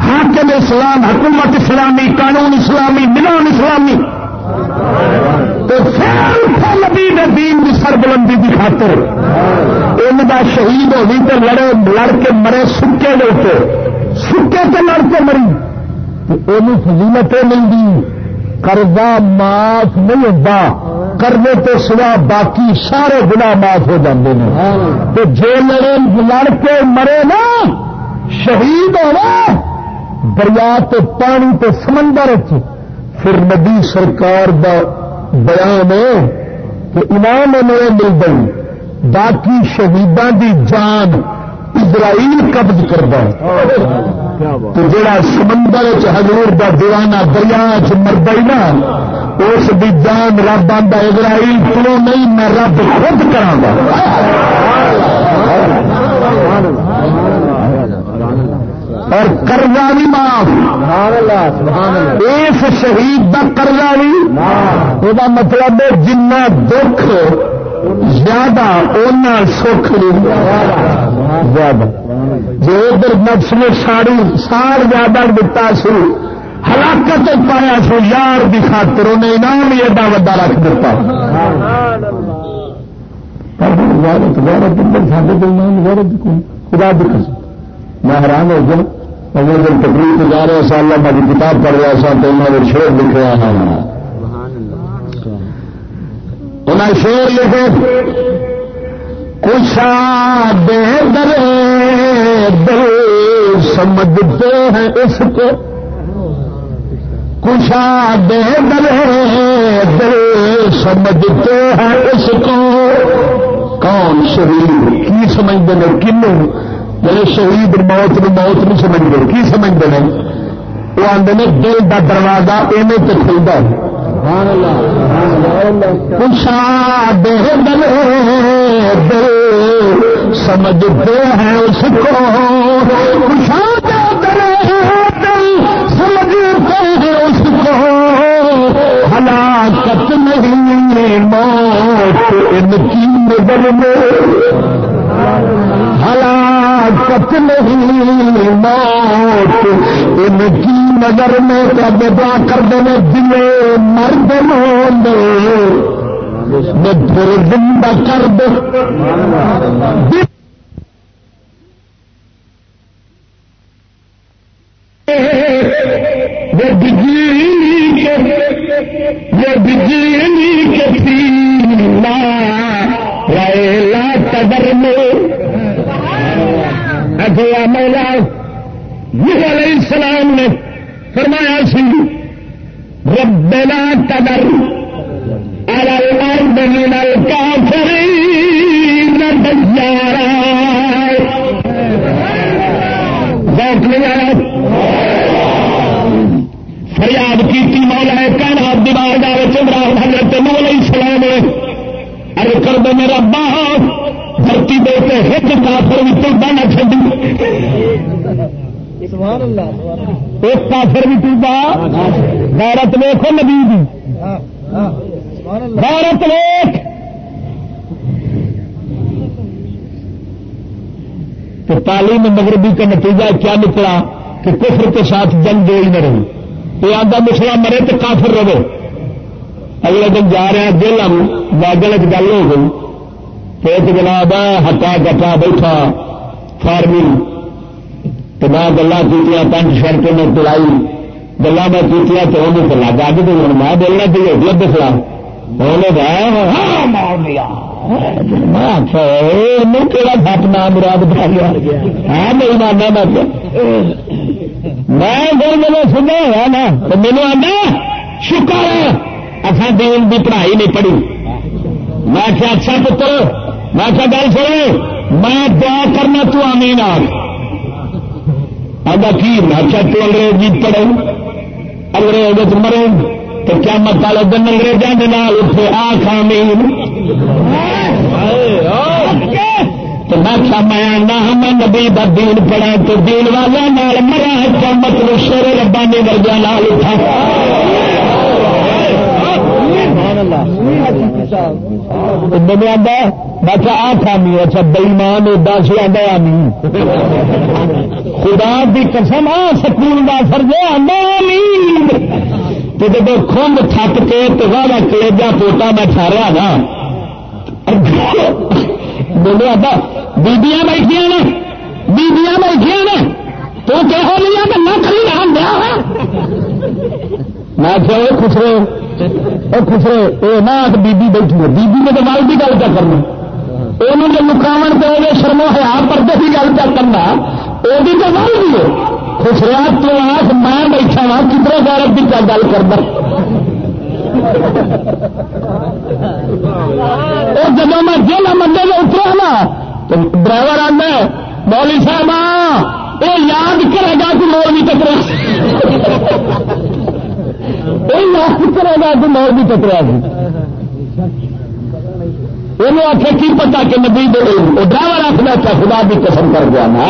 حاکم اسلام، حکومت اسلامی، قانون اسلامی، نظام اسلامی۔ تو نبی دین کی سربلندی کی خاطر ان کا شہید ہوگی تو لڑے، لڑ کے مرے، سکے کے سکے کے لڑ کے مری۔ یہ فضیلت ملتی قرضہ معاف نہیں ہوتا، کرنے تو سوا باقی سارے گنا معاف ہو جاتے ہیں تو جی لڑے لڑ کے مرے نا، شہید ہونا۔ دریا تو پانی تو سمندر پھر نبی سرکار دا بیان ہے کہ انعام میرے مل گئی۔ باقی شہیدان دی جان اسرائیل قبض کرتا تو جڑا سمندر حضور دا دیوانہ دریا چ مرد نا، اس کی جان رب آتا اسرائیل تو نہیں، میں رب خود کرا اور کرزا بھی معاف۔ اس شہید کا کرزا بھی یہ مطلب جنا دکھ زیادہ اونا سکھ زیادہ۔ جو ادھر نفس نے ساڑی سال زیادہ دتا سو ہلاکت پایا سو یار کی خاطر انہیں انعام ہی ایڈا وا رکھ دتا۔ خدا دکھ میں حیران ہو گیا۔ اگر دن تقریب جا رہا سا اللہ میں کتاب پڑھ رہا سا تو انہوں نے شیر لکھ رہا ہاں انہیں شیر لکھے۔ کشا دے درے دل سمجھتے ہیں اس کو۔ کشا دے دل دل سمجھتے ہیں اس کو۔ کون شہید؟ کی سمجھتے ہیں؟ کنو میرے شہید موت نو موت نہیں سمجھتے کی سمجھتے ہیں؟ وہ آدھے دل کا دروازہ ایویں تو کھلتا ہے۔ کشا دل سمجھتے ہیں اس کو۔ دل سمجھتے ہیں اس کو۔ ہلاکت نہیں، موت ان کی نظر میں۔ ہلاکت نہیں، موت۔ ان کی نظر میں کب دعا کر دے دلے مرد مو میں پھر زندہ کر دے۔ یہ بجلی یہ بجلی کے پیلا ریلا قدر میں اگلا مولا یہ علیہ السلام نے فرمایا سی، ربنا قدر على الارض من الكافرين ديارا ذوق نہیں آیا؟ فریاد کی مولا ہے کہنا دیوار دار چمران حضرت نو علیہ السلام نے ارے کر دے میرا باہ دھرتی دے کے ہٹ کافر بھی ٹوٹا نہ چڈی ایک کافر بھی ٹوٹا غیرت ویخو نبی دی۔ غیرت ویخ تو تعلیم مغربی کا نتیجہ کیا نکلا کہ کفر کے ساتھ جنگ ہی نہ رہی۔ یہ آدھا مسلا مرے تو کافر رہے اگلے دن جا رہے ہیں دل ہم واگل گل ہو گئی۔ تو ایک جناب ہٹا گٹا بیٹھا، فارمی۔ تو میں گلا کی پینٹ شرٹ میں تلائی۔ گلا میں کی تو انہوں کو لگا کے تو میں بولنا چاہیے ہوگی اب خلاف کہڑا سپ نام مراد بتا گیا ہاں میری ماننا میں میں جب سنا ہوا نا، تو میرے آنا شکر ہے، اصل دین کی پڑھائی نہیں پڑھی۔ میں کیا اچھا پتر، میں کیا گل سنو، میں دعا کرنا تو آمین آگ آگا کی؟ میں کیا تو انگریزی پڑھو، انگریز مرے تو کیا مت والے دن انگریزوں کے نال اتنے آ خامین تو میں کیا میں آنا ہاں, میں نبی کا دین پڑھا تو دین والوں مرا کیا مطلب شیر ربانی ورگیا نال اٹھا میں آتا میں کیا آ خامی اچھا بئیمان ادا سی آدھا آمی خدا کی قسم، آ سکون کا فرض آمین۔ تو جب خنگ تھک کے تو والا کلیجا پوٹا میں ٹھہرا نا۔ بولے آتا بیبیاں بیٹھیا نے، بیبیاں بیٹھیا نے۔ تو کہو لیا کہ نہ کھلی رہا میں کیا خسرے وہ خسرے یہ نہ بیبی بیٹھی ہے بیبی نے تو مال کی گل کیا کرنا انہوں نے مقام پہ وہ شرمو ہیا پردے کی گل کیا کرنا وہ بھی تو مال بھی ہے خسریا تو آس میں بیٹھا وا کتنے غیرت کی کیا گل کرنا جب میں جیل مندے میں اترا نا تو ڈرائیور آنا مولی صاحب یہ یاد کرے گا کہ مول بھی ٹکرا یہ کرے گا کہ مول بھی ٹکرا گی انہوں آخر کی پتا کہ نبی ڈرائیور آخر کیا خدا بھی قسم کر گیا میں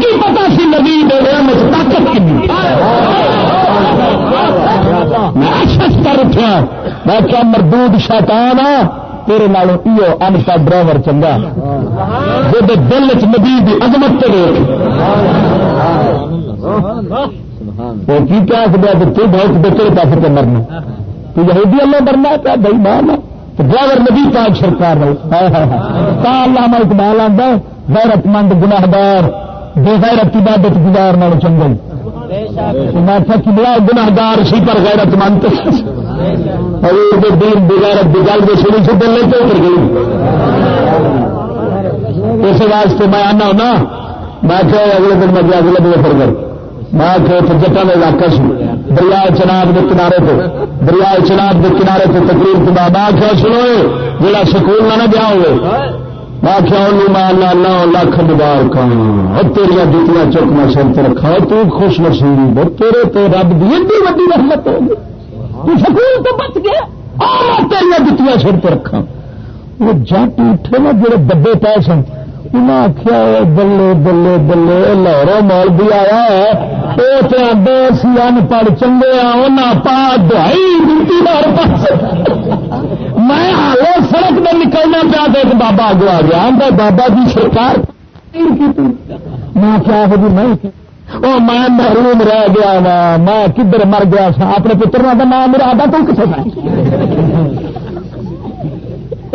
کی پتا سی نبی دے مجھ طاقت کی میں شخص کر اٹھا میں کیا مردود شیطان آ، تیرے نالوں ایو ان کا ڈرائیور چنگا۔ جب دل چ نبی دی عظمت تے وہ کی کیا کہ تو بہت بچے پیسے پہ مرنا تو یہودی اللہ مرنا کیا بھائی مان ڈرائیور نبی پاک سرکار اللہ اقبال آتا غیرت مند گناہدار بے غیرت عبادت گزار نال چنگل میں بلا گناہدار سی پر غیرت مند؟ دین بغیرت کی گل جو سنی سی دل تو اتر گئی۔ اس واسطے میں آنا ہونا، میں کہ اگلے دن میں اگلے دن پھر کر میں کہ جٹا کا علاقہ سی دریا چناب کے کنارے پہ دریا چناب کے کنارے پہ تقریب کے بعد میں کیا سنو جا سکول نہ گیا ہوئے۔ میں کیا لانا لاکھ دبار کا تیریا جتیاں چک میں سر رکھا تو خوش نصیب تیرے تو رب دی ویڈی رحمت ہوگی تو سکول تو بچ گیا۔ تیریا جتیاں سر پہ رکھا وہ جٹ اٹھے نا، جڑے دبے پائے سن۔ انہیں آخیا بلے بلے بلے لاہوروں مال بھی آیا وہ تو آدھے سی ان پڑھ چنگے انہیں پا دہائی ڈیوٹی مار پاس۔ میں ہالے سڑک میں نکلنا پیا تو ایک بابا اگو آ گیا آدھا بابا جی سرکار۔ میں کیا جی میں وہ میں محروم رہ گیا وا میں کدھر مر گیا سا؟ اپنے پتر کا نام میرا آدھا تو کتنے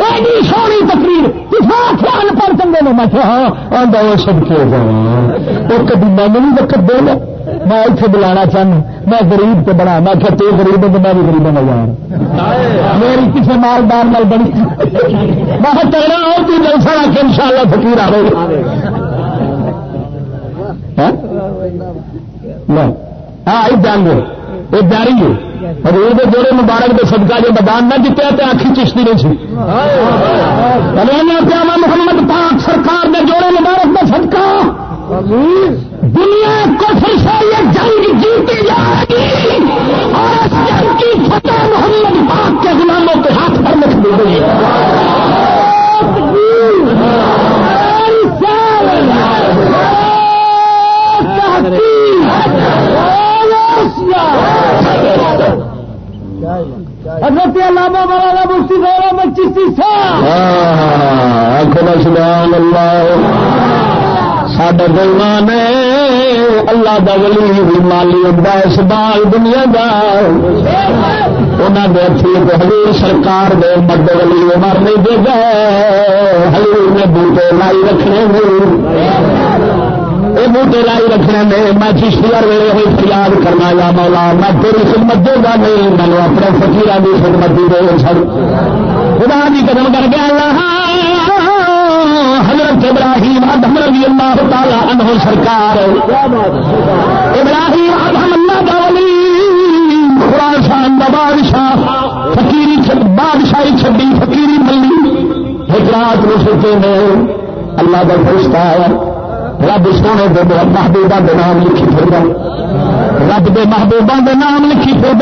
ایڈی سونی تقریر خیال پر چنگے نے میں ہاں وہ سب کے وہ کبھی میں نہیں وقت دے گا میں اتنے بلا چاہوں میں گریب تو بڑا، میں کہ تو گریب تو میں بھی گریب نہ یار میری کسی مالدار نال بڑی۔ میں تیرا اور تو جلسہ رکھ ان شاء اللہ فکیر ہاں؟ آ ہاں جان گے وہ جاری ہے۔ اور وہ جوڑے مبارک کے صدقہ جو بدان نہ جتیا تو آخی چشتی نہیں سی۔ ساڈا گلمان اللہ دا ولی مالی ہوں اس بال دنیا دا. انہوں نے اتھی حضور سرکار دے مد ولی مر نہیں دے گا حضور نے بوٹے لائی رکھنے یہ بوٹے لائی رکھنے میں میں چشتی ویلے ہوئی فریاد کرنا یا مولا، میں تیری خدمت دے گا نہیں، میں نے اپنے فکیر کی خدمت دی دے سر. خدا کی قدم کر کے اللہ. حضرت ابراہیم ادم رضی اللہ تعالی عنہ سرکار، ابراہیم ادم اللہ کا ولی خراسان کا بادشاہ، فقیری بادشاہی چھڈی فقیری ملی۔ ایک رات میں سوچے میں، اللہ کا فرشتہ ہے رب سونے دے محبوبہ دے نام لکھی پھر رب دے محبوبہ دے نام لکھی پھر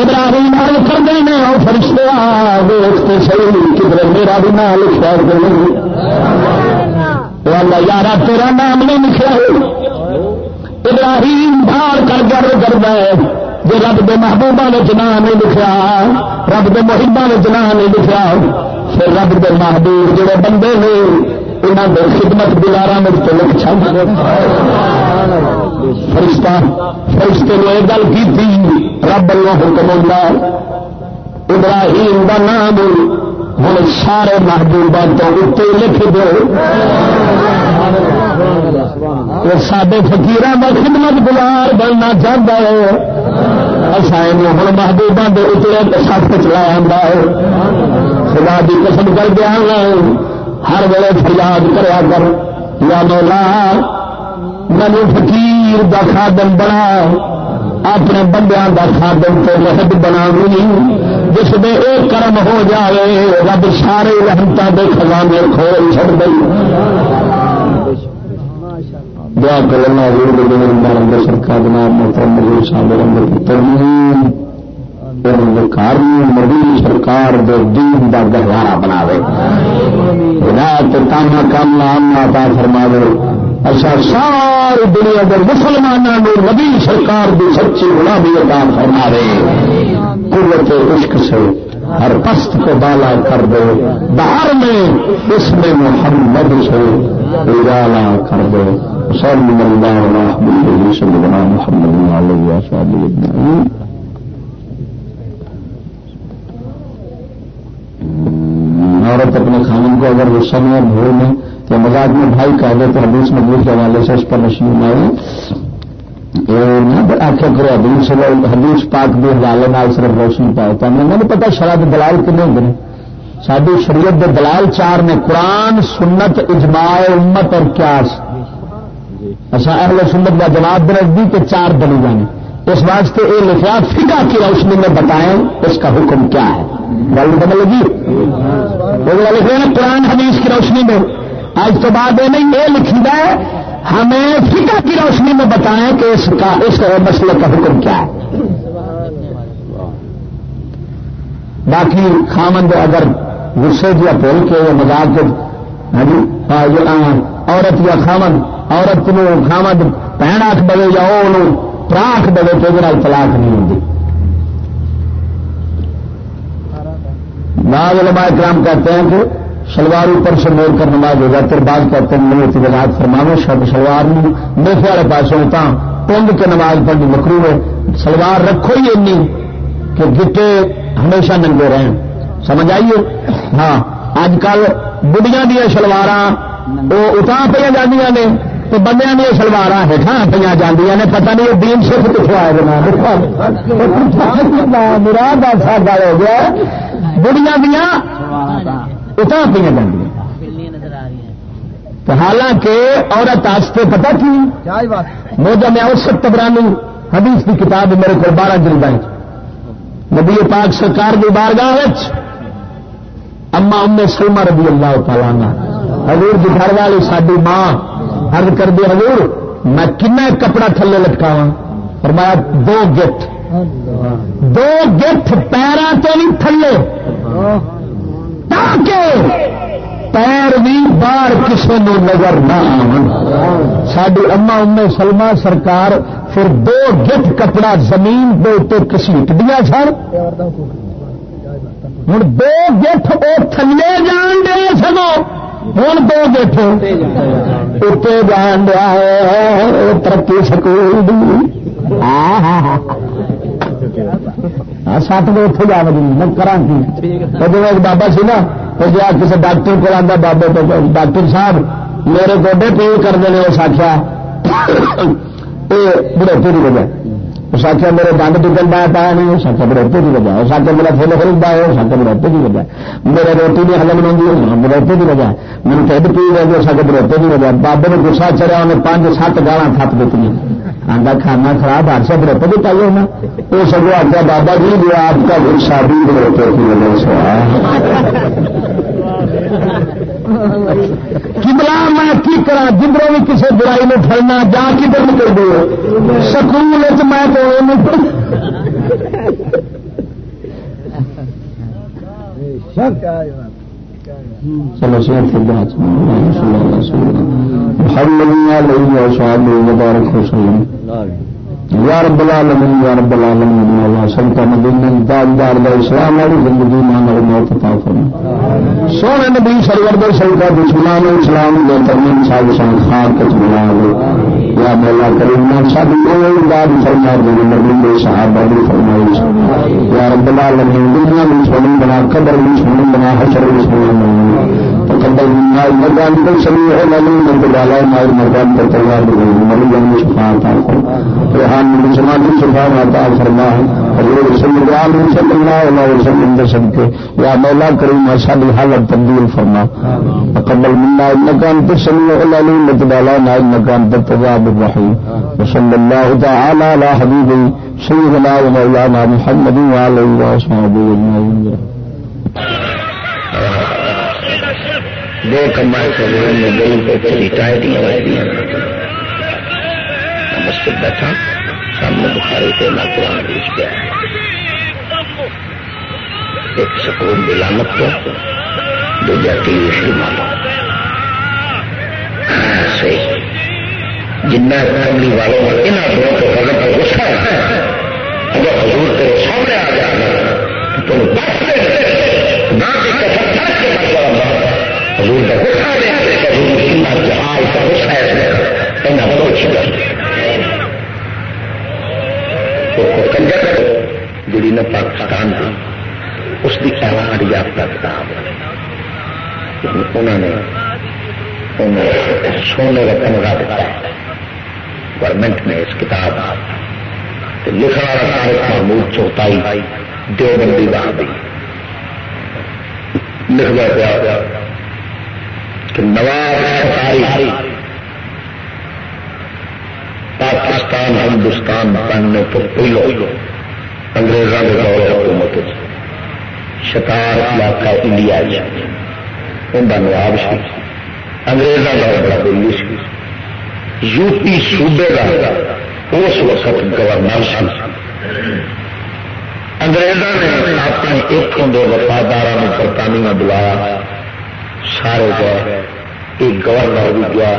ابراہیم حل کر دے نے فرشتے ویختے صحیح کدھر میرا بھی نام لکھا اللہ یار تیرا نام نہیں لکھا ابراہیم بھاڑ کر گر کرتا ہے جی رب دے محبوبہ نے نام نہیں لکھا رب دے محبا نے نام نہیں لکھا پھر رب دے محبوب جڑے بندے نے انہوں نے خدمت گزارا مجھ تو لکھ چل فرشتہ، فرشتے نے یہ گل کی تھی رب اللہ حکم اللہ ابراہیم کا نام ہوں سارے محبوبہ تو اتنے لکھ دو۔ سڈے فکیر کا خدمت گزار بننا چاہتا ہے۔ اصا ہوں محبوبہ کے اتنے سخت چلایا ہے۔ خدا کی قسم کر دیا ہر ویلے فریاد کریا کر۔ یا مولا مینو فقیر دا خادم بنا۔ اپنے بندیاں دا خادم تو رحد بنا جس میں ایک کرم ہو جائے، رب سارے رحمتہ دے خزانے کھول چڑ گئی دعا کرنا سرکار جناب محترم مزید صاحب نبی سرکار دے دین دا گہوارا بنا رات تانا کام آتا فرما دے اچھا ساری دنیا کے مسلمانوں نبی سرکار دی سچی غلامی عطا فرما دے قوت عشق سے ہر پست کو بالا کر دو باہر میں اس میں محمد سے اجالا کر دو صلی اللہ علیہ وسلم، محمد علیہ وسلم۔ عورت اپنے خامن کو اگر غصہ میں اور بھول میں تو مزاج میں بھائی کہہ دے تو حدیث مجبور کے حوالے سے اس پر نشین آئے۔ آخر کرو، حدیث حدیث پاک بھی حوالے نال صرف روشنی پائے تو ہمیں نہیں پتا شراب دلال کتنے ہوں ساری شریعت کے دلال چار نے، قرآن، سنت، اجماع، امت اور کیاس اچھا اہل سنت کا جواب درج دی چار دلی جانے۔ اس واسطے یہ لکھا فکا کی روشنی میں بتائیں اس کا حکم کیا ہے۔ گل بدل لگی لکھ قرآن، حدیث کی روشنی میں۔ آج تو بعد یہ نہیں یہ لکھی ہے ہمیں فکا کی روشنی میں بتائیں کہ اس کا اس مسئلے کا حکم کیا ہے۔ باقی خامند اگر غصے یا بول کے یا مزاق جی،, ہاں جی، ہاں، عورت یا خامد عورت خامد پہن آخ دے یا وہ پراخ دے تو طلاق نہیں ہوتی بعض علماء کرام کہتے ہیں کہ شلوار اوپر سے موڑ کر نماز ہو جاتے بعض کہتے ہیں نہیں ہوتی وجہ فرماو شب شلوار میفے والے پاس ہوتا پنگ کے نماز پڑھنی مکرو ہے۔ سلوار رکھو ہی اینی کہ گٹے ہمیشہ ننگے رہیں۔ سمجھ آئیے؟ ہاں اج کل بڑھیا دیا شلوار وہ اتنا پہ جانیا نے، تو بندے دیا سلوار ہٹا پہ جی نے پتا نہیں دین سکھ کتوں آئے مراد ساڈا ہو گیا۔ بڑھیا دیا اتنا پہ جی حالانکہ عورت آستے پتا کی موجہ میں اور سب تبرانی حدیث کی کتاب میرے کو بارہ جلد نبی پاک سرکار کی بارگاہ اما ام سلمہ رضی اللہ تعالیٰ حضور کی گھر والی ساری ماں ارد کر دیا حضور میں کن کپڑا تھلے لٹکاوا فرمایا دو گٹ دو گٹ پیروں تو بھی تھلے۔ تاکہ پیر بھی باہر کسی نے نظر نہ ساری اما ام سلما سرکار پھر دو گٹ کپڑا زمین دے تو کسیٹ دیا سر ہوں دو گٹ وہ تھلے جان دے سکو ہوں دو بیٹھے اتنے جان دیا ترقی سکول ہاں، سات دو اتنے جا بجے میں کرا کی؟ بابا سی نا، تو جی کسی ڈاکٹر کو آتا بابے تو ڈاکٹر صاحب، میرے گوڈے پی کرتے ہیں اس آخیا یہ بڑھوپے کی وجہ۔ اس آخیا میرے دند ٹکن پایا پایا نہیں، اس آخیا بڑھوپے کی وجہ۔ اس آخیا میرا فل فل پایا اس آخیا بڑھوپے کی وجہ۔ میرے روٹی نہیں ہلن ہوگی بڑھوپے کی وجہ۔ میرے ٹھڈ پی گئی اس آخر بڑھوپے کی وجہ۔ بابے نے گسا چڑیا انہیں پانچ سات گالا تھپ دیتی آدھا کھانا خراب، ہر سے بڑھوپے کی پائی ہونا۔ وہ سگو آخیا بابا جی جو آپ کا گسا بھی بڑھوپے کی کبلا میں کی کرا جدھر بھی کسی برائی میں پڑنا جا کدھر نکل دو سکول میں تو چلو سر ہر لگی لوگ مبارک ہو سکیں یا رب العالمین، یا رب العالمین مولا سنتا مدینہ دار دا اسلام والی زندگی مان اور موت عطا فرما۔ سونے نبی سرور دے سنتا دشمنان اسلام دے ترمن سال شان خان کچھ ملا لے یا مولا کریم نا سب کوئی داد فرما دے، نبی دے صحابہ دی فرمائش یا رب العالمین، دنیا میں سونے بنا، قبر میں سونے بنا، حشر میں سونے بنا۔ تقبل منا المدان کل سمیع العلیم رب العالمین مردان پر تیار دے مریم شفاعت آخر مسلمان سلطان عطا فرما حضور صلی اللہ علیہ وسلم دے صدقے یا مولا کریم ساری حالت تبدیل فرما۔ قبل منا انك انت السميع العليم وتعالى انك انت التواب الرحيم وصلى الله تعالى على حبيبه سيدنا ومولانا محمد وعلى اله وصحبه اجمعين دو کمائے کے لیے دل کو چلی ٹائٹ مسجد بیٹھا، سامنے بخاری پہ نہ قرآن بیچ گیا ایک سکون بلامت کو دو جاتی ہوئی مانو۔ ہاں، جن فیملی والوں میں ان آدمیوں کو غلط پر غصہ ہے۔ اگر حضور تیرے سامنے آ جانا تو تم بات نہ حضور کا غصہ دے حضور کی جہاز کا غصہ ہے اتنا بہت اچھی جڑی نے پاکستان کی اس کی ایوارڈ یافتہ کتاب انہوں نے سونے کا کمرہ دیتا ہے۔ گورنمنٹ نے اس کتاب لکھا محمود چوتائی، دیوبندی بہادی لکھتا پیا کہ نواب شکاری پاکستان، ہندوستان بننے تو پہلو انگریزوں کے دور حکومت شکار علاقہ انڈیا ان کا نواب سی انگریزوں کا بڑا دلی سی یو پی صوبے کا اس وقت گورنر سن۔ انگریزوں نے اپنے اتوں کے وفادار برطانیہ بلایا۔ سارے گئے، ایک گورنر بھی گیا،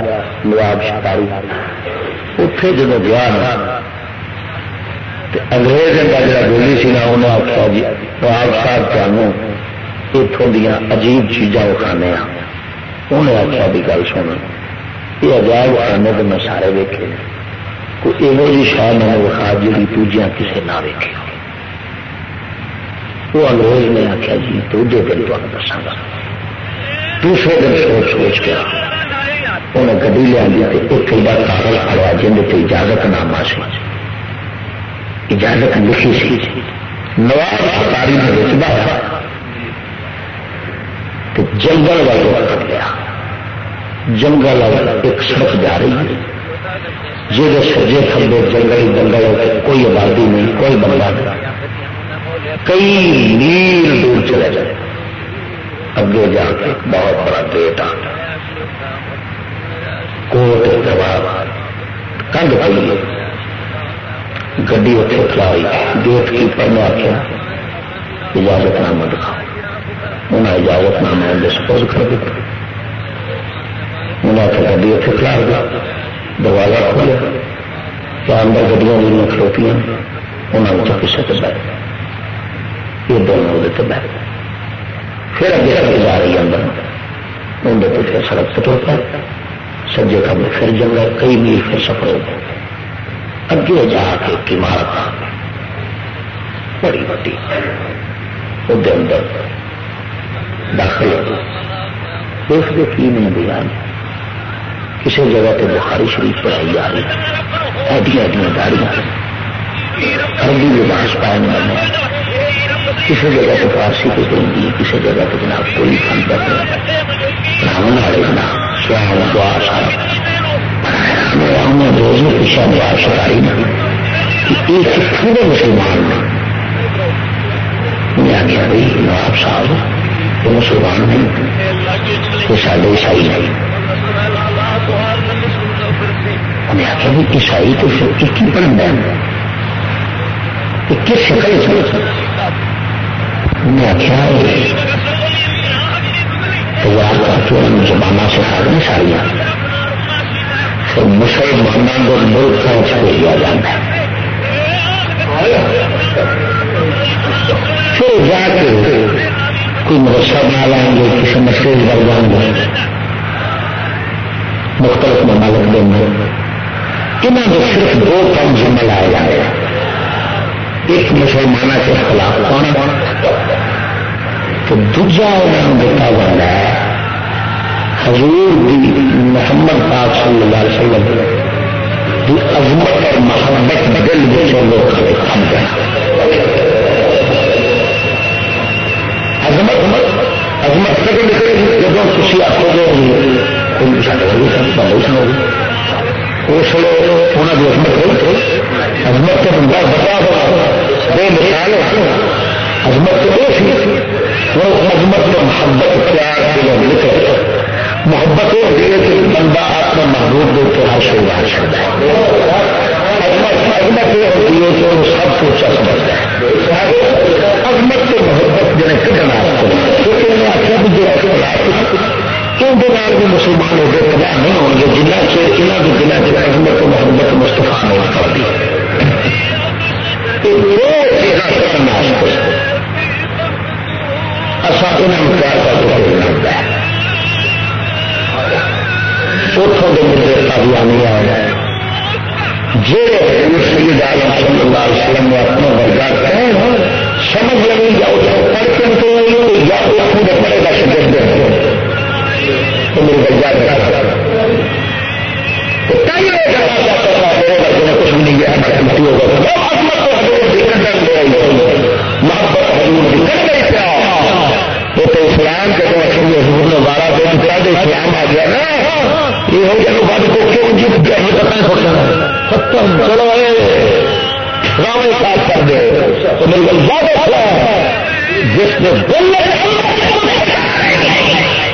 نواب شکاری۔ اتے جب گیا نا انگریز کا جڑا بولی سی نا انہیں آخیا جی نواب صاحب تمہوں اتوں دیا عجیب چیزاں وکھانے انہیں آخیا بھی گل سن، یہ عجائب خانے تو میں سارے ویکے کوئی یہو جی شاید میں نے وکھا جی دوجیاں کسی نہ ویکے وہ انگریز نے آخیا جی دوجے دن تمہیں دساگا دوسرے دن سوچ سوچ کے انہیں گڈی لیا ایک بار کاغذ پڑیا جن کے اجازت نامہ سی اجازت لکھی سی نواب سرکاری نے باہر تو جنگل والے وقت گیا۔ جنگل ایک سڑک جا رہی ہے۔ جی سجے کھمبے جنگل جنگل کوئی آبادی نہیں، کوئی بندہ نہیں۔ کئی میل دور چلے جائے اگے جا کے بہت بڑا گیٹ آ کوٹ کندھ پی گی اتنے کھلائی۔ گیٹ کیپر نے آخیا اجازت نامہ دکھاؤ۔ انہیں اجازت نامہ اندر سپوز کر دیا انہیں آخر گی اتنے کھلا دیا دروازہ کھولیا۔ کیا اندر گڈیاں جنہیں کھلوتی ہیں انہوں نے کسی سے بہ یہ دونوں وہ بہ پھر اگے سڑک جا رہی ہے اندر۔ اندر تو پھر سڑک سے ٹوٹتا سجے کم پھر جنگل کئی میل پھر سفر اگے جا کے ایک عمارت بڑی بڑی وہ اندر داخل ہو دیکھ دے کی نہیں بیان۔ کسی جگہ پہ بخاری شریف پڑھائی جا رہی۔ ایڈیاں ایڈیاں گاڑیاں۔ عربی لباس پائے بنے کسی جگہ پہ فارسی کی ہندی کسی جگہ پہ جناب کوئی فن کر براہن والے جناب، سیاح دعا سارا روز میں پوچھا نواب شکاری نے کہ یہ کتنے مسلمان نے میں آخیا بھائی نواب صاحب، وہ مسلمان نہیں۔ وہ سارے عیسائی نہیں۔ انہیں آخیا بھی عیسائی تو پھر ایک ہی بن رہے کس شکل سے؟ انہیں آخیا تو وہ آپ کا زمانہ سکھا ساریاں تو مسلمانوں کو ملک چھوڑ دیا جاتا ہے پھر جا کے کوئی مدرسہ بنا لائیں گے کسی مسجد بڑھ جائیں گے مختلف ممالک دیں گے انہوں نے صرف دو کام ذمہ لائے جائے گا ایک مسلمانوں کے خلاف پانا تو دوجا انہوں دیتا جا ہے، حضور دی محمد پاک صلی اللہ علیہ وسلم دی عظمت اور محبت دل بچوں لوگ کم گیا عظمت عظمت تک نکلے گی جب کسی آپ آخو گے کوئی سارے ہوگی سب بہت سنو اس لیے انہوں کی عظمت ہوئی۔ عظمت کے بندہ بتا ہوا بے مثال عظمت تو یہ سی، وہ عظمت میں محبت پیار دل لکھ محبت یہ ہوتی ہے کہ بندہ اپنے محبوب دے کے ہر شروع ہر سکتا ہے۔ عظمت یہ ہوتی ہے کہ وہ سب کو کچھ سمجھتا ہے۔ عظمت سے محبت جنہیں کٹنا آپ کو کیونکہ انہیں آخر بھی جو کیونکہ نال بھی مسلمان ہو گئے تباہ نہیں ہوں گے۔ جنہ سے انہوں کے دلوں سے عظمت و محبت مستفا نہیں کر دی۔ اصا انہوں کیا کرتے ہیں اتوں کے مدے قادیانی آئے جہے سید عالم صلی اللہ علیہ وسلم نے اپنا ورگا کریں سمجھ لگی جاؤ جاؤ پڑھ کے تو یا خود پڑے گا شکر دے۔ تو میرے بھیا نے کہا کچھ نہیں گیا محبت حضور نکل گئی کیا وہ تو اسلام کے حضور نے بارہ بیان کیا تو اسلام آ گیا۔ نا یہ ہو گیا بات کو کیوں جی بیان کرنا ہے سوچنا ختم، چلو رام کر دے۔ تو میرے کو زیادہ جس نے بولنے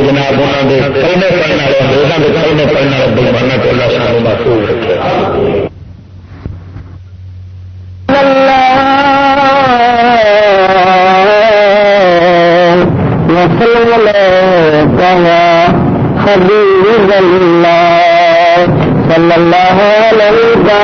جناب انہوں نے کلمے اللہ اللہ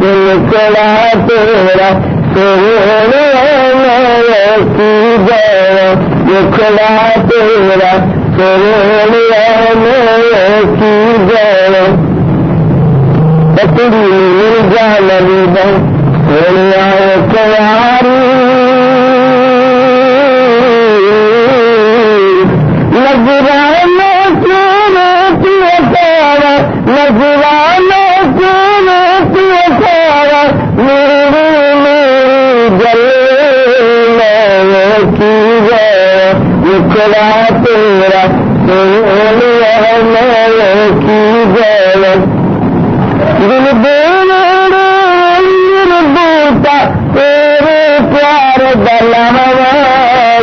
سلسلہ تیرا سونے میں کھلا تیرا سونے میں کی جڑ پتری مرزا لگی بن سویا کلاری لگ رہا لگ رہا نکلا تیرا میں کی جائے دل دل بوتا، تیرے پیار دلانا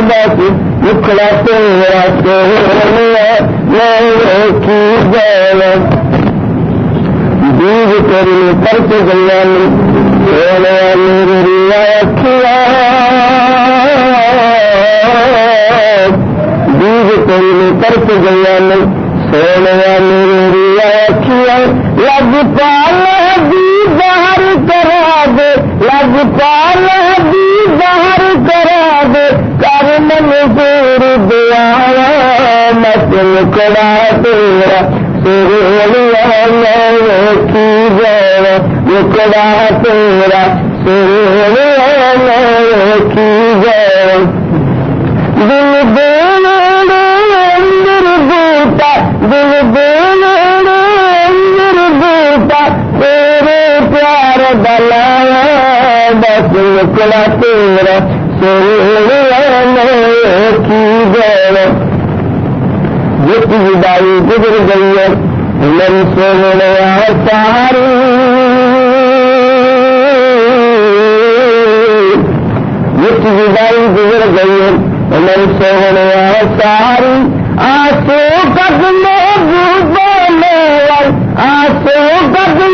بس نکلا تیرا سونے میں کی جائے بیج تیری پر کے گیا سونے ریا بیج تیری پر کے گیا سونے میری ریا لگ پال بھی باہر کرا دے لگ پال بھی باہر کرا دے، کر من پور دیا مت نکلا تیرا سر کی جائے نکلا تیرا سر کی جائے پیار دلایا بس نکلا تیرا کی جس جدائی گزر گئی ہے من سے ملیا ساری جس جدائی گزر گئی ہے من سے ملیا ساری آسو قدم آسو قدم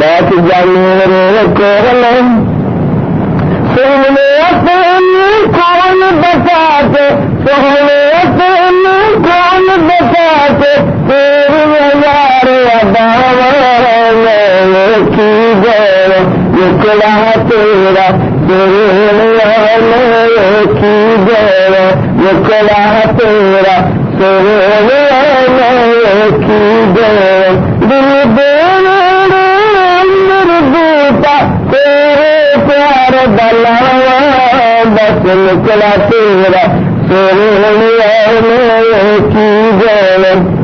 بیٹھ جا میرے کو رب فرمایا کون بتا کے سونے کون بتا کے تیرے یار کی جائے نکلا تیرا سر کی جائے نکلا تیرا سر کی جائے بس نکلا تیرا سر کی جانب